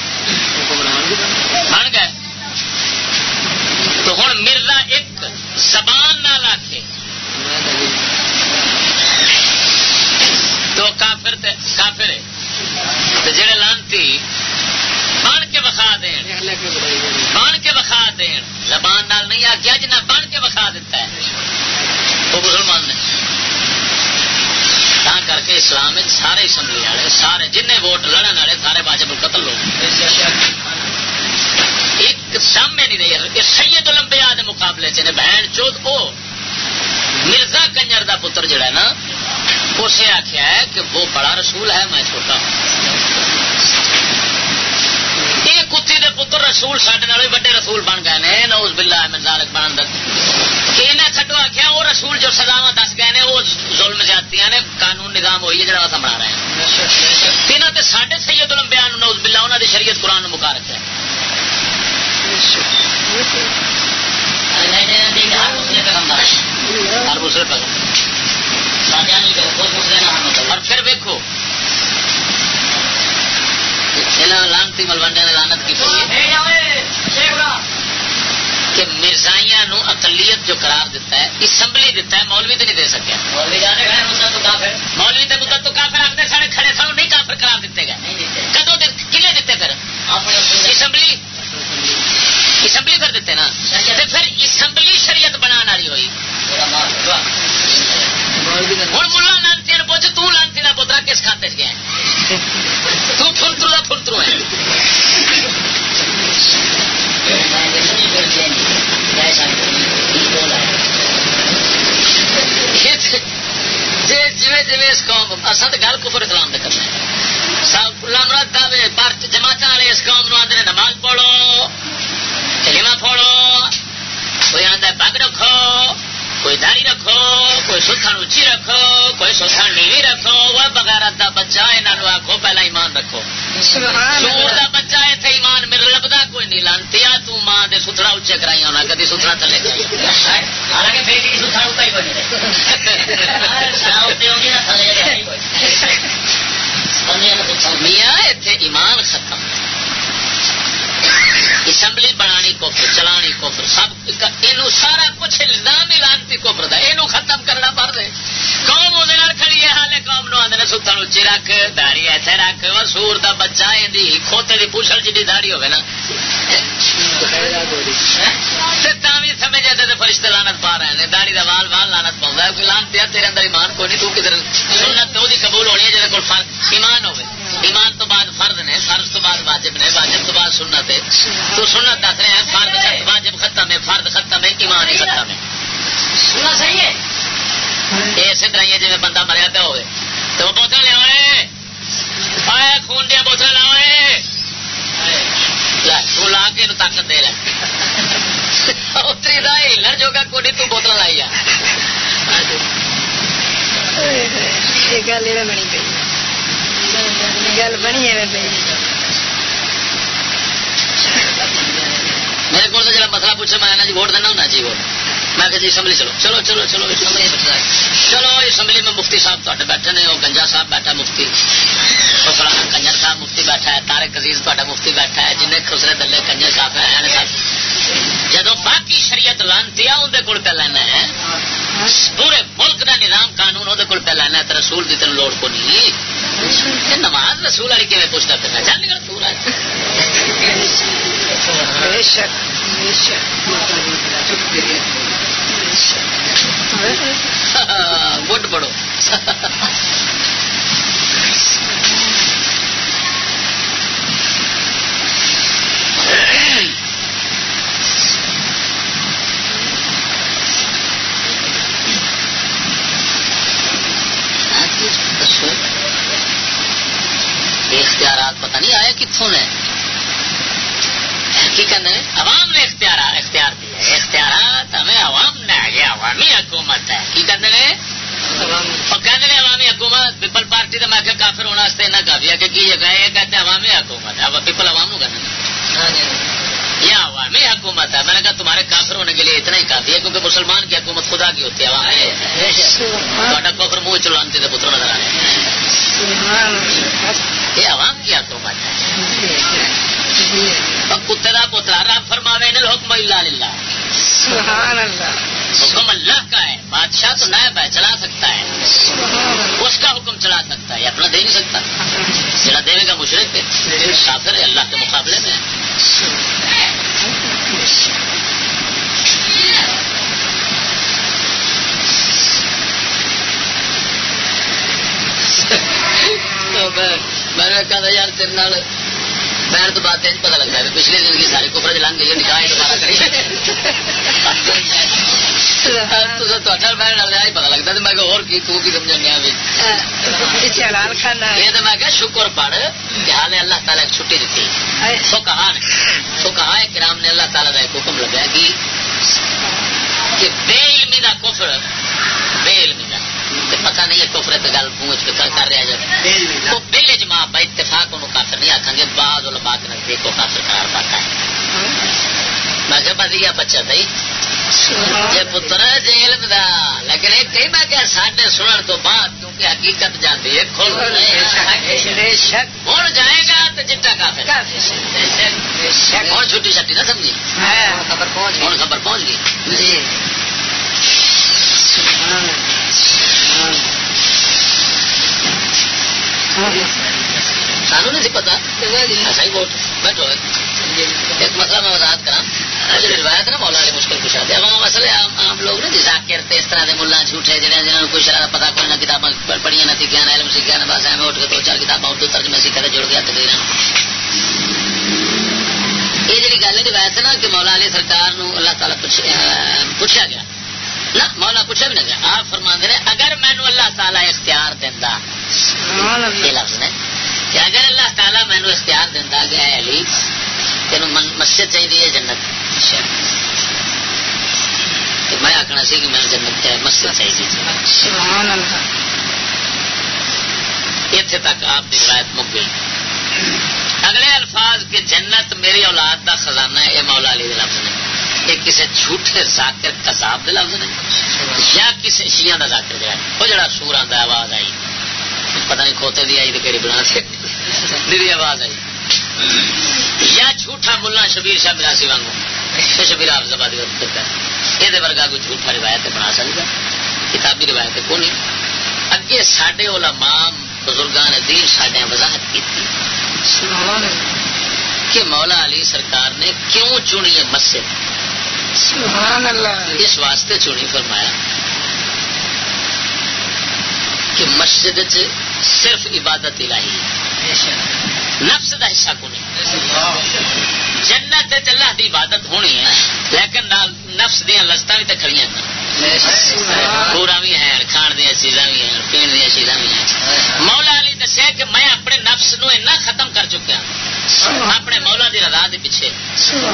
Speaker 1: بن گئے۔ تو ہوں مرزا ایک زبان نال آخے تو کافر تے، کافر ہے۔ جڑے لانتی، بن کے بخا دین۔ بن کے بخا دین۔ زبان نال نہیں آخیا جنہ بن کے بخا دیتا ہے۔ وہ مسلمان نے۔ تا کر کے اسلام سارے اسمبلی والے سارے جن ووٹ لڑن والے سارے باجب قتل لوگ ایک سامنے نہیں رہی سید لمبیا کے مقابلے چ بہن چوت وہ مرزا کنجر دا پتر جڑا ہے نا اسے آخیا ہے کہ وہ بڑا رسول ہے میں چھوٹا ہوں کتی دے پتر رسول سڈے وڈے رسول بن گئے نے نوز بلا منظالک بن کہ انہیں کھٹو آخیا وہ رسول جو سزاوا دس گئے نے وہ ظلم جاتی نے قانون نظام ہوئی ہے جڑا اتنا بنا رہے ہیں۔ یہاں تے سڈے سید لمبیا نوز بلا انہوں نے شریعت قرآن مکا رکھا ہے۔ اور پھر ویکو لانتی ملوڈیا نے لانت کی کہ مرزائیاں نو اقلیت جو قرار دیتا ہے اسمبلی دیتا ہے مولوی تو نہیں دے سکیا۔ مولوی مدت تو کافر۔ آخر سارے کھڑے سن نہیں کافر قرار دیتے گئے۔ کدو کلے دیتے پھر؟ اسمبلی؟ اسمبلی کر دیتے نا۔ پھر اسمبلی شریعت بنا والی ہوئی۔ ہوں ملا لانتی پوچھ، تو کا پوترا کس کھاتے گیا تو فلترو ہے۔ جی جی اس قوم اصل تو گل کفر اسلام دے کرنا سب لامرات دعوے جماعت والے اس قوم آدھے نماز پڑھو کلمہ پڑھو، کوئی آتا بگ رکھو۔ گیا داری رکھو کوئی ستھن اچھی رکھو کوئی ستھن نیوی رکھو وہ بغیر دا بچہ یہاں آخو پہلا ایمان رکھو۔ سور دا بچہ اتنے ایمان میرے لبدا کوئی نہیں لانتی ماں دے ستھرا اچے کرائی ہونا کدی ستھرا تھلے حالانکہ بیٹی ستھرا اتنا ہی بنے میاں اتنے ایمان ختم۔ اسمبلی بنانی کوفر چلانی کوفر سب یہ سارا کچھ نظام ہی لانتی کوفر دا یہ ختم کرنا پڑ دے قوم وہ کھڑی ہے، حالے قوم نو آدھے ستن اچھی رکھ داڑی ایسے رکھ وہ سور دا بچہ یہ کھوتے کی پوچھل جی داڑی ہوگی نا۔ بھی سمجھ جاتے تو فرشتے لانت پا رہے ہیں داڑی کا وال وال لانت پاؤں کوئی لانت تیرے اندر ایمان کوئی نہیں، تو کدھر سنت تو قبول ہونی ہے جیسے کوئی ایمان ہوگی ایمان تو بعد فرد نے فرض تو بعد واجب نے واجب تو بعد سنت ہے۔ تو سنت دس رہے ہیں فرد واجب ختم ہے فرد ختم ہے ایمان ہی ختم ہے۔ سننا صحیح ہے؟ اسی طرح ہی جی بندہ مریا پیا ہوئے۔ تو وہ بوتل لیا خون دیا بوتل لا لا کے طاقت دے لے۔ اتری دا ہلر جو گا کوئی تو بوتل لائی آ۔ گل بنی پی گل بنی میرے کو جا مسئلہ پوچھے میں جی ووٹ دینا ہوں جی ووٹ۔ میں کہ جی اسمبلی چلو۔ چلو چلو چلو اسمبلی چلو اسمبلی میں مفتی صاحب تے بیٹھے نے وہ گنجا صاحب بیٹھا مفتی۔ فلانا کنجر صاحب مفتی بیٹھا ہے تارے کزیز تا مفتی بیٹھا ہے جن خسرے دلے کنجر صاحب ہیں جدو باقی شریعت لانتی اندر کول پہ لینا ہے۔ پورے ملک کا نظام قانون وہ پہ لینا ہے رسول کی تین لوڑ کو نہیں۔ نماز رسول والی کیون پوچھتا پھر چل نکل پورا گڈ پڑو اختیارات پتہ نہیں آئے کتوں نے کی کہنے عوام نے اختیار اختیار دیا اختیارات ہمیں عوام نے یہ عوامی حکومت ہے۔ کی کہتے ہیں کہتے عوامی حکومت پیپل پارٹی تو میں کافر ہونے کافی ہے کہ یہ کہتے ہیں عوامی حکومت ہے۔ پیپل عوام کو کہتے یہ عوامی حکومت ہے۔ میں نے کہا تمہارے کافر ہونے کے لیے اتنا ہی کافی ہے کیونکہ مسلمان کی حکومت خدا کی ہوتی ہے عوامی کافر منہ چلانتی تو پتر نظر آ یہ عوام کی حکومت ہے۔ کتے کا پوترا رب فرماوے حکم اللہ۔ حکم اللہ کا ہے بادشاہ تو نائب ہے چلا سکتا ہے۔ اس کا حکم چلا سکتا ہے اپنا دے نہیں سکتا۔ جڑا دے گا مشرق ہے کافر ہے اللہ کے مقابلے میں۔ میں نے کہا یار تیرے بہن تو بات پتا لگتا ہے پچھلی زندگی ساری کپڑے لنگ گئی نکاح دوبارہ کری بہن پتا لگتا میں میں سمجھا شکر پڑھ کہ حال اللہ تعالیٰ ایک چھٹی دیتی سو کہا نے سو کہا ہے کرام نے اللہ تعالیٰ کا ایک حکم لگا کہ بے علمی کفر بے علمی۔ پتا نہیں ہے تو گل کے کر رہا جب تو بل جما با اتفاق انہوں کافر نہیں آخان گے بعد علماء کے نزدیک وہ کافر قرار پاتا ہے۔ میں کہ بدیا بچہ جی پتر جی علم دا۔ لیکن ایک کئی میں کیا ساڈے سنن تو بعد کیونکہ حقیقت جاتی ہے کھول ہوں جائے گا تو چٹا کافر۔ ہوں چھٹی چھٹی نہ سمجھی؟ خبر پہنچ خبر پہنچ گئی۔ جی۔ سانو نہیں پتا ایسا ہی ووٹ بیٹھو ایک مسئلہ میں وضاحت کرا مجھے روایت نا، مولا علی مشکل کچھ آتے عوام مسئلے عام لوگ نا جی ذاکر اس طرح کے ملا جھوٹے جہاں جنہوں نے کوئی شرح پتا کوئی نہ کتابیں پڑھیاں نہ سیکھا نہ علم سیکھا نہ بس میں اٹھ کے دو چار کتابیں اردو ترجمے سیکھا جڑ گیا تقریر یہ جی گل روایت ہے نا، کہ مولا علی سرکار اللہ تعالیٰ پوچھا گیا۔ مولا پوچھا بھی نہیں آپ فرما رہے اگر مینو اللہ تعالیٰ اختیار دینا یہ لفظ نے کہ اگر اللہ تعالیٰ مینو اختیار دینا گیا علی تین مسجد چاہیے جنت۔ میں آخنا سی کہ میں جنت مسجد چاہیے اتنے تک آپ کی روایت مک گئی اگلے الفاظ کے جنت میری اولاد دا خزانہ ہے یہ مولا علی لفظ نے۔ یہ کسی جھوٹے ذاکر کساب دے لفظ نے، یا کسی شیعہ دا ذاکر دے وہ جڑا سور آتا آواز آئی، پتہ نہیں کھوتے دی آئی تو کہڑی بنا میری آواز آئی۔ یا جھوٹا ملا شبیر شاہ براسی وانگو۔ شبیر آپ زبادی یہ ورگا کوئی جھوٹا روایت بنا سکتا۔ کتابی روایت کو نہیں۔ اگے سڈے علماء بزرگان دین سڈیا وضاحت کی کہ مولا علی سرکار نے کیوں چنی ہے مسجد؟ اس واسطے چنی فرمایا کہ مسجد صرف عبادت الہی ہے۔ نفس کا حصہ کو نہیں جنت اللہ دی عبادت ہونی ہے لیکن نفس دیا لذت بھی تو کھڑی پورا بھی ہے کھان دیا چیزاں بھی ہیں پین دیا چیزاں بھی ہیں۔ مولا علی دسیا کہ میں اپنے نفس نو اینا ختم کر چکیا۔ اپنے مولا دی رضا دے پیچھے۔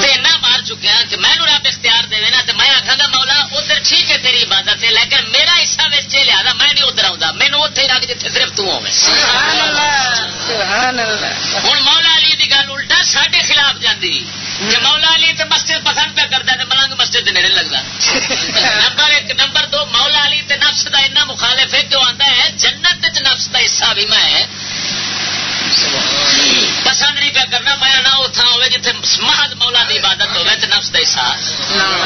Speaker 1: اینا مار چکیا کہ میں رب اختیار دے نا تو میں آخا گا مولا ادھر ٹھیک ہے تیری عبادت ہے لیکن میرا حصہ ویچے لیا میں نہیں ادھر آؤں مینو اتنے رکھ جیتے صرف تو ہوں مولا علی دی گل الٹا سڈے خلاف جاتی مولا علی تو مسجد پسند پہ کرتا ہے ملنگ مسجد کے نیڑے لگتا نمبر ایک نمبر دو مولا علی تے نفس کا اینا مخالف ہے کہ آتا ہے جنت نفس کا حصہ بھی میں پسند نہیں پہ کرنا میں نہ اتنا ہو جیتے محض مولا کی عبادت ہوے تو نفس کا حصہ۔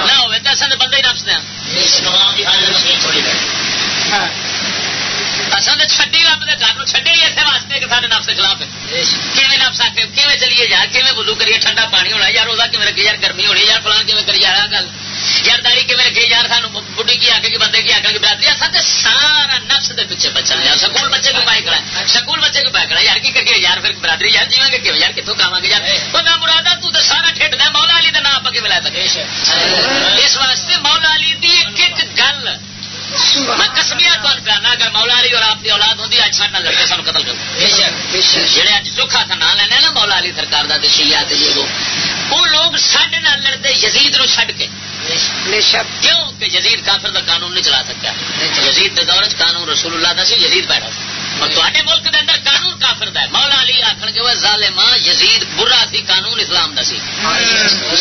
Speaker 1: نہ ہوے تو اصل بندے ہی نفس دیا اصل تو چڈی رب کے گھر چڈے ہی اتنے واسطے کہ سارے نفس کے خلاف کیون نفس آ کے کیون چلیے یار کیون وضو کریے ٹھنڈا پانی ہونا یار وہ رکھے یار گرمی ہونی یار فلان کیون کری یار گل۔ یار داری کیون رکھے یار سانو بڑھی کی آکے بندے کی آکے برادری اصل سارا نفس کے پیچھے بچا یار سکول بچے کو پائی کڑا سکول بچے کو پائی کڑا یار کی کریے؟ یار پھر برادری یار جیوا گے کیوں یار کتوں کھاوا گے یار وہ نہ مرادہ تو سارا ٹھیک دے مولا علی کا نام آپ کے ملا سکے اس واسطے مولا علی دی ایک ایک گل میں کسمیا تمہیں پیانا اگر مولا علی اور آپ کی اولاد ہوتی اج سارے لڑکے سانو قتل کر جہے اج چوکھا تھا نام لینا نا مولا علی سرکار کا وہ لوگ سڈے لڑتے یزید نو چڈ کے۔ کیوں؟ کہ یزید کافر دا قانون نہیں چلا سکتا۔ یزید کے دور قانون رسول اللہ دا سی یزید بیٹھا اور تے ملک دے اندر قانون کافر دا ہے۔ مولا علی آخر کے وہ ظالم یزید برا سی قانون اسلام دا سی۔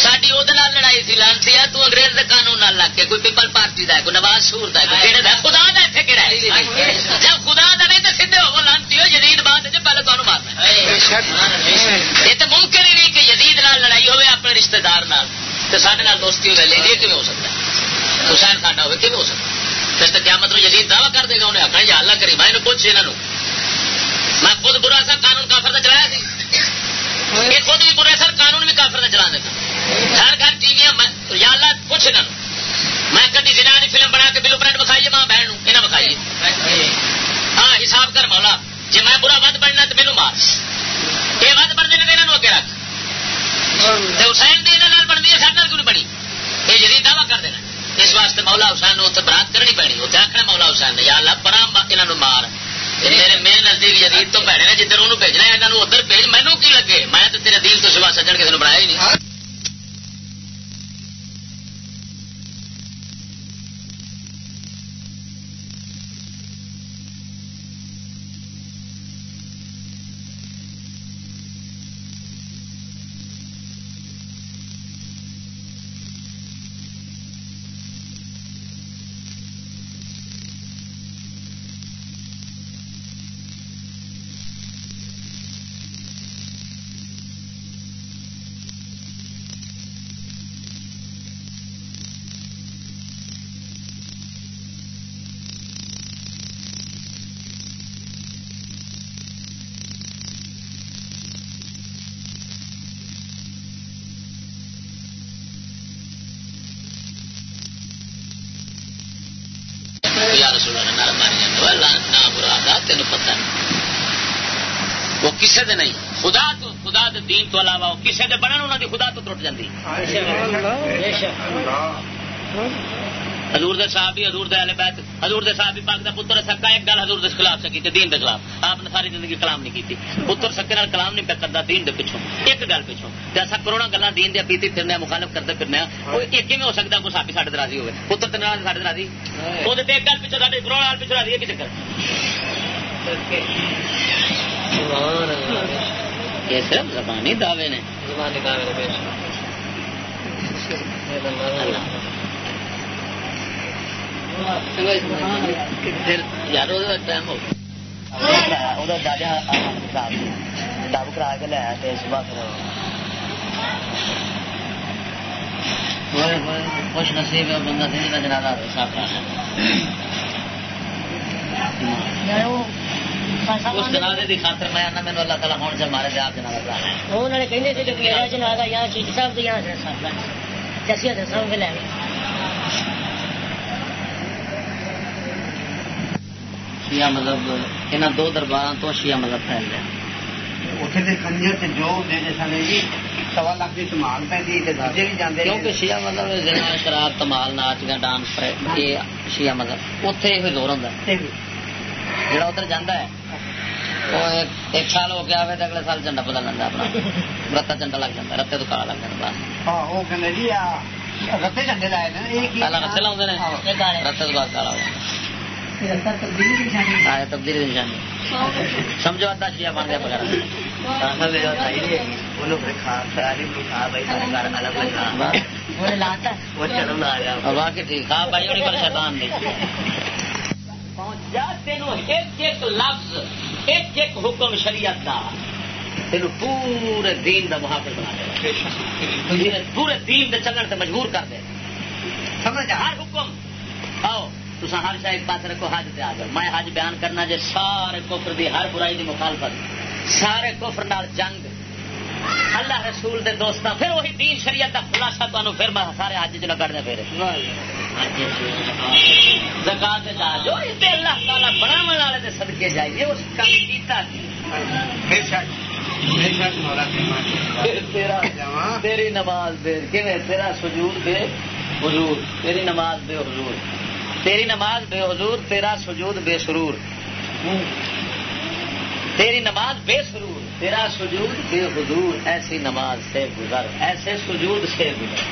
Speaker 1: ساری وہ لڑائی سی لانسی ہے تو انگریز دے قانون لگ کے کوئی پیپل پارٹی دا ہے کوئی نواز شور دا ہے کوئی کہڑے دا خدا دا کہڑا ہے؟ جب خدا دا نہیں تو سیدھے ہو لانتی ہو یزید جو پہلے تمہیں مارنا یہ تو ممکن ہی نہیں کہ یزید نال لڑائی ہوئے اپنے رشتہ دار نال۔ تو سارے دوستی ہو لے یہ کیون ہو سکتا ہے؟ حسین ساڈا ہوئے کیون ہو سکتا پھر تو کیا مطلب یزید دعوی کر دے گا انہیں آخنا یا اللہ کری میں پوچھ یہاں میں خود برا سا قانون کافر چلایا سی۔ یہ خود بھی برا سر قانون بھی کافر چلا دینا گھر گھر ٹی وی یا اللہ پوچھ یہاں میں کدی جنا فلم بنا کے بلو پرنٹ بکھائیے ماں بہن یہاں بکھائیے۔ ہاں حساب کر مولا جی میں برا ود بننا تو میرے مار یہ ود بننے نے یہاں اگے رکھ۔ حسین دی بنتی ہے سارے کیوں نہیں بنی؟ یہ جی دعوی کر دینا۔ اس واسطے مولا حسین اتنے برات کرنی پینی اتنے آخنا مولا حسین نے؟ یا اللہ پرام یہاں مار۔ میرے میرے نزدیک جدید تو پیڑے نے جدھر انہوں بھیجنا یہاں ادھر بھیج۔ مینو کی لگے؟ میں تو تیرے دل تو سوا سجن کسی نے بنایا ہی نہیں۔ دے صحابی حضور دے اہل بیت حضور دے صحابی پاک دا پتر سکا ایک گل حضور دے خلاف سے کیتی دین دے خلاف۔ آپ نے ساری زندگی کلام نہیں کیتی۔ پتر سکے نال کلام نہیں کردا دین دے پیچھوں ایک گل پیچھوں تے اسا کروڑا گلاں دین دے پیتی پھرنے مخالف کرتے پھرنے او ایک کیویں ہو سکدا کوئی صحابی ساڈے تے راضی ہوے پتر تے نال ساڈے تے راضی او تے ایک گل پیچھوں ساڈے کروڑا گل پیچھوں راضی ہے کی چکر؟ یہ صرف زبانی دعوے نے۔
Speaker 5: زبانی دعوے نے پیش۔
Speaker 1: اللہ۔ یار کرا کے لیا صبح خوش نصیب بندہ تھی جنازہ صاف اس جنازے کی خاطر میں آنا میرے اللہ تعالیٰ ہوں سے مارے دے آپ جنازہ کرا
Speaker 6: انہوں نے کہنے تھے کہ میرا جنازہ یہاں چیز صاحب تو یہاں سے صاحب جیسی صاحب کے لے
Speaker 1: شیعہ مذہب یہاں دو دربار تو شیعہ مذہب پھیل گیا
Speaker 2: اتنے کنجر سے جو دے سن جی سوا لاکھ کی کمال پہ دوجے بھی جانے
Speaker 1: کیونکہ شیعہ مذہب جنا شراب تمال ناچ گا ڈانس یہ شیعہ مذہب۔ اتنے یہ زور ہوتا ہے۔ جڑا ادھر جانا ہے وہ ایک سال ہو گیا ہوئے تو اگلے سال جنڈا بدل لینا اپنا۔ رتا جنڈا لگ جاتا رتے تو کالا لگ جاتا بس۔
Speaker 2: ہاں وہ کہنے جی رتے جھنڈے لائے
Speaker 1: رتے لاؤ رتے تو بعد کالا ہو تبدیلی نشانی۔ سمجھو شیا بن گیا باقی ٹھیک۔ ہاں بھائی ہونے پر شیطان نہیں ایک ایک لفظ ایک ایک حکم شریعت کا تین پورے دین کا محافظ بنا دے۔ پورے دین کے چلن سے مجبور کر دے۔ سمجھ ہر حکم۔ آؤ۔ تو ہر شاید ایک پاس رکھو حج پہ آ جاؤ۔ میں حج بیان کرنا جی سارے کفر دی ہر برائی دی مخالفت۔ سارے کفر نال جنگ۔ اللہ رسول دے دوست پھر وہی دین شریعت کا خلاصہ تمہیں پھر میں سارے حج چ دیا پھر۔ زکات جو اللہ تعالیٰ بنا والے دے صدقے جائیے اس کام کیتا تیری نماز بے تیرا سجود بے حضور؟ تیری نماز بے حضور۔ تیری نماز بے حضور، تیرا سجود بے سرور. تیری نماز بے سرور، تیرا سجود بے حضور. ایسی نماز سے گزر، ایسے سجود سے گزر.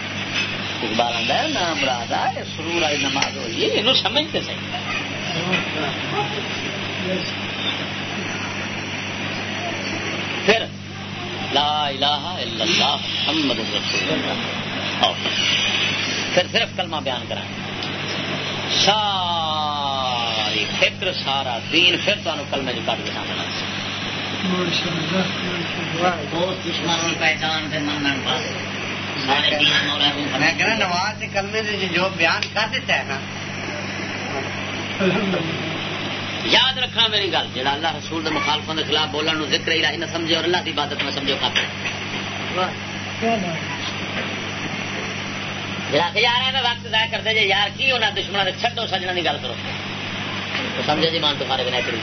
Speaker 1: اقبال آدھا نام راد ہے سرور آئی نماز ہوئی. یہ سمجھتے صحیح پھر، لا الہ الا اللہ، محمد رسول اللہ. پھر صرف کلمہ بیان کرائیں. ساری فکر سارا دین پھر تمہیں کلمے جو کٹ دکھا
Speaker 3: پہچان سے
Speaker 2: میں کہنا نواز سے کلمے نے جو بیان کر دیتا ہے نا۔
Speaker 1: یاد رکھنا میری گل جہاں اللہ رسول کے مخالفوں کے خلاف بولنے ذکر الہی نہ سمجھے اور اللہ کی عبادت نہ سمجھو کافر یار میں وقت ضائع کرتے جی۔ یار، کی ہونا دشمنوں نے چھڈو سجنا کی گل کرو۔ تو سمجھے جی مان تمہارے بنا کری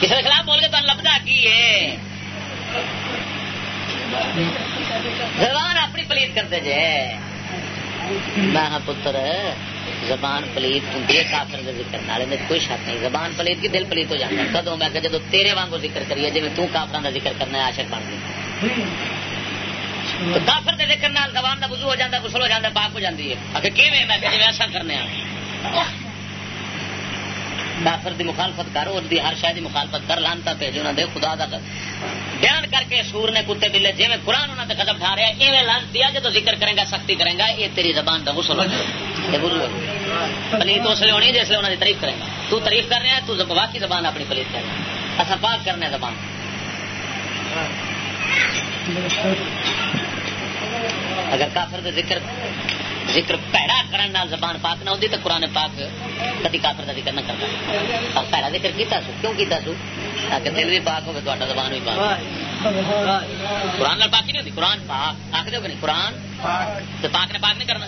Speaker 1: کسی کے خلاف بول کے تمہیں لبدا کی ہے؟ زبان اپنی پلیت کرتے جے میں ہاں پتر، زبان پلیت ہوں کافر کے ذکر نالے میں کوئی شک نہیں۔ زبان پلیت کی دل پلیت ہو جاتا کدو میں کہ جب تیرے وانگو ذکر کریے جی تو کافران کا ذکر کرنا ہے عاشق بن گئی تو کافر کے ذکر نال زبان کا وضو ہو جاتا غسل ہو جاتا پاک ہو جاتی ہے۔ آخر کیویں؟ میں کہ جی ایسا کرنے کافر دی مخالفت کر، اور دی ہر شاید دی مخالفت کر لانتا بھیجو نہ دے، خدا دا کر بیان کر کے سور نے کتے بلے جی میں قرآن انہوں نے قدم اٹھا رہا ہے ایویں لان دیا جب ذکر کریں گا، سختی کریں گا یہ تیری زبان کا غسل پلیت اس لیے ہونی جس لیے انہوں نے تعریف کریں گا۔ تو تعریف کر رہا ہے تو واقعی زبان اپنی پلیت کرنا اصا پاک کرنا زبان۔ اگر کافر دے ذکر ذکر پیڑا کرن نال زبان پاک نہ ہوتی تو قرآن پاک کدی کافر کا ذکر نہ کرتا پیڑا ذکر کیتا سو؟ کیوں کیتا سو؟ تاکہ دل بھی پاک ہوگا تو زبان بھی پاک قرآن نال پاک ہی نہیں ہوتی قرآن پاک۔ آخ دو کہ نہیں؟ قرآن تو پاک نے پاک نہیں کرنا۔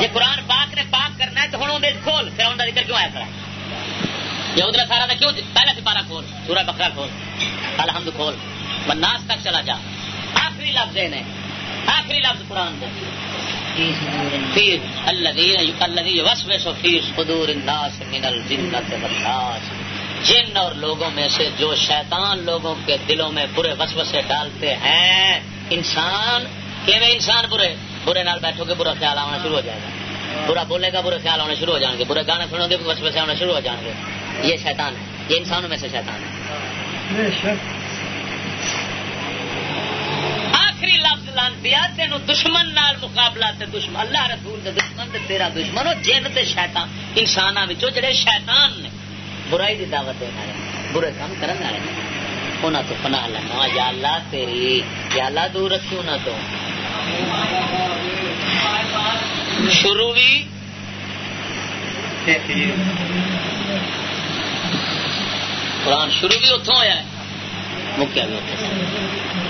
Speaker 1: جی قرآن پاک نے پاک کرنا ہے تو ہوں اندر کھول پھر ان کا ذکر کیوں آیا کھڑا یہ ادھر سارا کیوں پہلا سپارہ کھول سورہ بکرا کھول۔ الحمد کھول۔ بناس تک چلا جا۔ آخری لفظ نے آخری لفظ قرآن دے۔ فی الذین الذی یوسوس فی صدور الناس من الجنۃ والناس۔ جن اور لوگوں میں سے جو شیطان لوگوں کے دلوں میں برے وسوسے ڈالتے ہیں انسان کیویں انسان برے؟ برے نال بیٹھو گے برا خیال آنا شروع ہو جائے گا۔ برا بولے گا برے خیال آنا شروع ہو جائیں گے۔ برے گانے سنو گے وسوسے آنا شروع ہو جائیں گے۔ یہ شیطان ہے۔ یہ انسانوں میں سے شیطان ہے۔ آخری لفظ لانتی تین دشمن نال مقابلہ تے دشمن، اللہ رسول دے دشمن تے تیرا دشمن وہ جن تے شیطان انسانوں جڑے شیطان نے، برائی دی دعوت دینے والے، برے کام کرنے والے انہوں تو پناہ لینا یا اللہ تیری، یا اللہ دور رکھی انہوں تو۔ شروع بھی قرآن شروع بھی اتوں ہوا ہے، مکیا بھی اتنے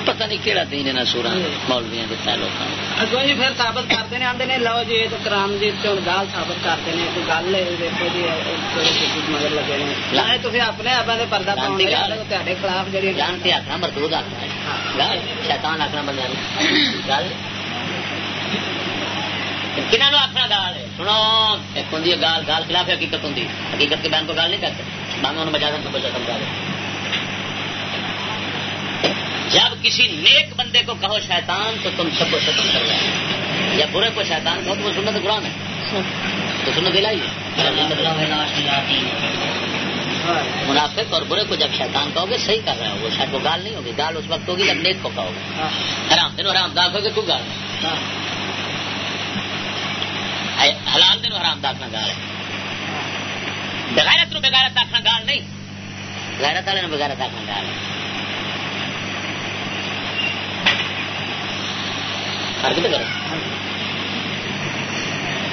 Speaker 1: پتہ نہیں کہڑا دین ہے سورا مولویا دتا لوگ
Speaker 4: اگوں جی پھر ثابت کرتے ہیں آتے لو جی تو کرام جی تو گال ثابت کرتے ہیں تو گل ہے دیکھو جی مگر لگے اپنے آپ پردہ پاؤں تے خلاف
Speaker 1: جانتے آخنا مردود آخنا شیطان آخنا بندے گل کنہوں آخنا گال سنو ایک ہوں گال گال خلاف حقیقت ہوں حقیقت کے بیان کو گال نہیں کرتے میں انہوں بجا بچا سمجھا دیں جب کسی نیک بندے کو کہو شیطان تو تم سب کو ختم کر رہے یا برے کو شیطان کہو تو وہ سنت قرآن ہے۔ تو سنت دلائی منافق اور برے کو جب شیطان کہو گے، صحیح کر رہے ہو وہ شاید وہ گال نہیں ہوگی۔ گال اس وقت ہوگی جب نیک کو کہو گے۔ حرام دن حرام داغ ہوگے تو گال حلال دن حرام داخنا گال ہے۔ بغیرت نو بغیرت آخنا گال نہیں۔ غیرت والے بغیرت آخنا گال ہے۔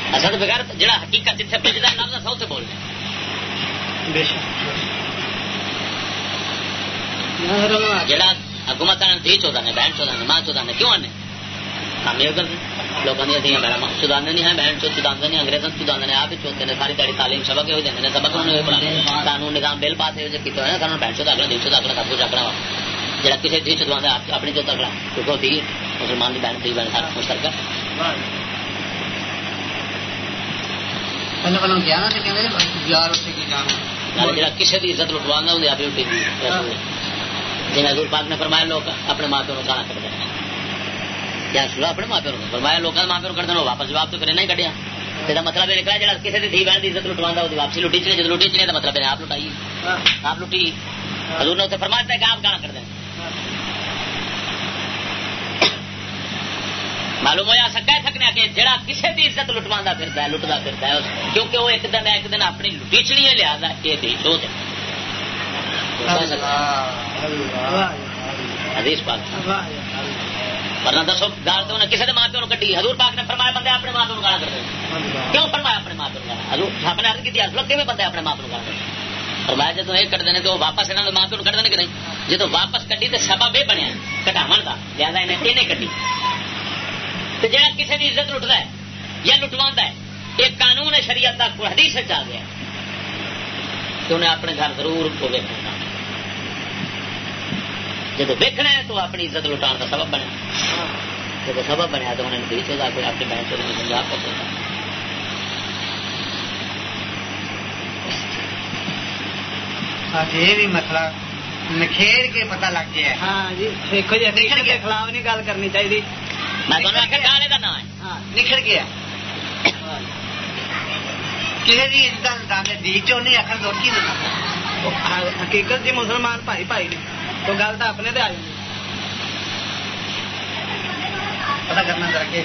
Speaker 1: اصل تو بغیر جڑا حقیقت جتنے بجتا لفظ سو سے بولنے جڑا حکومت دھی چودہ نے بہن چودہ نے ماں چودہ نے کیوں آنے؟ کام یہ کرتے لوگوں کی دیا بہن چودانے نہیں ہیں بہن چو چودانے نہیں انگریزوں چودانے نے آپ ہی چوتے ہیں ساری تاری تعلیم سبق ہوئی دیں سبق انہوں پڑھا قانون نظام بل پاس ہے کیتے ہیں قانون بہن چودہ اگلا دھی چودہ اگلا سب کچھ اگلا جڑا کسی دھی چودہ اپنی چوتھ اگلا کیونکہ دھی مسلمان کی بہن تھی بہن سارا مشترکہ کسی کی عزت لٹوا وہ آپ لٹی جی حضور پاک نے فرمایا لوگ اپنے ماں پیو اپنے ماں پیو فرمایا لوگوں ماں پیو واپس جواب تو کرنا ہی کٹیا یہ مطلب یہ نکلا جا کسی کی دھی بہن کی عزت لٹوا وہ واپسی لٹی چلے جب لٹی چلے تو مطلب آپ لٹائی۔ آپ لٹی۔ حضور نے فرمایا کہ آپ گانا کرتے ہیں معلوم ہوا سکا سکنے کہ جڑا کسی کی عزت لٹوا پھرتا ہے لٹتا پھرتا ہے کیونکہ وہ ایک دن ایک دن اپنی لٹیچنی لیا یہ حدیث پاک۔ ورنہ دسو گال تو کسی نے ماں پیو کٹی حضور پاک نے فرمایا بندے اپنے ماں پیو گالا کرتے کیوں فرمایا اپنے ماں پیو گالا حضور آپ نے ارد کی حضرت بندے اپنے ماں پیو گالا کرتے فرمایا جب یہ ہیں تو واپس یہاں ماں پیو کٹ دیں کہ نہیں؟ جب واپس کٹی تو سبب یہ بنیا کٹاو کا لہٰذا انہیں کٹی جا کسی کی عزت لٹتا ہے یا لٹوا ہے ایک قانون ہے شریعت کا حدیث آ گیا کہ انہیں اپنے گھر ضرور کو ویکنا جب ویکنا ہے تو اپنی عزت لٹا کا سبب بنیا۔ جب سبب بنیا تو انہیں بیچ ہوگا پھر اپنی بہن چوری سمجھا کر
Speaker 2: یہ بھی مسئلہ نکھیر کے پتہ لگ گیا
Speaker 4: ہاں جی دیکھو جی کے خلاف نہیں گل کرنی چاہیے
Speaker 1: میں آخر گانے کا نام ہے۔
Speaker 2: نکھر گیا کسی کی عزت دی چو نہیں آخر دور کی
Speaker 4: حقیقت جی مسلمان بھائی بھائی نے۔ تو گل تو اپنے تے
Speaker 2: پتا کرنا ذرا کہ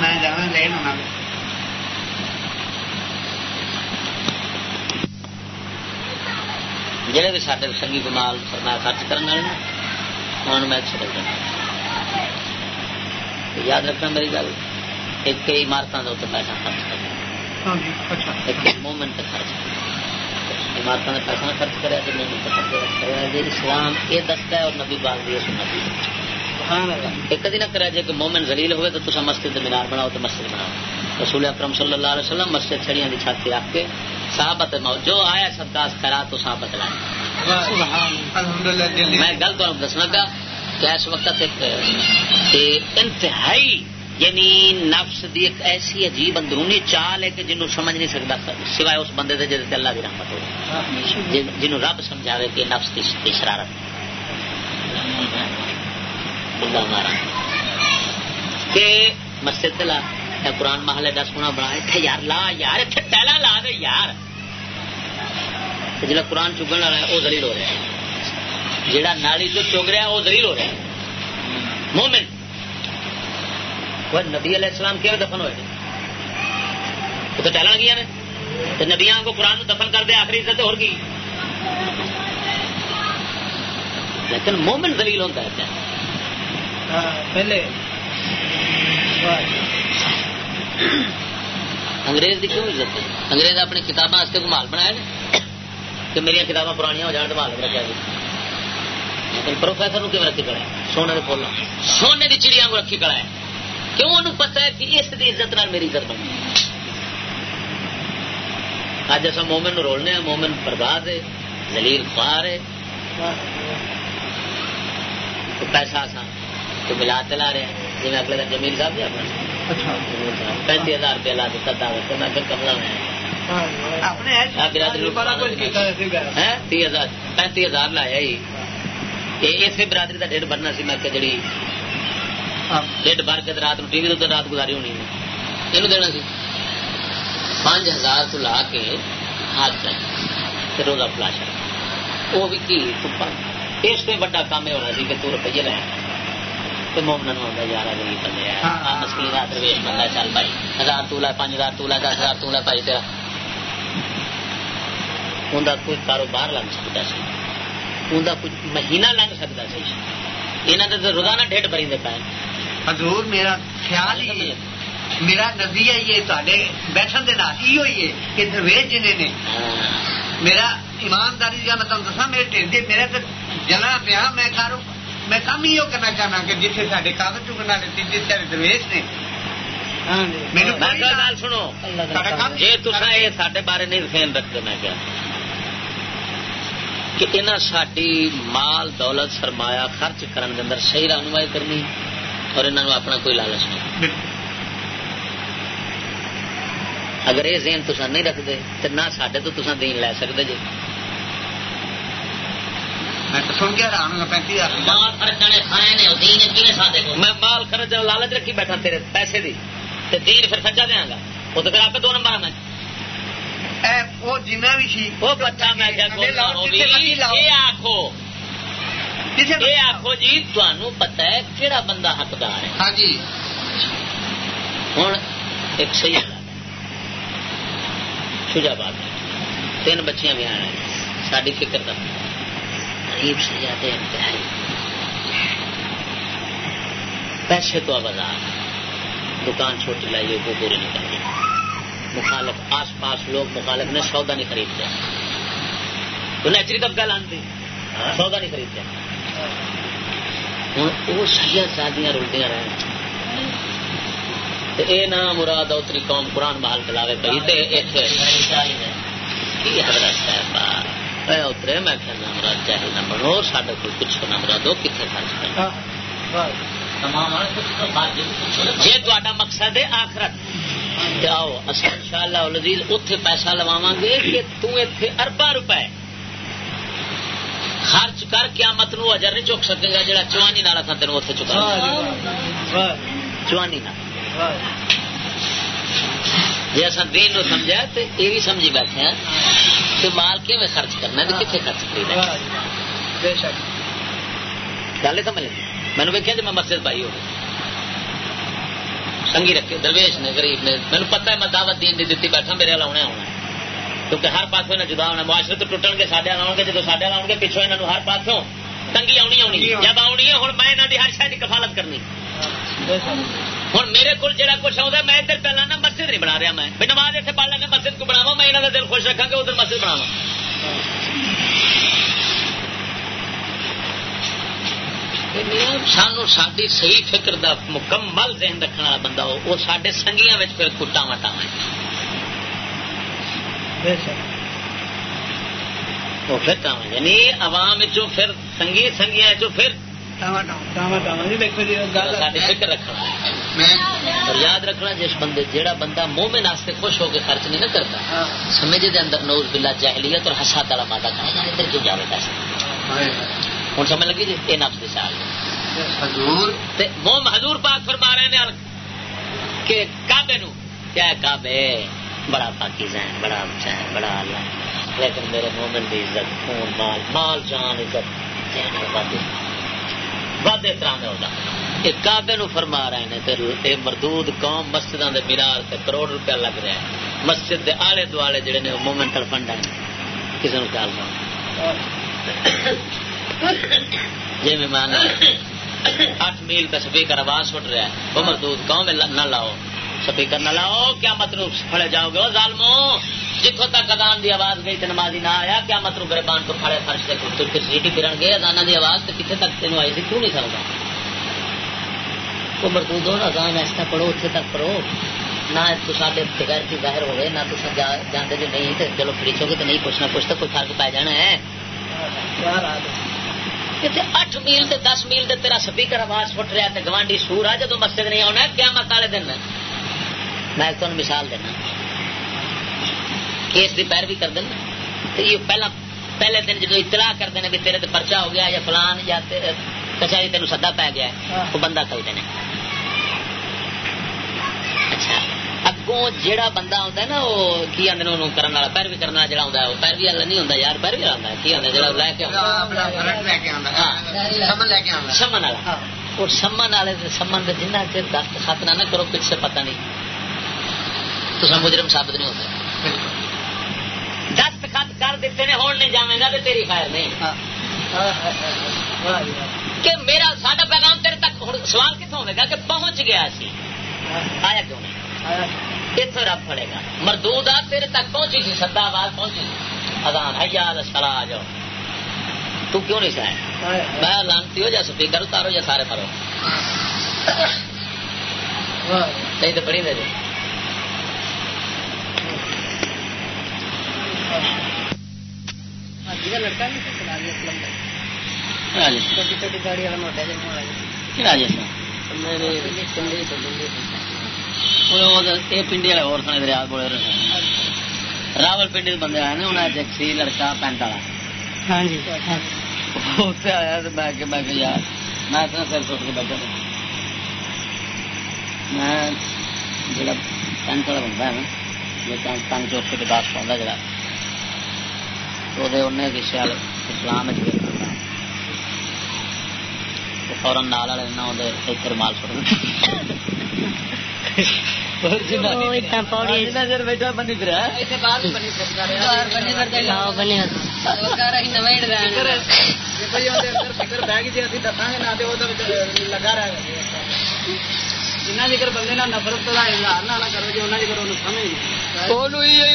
Speaker 2: میں جانا ہونا۔
Speaker 1: جہے بھی سارے سنگی کمال سرمایہ خرچ کرنے والے انہوں میں چھڑک دینا یاد رکھنا میری گل ایک عمارتوں کے اتنے پیسہ خرچ کرنا۔ ایک مومنٹ خرچ کرنا عمارتوں پیسہ خرچ کرا تو خرچ کرا جی اسلام یہ دستا ہے اور نبی باغ بھی کرا جی کہ مومن ہوئے تو مسجد مینار بناؤ تو مسجد بناؤ. رسول اکرم صلی اللہ علیہ وسلم مسجد چھڑیاں چھاتی رکھ کے صحابت جو آیا کرا تو صحابت لائے. میں گل تمہیں دسنا گا کہ اس وقت ایک انتہائی یعنی نفس دی ایک ایسی عجیب اندرونی چال ہے کہ جنوں سمجھ نہیں سکتا سوائے اس بندے دے جہاں اللہ رحمت ہو. جنوں رب سمجھا کہ نفس کی شرارت. مارا کہ مسجد لا قرآن محل ایڈا سونا بنا اتنے یار لا، یار اتنے ٹہلا لا دے، یار۔ جا قرآن چگن والا ہے وہ دلیل ہو رہا ہے۔ جہاں نالی جو چگ رہا ہے وہ دلیل ہو رہا ہے۔ مومن۔ وہ نبی علیہ السلام کیوں دفن ہوئے؟ وہ تو ٹہلن گیا نے نبیا کو قرآن دفن کر دے، آخری عزت ہو گئی لیکن مومن دلیل ہوتا ہے۔ پہلے۔ انگریز کی کیوں عزت ہے؟ انگریز اپنی کتابیں کو مال بنایا کہ میری کتابیں پرانی ہو جان تو مال رکھا جی لیکن پروفیسر کیوں رکھی ہے؟ سونے کے پھول سونے کی چڑیا کو رکھی کڑا ہے۔ کیوں انہوں پتا ہے کہ اس کی عزت نال میری عزت بنی؟ اج اصا مومن رولنے مومن برباد ہے زلیل خوار ہے۔ پیسہ آسان تو ملا چلا رہے ہیں۔ جی میں اگلے دن جمیل صاحب جی اپنا۔ پینتی ہزار روپیہ لا دیتا دعوت میں پھر کملا میں پینتی ہزار۔ لایا ہی۔ اسی برادری کا ڈیڑھ بننا سی میں جڑی ڈیڑھ بھر کے رات ٹی وی تو رات گزاری ہونی یہ دینا سی۔ پانچ ہزار تو لا کے ہاتھ پھر روزہ فلاشا وہ بھی کی اس سے بڑا کام یہ ہونا سی کہ تو روپیے لے تو مومن ہوتا یار غریب بندے مسکین درویش بندہ چل بھائی۔ ہزار تولا پانچ ہزار تولا دس ہزار تولا پائی تیرا۔ ان کوئی کاروبار لگ سکتا سی۔ ان کچھ مہینہ لگ سکتا سی۔ یہاں نے روزانہ بری دے پائے
Speaker 2: حضور میرا خیال ہی میرا نظریہ یہ بیٹھن دے نال یہ ہوئی ہے کہ درویش جنے نے میرا ایمانداری کا دسا میرے ٹھنڈے میرے تو جنا پیا میں کارو میں کام ہی کرنا چاہنا کہ جیسے سارے کاغذ چکنا لیتے جس سارے درویش نے
Speaker 1: سنو جی تصا یہ سارے بارے نہیں خیال رکھتے میں کیا کہ انہیں ساری مال دولت سرمایہ خرچ کرنے کے اندر صحیح رہنمائی کرنی اور انہوں اپنا کوئی لالچ نہیں اگر یہ ذہن تصا نہیں رکھتے تو نہ سڈے تو تصا دین لے سکتے جی میں مال خرچ لالچ رکھی بیٹھا تیرے پیسے دی دین پھر گا وہ تو پھر آپ دو نمبر میں
Speaker 2: وہ جنا بھی سی۔
Speaker 1: وہ بچہ میں آخو یہ آخو جی تمہوں پتا ہے کہڑا بندہ حقدار ہے۔
Speaker 2: ہاں جی۔
Speaker 1: ہوں ایک صحیح شجا بات تین بچیاں بھی آنا ساری فکر کا عجیب سے جاتے انتہائی پیسے تو آبادار دکان چھوٹی لائیے وہ پوری نہیں کرنی مخالف آس پاس لوگ مخالف نے سودا نہیں خریدتے تو نیچری کب گل آنتی سودا نہیں خریدتے ہوں وہ سید شادیاں رلدیاں رہے اے نہ مراد اتری قوم قرآن محل چلاوے پی حضرت صاحب اترے میں کہنا مراد چاہے نہ بنو سڈے کو کچھ نہ مرادو کتنے خرچ کرنا جی تا مقصد ہے آخرت۔ آؤ ان شاء اللہ لذیذ اتے پیسہ لوا گے کہ تے اربا روپے خرچ کر قیامت نو اجر نہیں چک سکے گا جا چوانی تھا تین اتنے چکا چوانی جی اصل دین نو سمجھا تو یہ بھی سمجھی بیٹھے ہیں کہ مال کی میں خرچ کرنا ہے؟ کتنے خرچ کرنا گل سمجھ مینو ویکیا جی میں مسجد پائی ہو سنگھی رکھے درویش نے غریب نے۔ مینو پتا ہے میں دعوت دین دی دیتی بیٹھا میرے والا آنا ہونا کیونکہ ہر پاس جدا ہونا معاشرے تو ٹوٹن گے سڈے آؤ گے جب سڈے آؤ گے پچھوں یہاں ہر پاسوں تنگی آنی آنی۔ جب آنی ہے ہوں میں یہاں کی ہر شاید کفالت کرنی۔ ہوں میرے کو جڑا کچھ آتا میں ادھر پہلے نا مسجد نہیں بنا رہا میں۔ بھی نماز اتنے پڑھ لیں مسجد کو بناوا میں یہاں کا دل خوش رکھا کہ ادھر مسجد بناوا سانو ساری صحیح فکر دا مکمل ذہن رکھنے والا بندہ ہو وہ سارے سنگیاں پھر کٹا وٹا وہ پھر یعنی عوام چو پھر سنگی سنگیاں چو پھر
Speaker 4: جی
Speaker 1: یاد رکھنا جس بندے جیڑا بندہ مومن واسطے خوش ہو کے خرچ نہیں نہ کرتا
Speaker 4: ہاں۔
Speaker 1: سمجھ دے اندر نوز بلا جاہلیت اور حساد والا مادہ کھانا ادھر کیوں جاوے پیسہ ہوں سمجھ لگی جی؟ یہ نفس کی سال
Speaker 2: حضور
Speaker 1: وہ حضور پاک فرما رہے ہیں کہ کعبے نو۔ کیا کعبے؟ بڑا پاکیزہ ہے بڑا اچھا ہے بڑا اللہ لیکن میرے مومن دی عزت خون مال مال جان عزت ود احترام ہوتا۔ یہ کعبے نو فرما رہے ہیں تے مردود قوم مسجدوں دے مینار سے کروڑ روپیہ لگ رہا ہے۔ مسجد دے آلے دوالے جڑے نے مومنٹل فنڈ ہیں۔ کسی نے خیال نہ جی میں مہمان اٹھ میل پہ سپیکر آواز سٹ رہا ہے۔ وہ مردود قوم نہ لاؤ۔ سپیکر نہ لاؤ کیا مطلب پھڑے جاؤ گے ظالمو جتوں تک ادان دی آواز گئی تو نمازی نہ آیا کیا مطلب گربان تو کھڑے فرش سے تر سیٹی پھرن گے ادانا دی آواز تو کتنے تک تینوں آئی تھی کیوں نہیں سکتا وہ مردود ہو ادان ایسا پڑھو اتنے تک پڑھو، نہ تو سارے بغیر کی ظاہر ہوئے، نہ تو جانتے جو جی نہیں تو چلو پریچو گے تو نہیں، کچھ نہ کچھ تو کوئی فرق پی جانا ہے۔ اٹھ میل تے دس میل تے تیرا سپیکر آواز فٹ رہا تے گوانڈی سور آ جدو مسجد نہیں آنا کیا مت والے دن میں تمہیں مثال دینا۔ کیس کی پیروی کر دینا۔ تو یہ پہلا پہلے دن جدو اطلاع کر دینے بھی تیرے تے پرچا ہو گیا یا فلان یا کچہری تین سدا پی گیا وہ بندہ کل دینے۔ اچھا۔ اگوں جیڑا بندہ ہوتا ہے نا وہ کی آدھے انہوں کرنے والا؟ پیروی کرنے والا جڑا ہوتا ہے وہ پیروی والا نہیں ہوتا یار پیروی والا ہے۔ کی آدھے جڑا لے کے ہاں۔
Speaker 2: سمن
Speaker 1: والا۔ اور سمن والے سمن دے جنہ چر دست خط نہ کرو پیچھے پتہ نہیں۔ تو سب مجرم ثابت نہیں ہوتا۔ دست خط کر دیتے نے ہون نہیں جاویں گا تو تیری خیر نہیں۔ کہ میرا ساڈا پیغام تیرے تک سوال کتوں ہوگا کہ پہنچ گیا سی؟ آیا کیوں نہیں؟ اتنے رب پڑے گا۔ مردود آ تیرے تک پہنچی سی سدا آواز پہنچی ادان حیا سلا آ جاؤ۔ تو کیوں نہیں سنایا؟ میں لانتی ہو جا سپیکر اتارو یا سارے مرو نہیں تو پڑھی دے۔
Speaker 4: لڑکا چھوٹی چھوٹی گاڑی والا موٹا پنڈی
Speaker 1: والے اور سنے بولے راول پنڈی بندے آئے نا انہیں ایک لڑکا پینٹ والا اتنے آیا تو میں کہ میں کہ یار میں اتنا سر سٹ کے بیٹھا میں جڑا پینٹ والا بندہ ہے نا جو تنگ چوک کے داس پاؤں جڑا تو انہیں کہ شیال اسلام نال والے نہ آدھے ایک رومال سٹ بیٹھا بنی پھر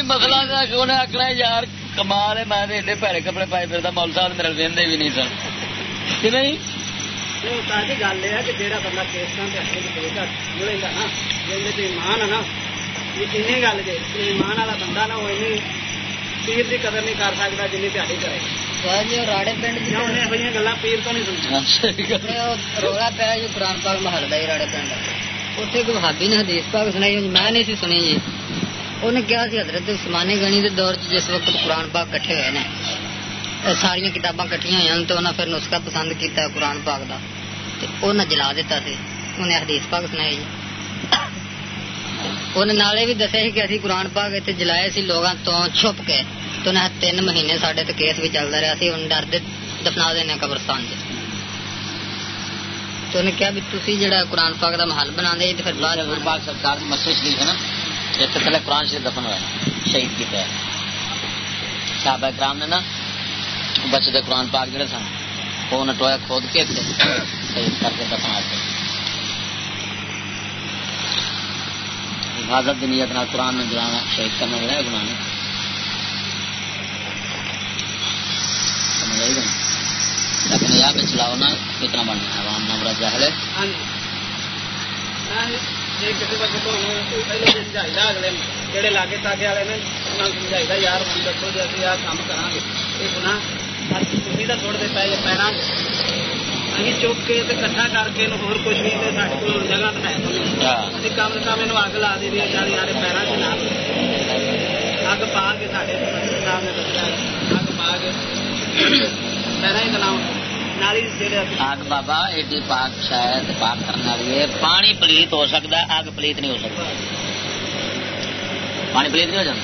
Speaker 1: مسئلہ آخنا یار کمال ہے میں ایڈے پیڑے کپڑے پائے پھر مول صاحب میرے وہدے بھی نہیں سن۔ کہ نہیں؟
Speaker 4: گل یہ کہ جہاں بندہ کیسٹان جڑے گا نا جی ایمان ہے نا۔ این گل جی ایمان والا بندہ نا وہ پیر کی قدر نہیں کر سکتا جن تیاری کرے۔
Speaker 6: راڑے پنڈ
Speaker 4: یہ گلا پیر تو نہیں سنتا
Speaker 6: رولا پیا جو قرآن پاک محل کا راڑے پنڈ اتنے کوئی بھابی نے حدیث پاک سنائی میں نہیں سی سنی جی انہیں کیا سی حضرت عثمانی گنی کے دور جس وقت قرآن پاک کٹھے ہوئے ہیں ساری کتاباں کٹیاں ہوئی تو انہیں پھر نسخہ پسند کیا قرآن پاک کا انہیں جلا دیتا سی۔ انہیں حدیث پاک سنائی جی۔ انہیں نالے بھی دسیا کہ اسی قرآن پاک اتنے جلائے سی لوگوں تو چھپ کے، تو انہیں تین مہینے سڈے تو کیس بھی چلتا رہا سی ہوں ڈر دفنا دینا قبرستان چ تو انہیں کیا بھی تھی جڑا قرآن پاک کا محل بنا دے تو پھر بعد
Speaker 1: پاک سرکار کی مسجد شریف ہے نا اس سے پہلے قرآن شریف دفن ہوا شہید کی کیا صحابہ کرام نے نا بچے دے قرآن پاک جڑے سن، وہ ٹویا کھود کے شہید کر کے دفنا کے حفاظت کی نیت نال قرآن میں جلانا، شہید کرنا جڑا ہے گناہ نہیں۔ سمجھ آئی لیکن یا پہ چلاؤ نا، کتنا بننا ہے، عوام نہ برا جاہل ہے ہاں
Speaker 4: جی۔ ہاں جی۔ جی کسی وقت اگلے جہے لاگے تاگے والے نے ਨਾਲ ਸਮਝਾਈਦਾ ਯਾਰ ਹੁਣ ਦੱਸੋ ਜੇ ਅਸੀਂ ਆਹ ਕੰਮ ਕਰਾਂਗੇ ਇਹ ਗੁਨਾਹ ਸਾਡੀ ਤੁਸੀਂ ਤਾਂ ਛੋੜਦੇ ਪੈ ਜੇ ਪੈਰਾਂ 'ਚ ਅਸੀਂ ਚੁੱਕ ਕੇ ਤੇ ਇਕੱਠਾ ਕਰਕੇ ਇਹਨੂੰ ਹੋਰ ਕੁਝ ਨਹੀਂ ਤੇ ਸਾਡੇ ਕੋਲ ਹੁਣ ਜਗ੍ਹਾ ਤਾਂ ਹੈ ਨਹੀਂ
Speaker 1: ਹਾਂ
Speaker 4: ਅਸੀਂ ਕੰਮ ਕੰਮ ਇਹਨੂੰ ਅੱਗ ਲਾ ਦੇਣੀ ਚੱਲ ਯਾਰੇ ਪੈਰਾਂ 'ਚ ਨਾ ਅੱਗ ਪਾ ਕੇ ਸਾਡੇ ਨਾਮ ਨੇ ਦੱਸਿਆ ਅੱਗ ਪਾ ਕੇ ਪੈਰਾਂ ਹੀ ਗਲਾਉਂ
Speaker 6: آگ بابا ایڈی پاک شاید پاک کرنے والی پانی پلیت ہو سکتا ہے پلیت نہیں ہو سکتا پانی پلیت نہیں ہو جاتا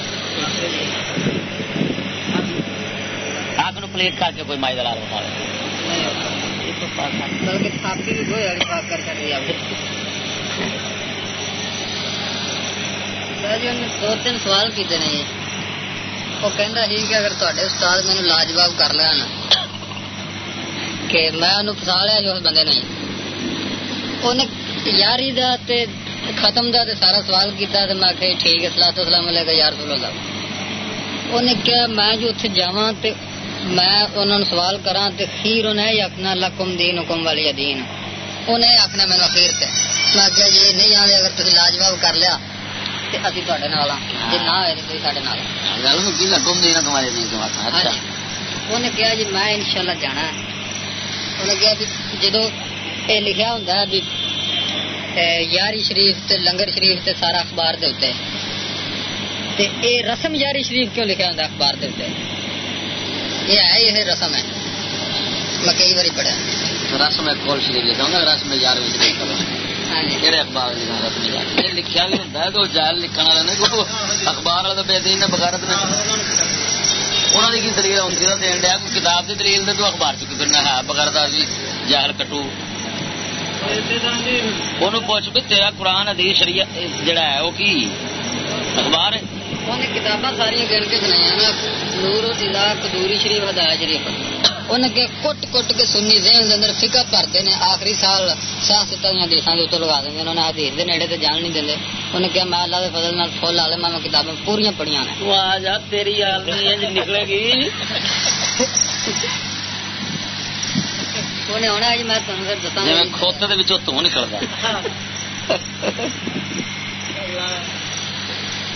Speaker 6: آگ نو پلیت کر کے کوئی مائی دلال بتا دو تین سوال کیتے ہیں وہ کہ اگر تے استاد مینو لاجواب کر لیا کہ میں پسا لیا جو اس بندے نے یاری دا تے ختم دا تے سارا سوال کیتا تے میں کہ ٹھیک ہے صلاۃ والسلام علیہ یا رسول اللہ انہیں کہا میں جو اتھے جاواں تے میں انہوں سوال کراں تے خیر انہیں یکنا لکم دینکم والی
Speaker 1: دین انہیں آخنا میرے خیر تے میں آخیا یہ
Speaker 6: نہیں آدھے اگر تھی لاجواب کر لیا تو ابھی تے جی نہ ہوئے تو سارے نال انہیں کہا جی میں انشاءاللہ جانا ہے لگیا جدو یہ لکھیا ہوں یاری شریف تے لنگر شریف تے سارا اخبار دے ہوتے تے اے رسم یاری شریف کیوں لکھیا ہوں اخبار دے
Speaker 1: ہوتے یہ ہے یہ رسم ہے میں کئی باری پڑھا رسم
Speaker 6: ہے
Speaker 1: کول شریف لکھا ہوں رسم یارویں شریف کہڑے لکھا بھی ہوتا جال لکھنے اخبار والا تو بے دین بغیرت انہوں نے کی دلیل؟ ہوتی دین دیا کوئی کتاب کی دلیل دے تو اخبار چکی پھرنا ہے بغیر جی کٹو۔ انہوں پوچھ بھی تیرا قرآن حدیث جڑا ہے،
Speaker 4: وہ کی؟ اخبار
Speaker 1: ہے۔ انہیں کتاباں ساری گن کے بنایا نور و کدوری شریف ہدایا شریف ان
Speaker 6: کے کٹ کٹ کے سنی ذہن دے اندر فقہ بھرتے ہیں۔ آخری سال ساہ ستہ ہوئی حدیثاں دے اوتے لگا دیندے انہوں نے حدیث دے نیڑے تے جان نہیں دیندے انہیں کہا میں اللہ دے فضل نال فل عالم میں کتابیں پوریا پڑھیاں نے۔ واہ جی، نکلے گی۔ جی، جی، میں کھوتے دے وچوں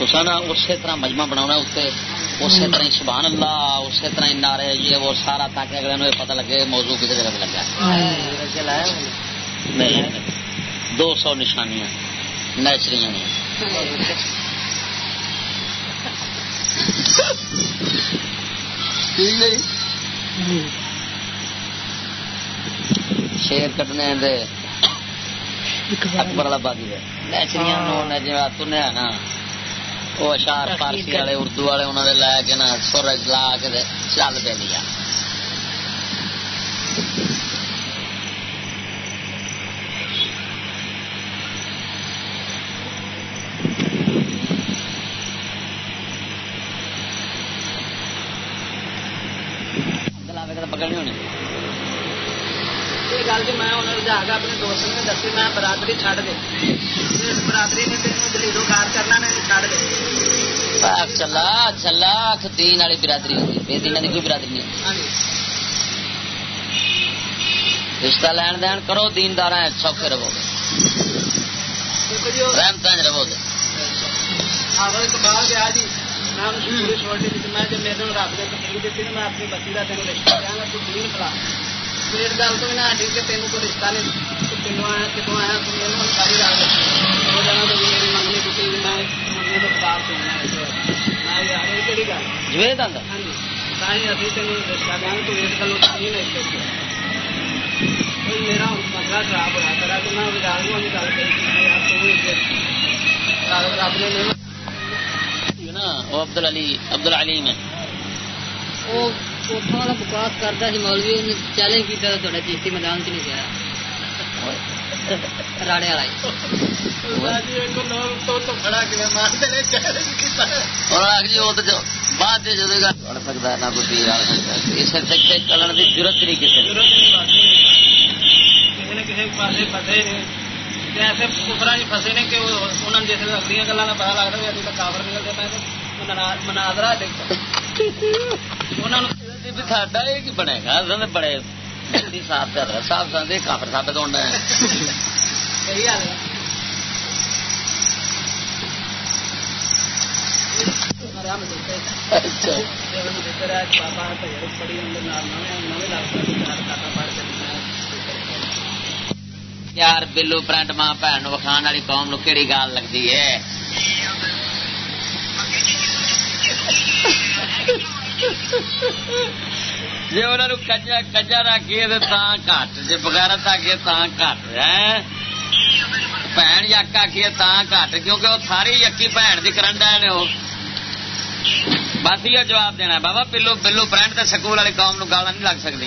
Speaker 6: تو اسی طرح
Speaker 1: مجمع بنا اسے اسی طرح سبحان اللہ
Speaker 6: اسی طرح نعرے یہ وہ سارا
Speaker 1: تاکہ
Speaker 6: اگلے
Speaker 1: نو پتہ لگے موضوع کسی جگہ پہ لگا۔ دو سو
Speaker 6: نشانیاں نیچری شیر کٹنے
Speaker 1: اکبر والا
Speaker 6: بازی ہے نیچریاں نو نیچری تنیا نا۔ وہ اشار فارسی
Speaker 1: والے اردو والے انہوں نے لے
Speaker 4: کے نا سورج لا کے چل پہ لیا پکڑنی ہونی میں جا کے اپنے دوست نے دسی میں برادری چڑ
Speaker 1: دے اس برادری نے تین دلیلو کار کرنا نے چڑ
Speaker 4: دے چلا چلا دین والی برادری
Speaker 1: ہوگی کی کوئی برادری نہیں رشتہ لین دین کرو دیندار سوکھے رہو گے رحمت رہو گے میں اپنی بچی کا تین رشتہ دیا گا تو دین کھلا سویش گل تو نہ
Speaker 6: ہٹی
Speaker 1: کہ تینوں کو رشتہ نہیں کتوں آیا کتوں آیا تو میں نے ساری گل دسی وہ جانا تو میری منگنی کسی بھی میں منگنی تو خراب تو میں یار یہ کہڑی گل جوے دا ہاں جی تاہی ابھی تینوں رشتہ دیا
Speaker 4: تو اس گل تھی نہیں کہتے میرا مسئلہ خراب ہوا کرا تو میں وزار کو گل کری یار تو رب نے میرے نا وہ عبد العلی
Speaker 1: عبد العلیم ہے وہ ਦੀਨ
Speaker 4: ਭਲਾ ਫਿਰ ਗੱਲ ਤੋਂ ਵੀ ਨਾ ਹਟੀ ਕਿ ਤੈਨੂੰ ਕੋਈ ਰਿਸ਼ਤਾ ਨਹੀਂ ਤੂੰ ਕਿੰਨੋਂ ਆਇਆ ਕਿਤੋਂ ਆਇਆ ਤੂੰ ਮੈਨੂੰ ਹੁਣ ਸਾਰੀ ਗੱਲ ਦੱਸੀ ਉਹ ਜਣਾ ਤੋਂ ਮੇਰੀ ਮੰਗਣੀ ਦਿੱਤੀ ਵੀ ਮੈਂ ਮੰਗਣੀ ਤੋਂ ਖਰਾਬ ਸੁਣਨਾ ਹੈ ਮੈਂ ਯਾਰ ਇਹ ਕਿਹੜੀ ਗੱਲ
Speaker 1: ਜਵੇਦ ਆਂਦਾ
Speaker 4: ਹਾਂਜੀ ਤਾਂ ਹੀ ਅਸੀਂ ਤੈਨੂੰ ਰਿਸ਼ਤਾ ਦਿਆਂਗੇ ਤੂੰ ਇਸ ਗੱਲੋਂ ਨਹੀਂ ਨਹੀਂ ਸੋਚਿਆ ਕੋਈ ਮੇਰਾ ਹੁਣ ਮਸਲਾ ਖਰਾਬ ਹੋਇਆ ਤੇਰਾ ਕਿ ਮੈਂ ਵਿਦਾਲ ਨੂੰ ਉਹਦੀ ਗੱਲ ਕਹੀ ਕਿ ਯਾਰ ਤੂੰ ਵੀ ਰੱਬ ਰੱਬ ਨੇ ਮੈਨੂੰ
Speaker 1: ਨਾ ਉਹ ਅਬਦੁਲ ਅਲੀ ਅਬਦੁਲ ਅਲੀਮ ਹੈ
Speaker 6: ਉਹ ਉੱਥੋਂ ਵਾਲਾ ਬਕਵਾਸ ਕਰਦਾ ਸੀ ਮੌਲਵੀ ਉਹਨੇ ਚੈਲੰਜ ਕੀਤਾ ਤੁਹਾਡਾ ਚੀਸਤੀ ਮੈਦਾਨ 'ਚ ਨਹੀਂ ਗਿਆ ਰਾੜੇ ਵਾਲਾ ਹੀ
Speaker 1: اور آگ جی وہ تو جو بعد جب پڑھ سکتا ہے نہ کوئی پیر آ سکتا ہے اس سکتے چلن کی ضرورت نہیں کسی
Speaker 4: کسی پاس فسے نے ایسے کفر فسے نے کہ انہوں نے جس اگلی گلوں کا پتا لگتا بھی ابھی تک کافر نکلتے پہ مناظرہ
Speaker 1: ساڈا یہ کی بنے گا بڑے صاف صاف سن کافر ثابت ہونا ہے
Speaker 4: صحیح حال ہے۔
Speaker 1: یار بلو پرنٹ ماں بھن وکھان والی قوم نو کہڑی گال لگتی ہے؟ جی انہوں نے کجا کجا رکھیے تو گھٹ جی بغیرت آکیے تو گھٹ ہے بھن یک آکیے تا گھٹ کیونکہ وہ ساری یقی بھن کی کرن ڈے نے وہ بس یہ جواب دینا بابا پلو بلو برانڈ تے سکول والی قوم نو گالا نہیں لگ سکتی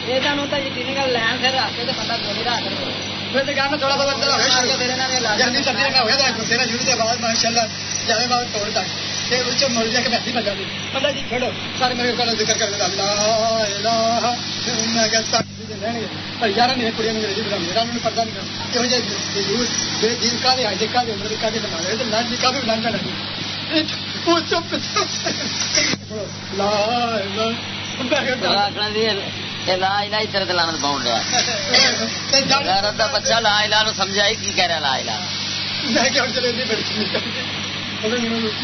Speaker 4: یقینی گل لین پھر رکھ کے بندہ گولی رکھ تھوڑا بہت گرمی سردی کا ہوا تھا شروع سے بعد ماشاء اللہ زیادہ بہت توڑ تک پھر اس مر جا کے بیٹھی بجا دی بندہ جی کھڑو سارے میرے کو ذکر کر اللہ میں یار نہیں کڑیاں انگریزی بنا میرا انہوں نے پتا نہیں کہ جی بے دین کا بھی آئے کا بھی عمر کا بھی بنا رہے تو لانچ کا بھی لانچ لگی چپ
Speaker 1: لا لا علا تیرے دلانت پاؤن لیا غیرت دا بچہ لا علا نو سمجھائی کی کہہ رہا لا علا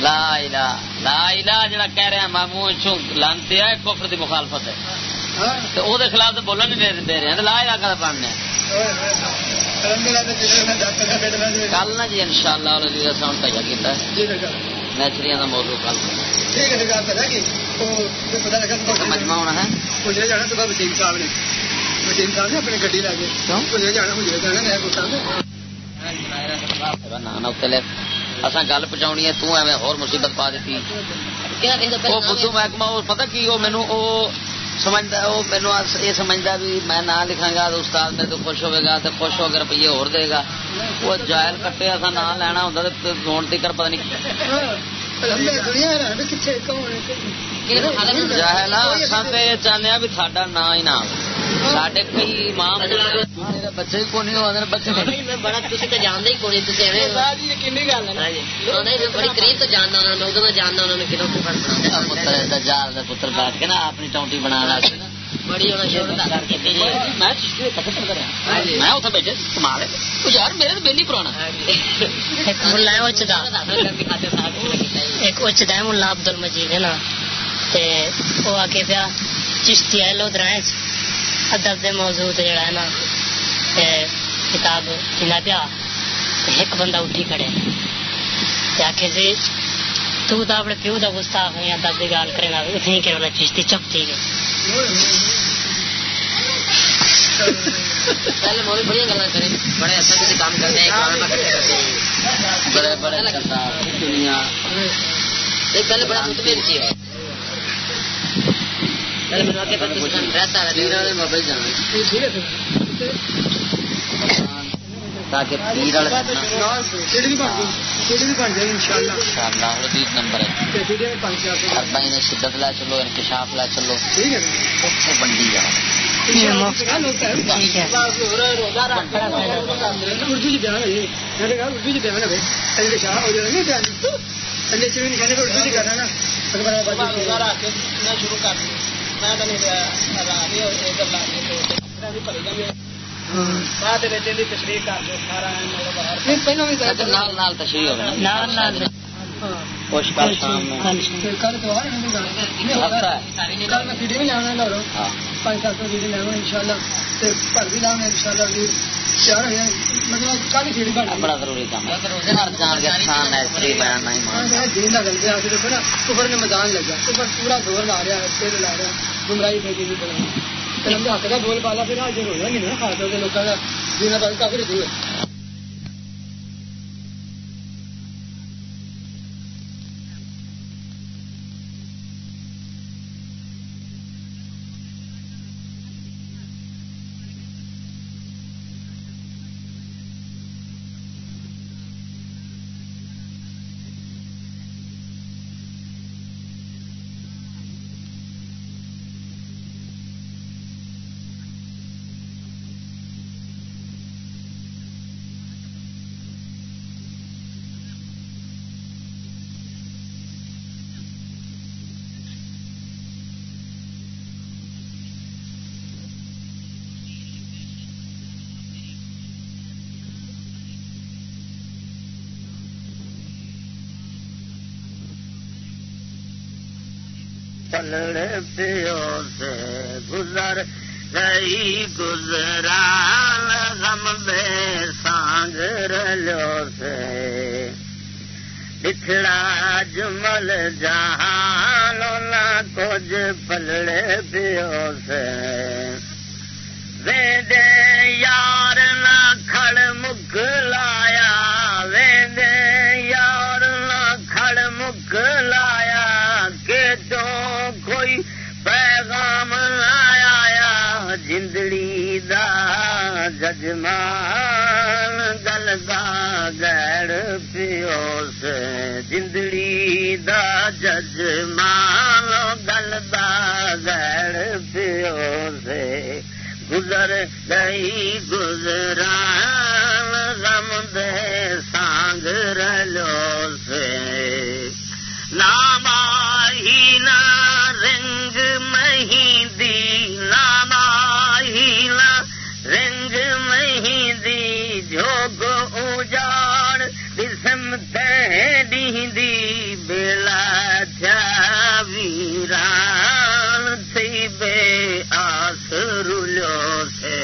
Speaker 1: لا علا لا جڑا کہہ رہا مامو لانتے ہے کفر دی مخالفت ہے۔ تو او دے خلاف تو بولن نہیں دے رہے ہیں لا علا کا پڑھنے کل نا جی ان شاء اللہ ساؤنڈ تیار کیتا ہے نیچریاں دا موضوع کل مجمع ہونا ہے مجھے جانا صبح وسیم صاحب نے وسیم صاحب نے اپنی گڈی لے کے مجھے جانا مجھے جانا نیا اصا گل پہنچا ہے ہو مصیبت پا دیتی وہ بدھو محکمہ پتا کی وہ مینو وہ سمجھتا وہ مینو یہ سمجھتا بھی میں نہ لکھا گا تو استاد میرے تو خوش ہوئے گا تو خوش ہو کے روپیے اور دے گا۔ وہ جائل کٹے اصا نہ لینا ہوں تو ہوں تک پتا نہیں۔ چاہنے بھی ساڈا نا ہی نام سڈے کئی ماں بچے کو نہیں بچے بڑا تھی تو جانتے ہی کونی بڑی قریب تو جاننا ادو میں جاننا انہوں نے کتوں پتر جال پتر بیٹھ کے نا اپنی ٹونٹی بنا رہا بڑی میں اتنے بیٹھے کمال یار میرے تو بہلی پرانا۔ ایک اچ ہے ملا ابدل مجید ہے نا۔ وہ آ کے پیا چشتی ہے لو درائیں ادب دے موضوع جڑا ہے نا کتاب چنا پیا ایک بندہ اٹھی کھڑے۔ آخے سی تو اپنے پیو گستاخ ہے ادب کی گال کرے اتنی کہ چشتی چپ تھی گئی۔ پہلے مولی بڑی گلا کریں بڑے اچھا کسی کام کرتے ہیں بڑے بڑے دنیا۔ پہلے بڑا مطمئن چیز ہے پہلے میرے آگے پاکستان رہتا ہے موبائل جانا تاکہ پیر نمبر ہے۔ شدت لا چلو انکشاف لا چلو۔ اتنے بنڈی جاؤ
Speaker 4: تشریح کر دو سارا
Speaker 6: پہلو بھی
Speaker 3: خوش کل شام میں۔
Speaker 6: کل تو
Speaker 3: ہفتہ ہے۔
Speaker 6: کل میں سیڈی بھی لینا لاؤ
Speaker 3: ہاں۔
Speaker 6: پانچ سات سو سیڈی لینا ان شاء اللہ گھر بھی لاؤں ان شاء اللہ تیار ہو جائے مطلب کل سیڈی بن
Speaker 3: بڑا ضروری کام ہے۔ ہر جان کے تھان ہے سری بیان نہیں مان
Speaker 6: دین کا گلتے آ کے دیکھو نا کفر نے میدان لگا کفر پورا زور لا رہا ہے تیل لا رہا ہے۔ گمراہی پڑا حق کا بول پالا پھر حاضر ہو جائے نا؟ خاص طور سے لوگوں کا پہ کافی
Speaker 5: پلڑ پیو سے گزر گئی گزران غم بے سانگ رلو سے۔ بچھڑا جمل جہان نہ کچھ پلڑے پیو سے۔ وے دے یار نہ کھڑ مک ججمان گل دا گڑ پیو سے جندڑی دا ججمان گل دا گڑ پیو سے گزر گئی گزران غم دے سانگ رلو سے نام ہی نا رنگ مہندی اجاڑ دسم تھی بیلا تھا ویران تھی بے آس رلو سے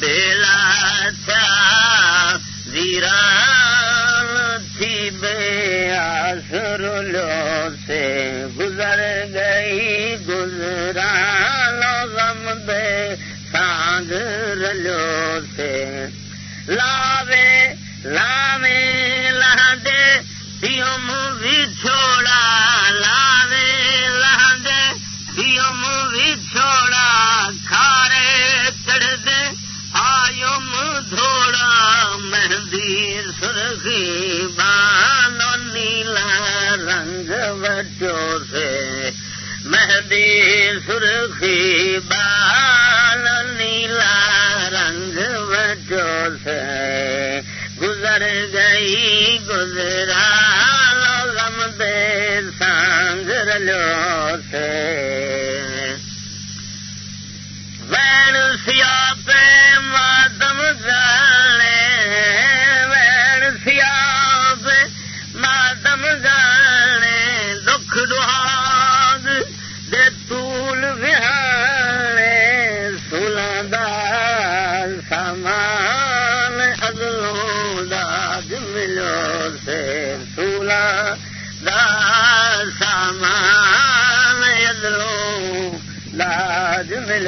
Speaker 5: بیلا تھا ویران تھی بے آس رلو سے گزر گئی گزران غم بے سانگ رلو سے لاوے لاوے لہدے پیوم بھی چھوڑا لاوے لہدے پیوم بھی چھوڑا کھارے چڑھ دے آیوم دھوڑا مہندی سرخی بانو نیلا رنگ بچوں سے مہندی سرخی بال گزر گئی گزرا غم دے سانگ رلو سے وین سیا پہ مادم گانے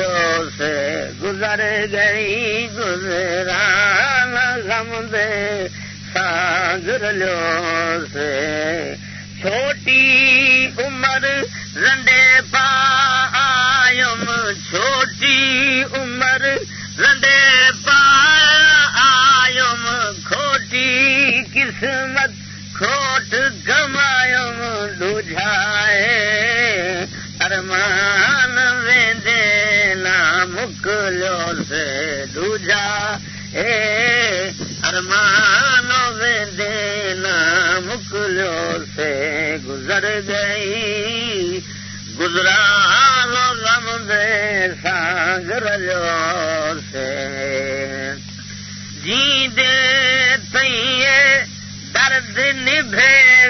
Speaker 5: لاج ملو سے گزر گئی گزران غم دے ساگر لو سے۔ چھوٹی عمر رنڈے پا آیم چھوٹی عمر رنڈے پا آیم کھوٹی قسمت، کھوٹ گمایم ڈوجھائے ارمان ویندے نام سے دوجا، اے ارمان ویندے نام مکلو سے گزر گئی۔ گزران غم دے سانگ رجو سے۔ جی دے تیے درد نبھے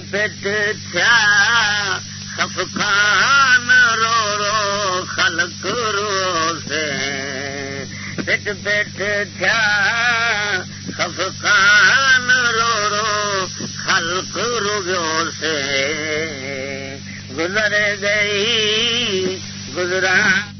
Speaker 5: پٹ تھیا، خفقان رو رو خلق رو سے پٹ پٹ تھیا، خفقان رو رو خلق رو سے گزر گئی گزران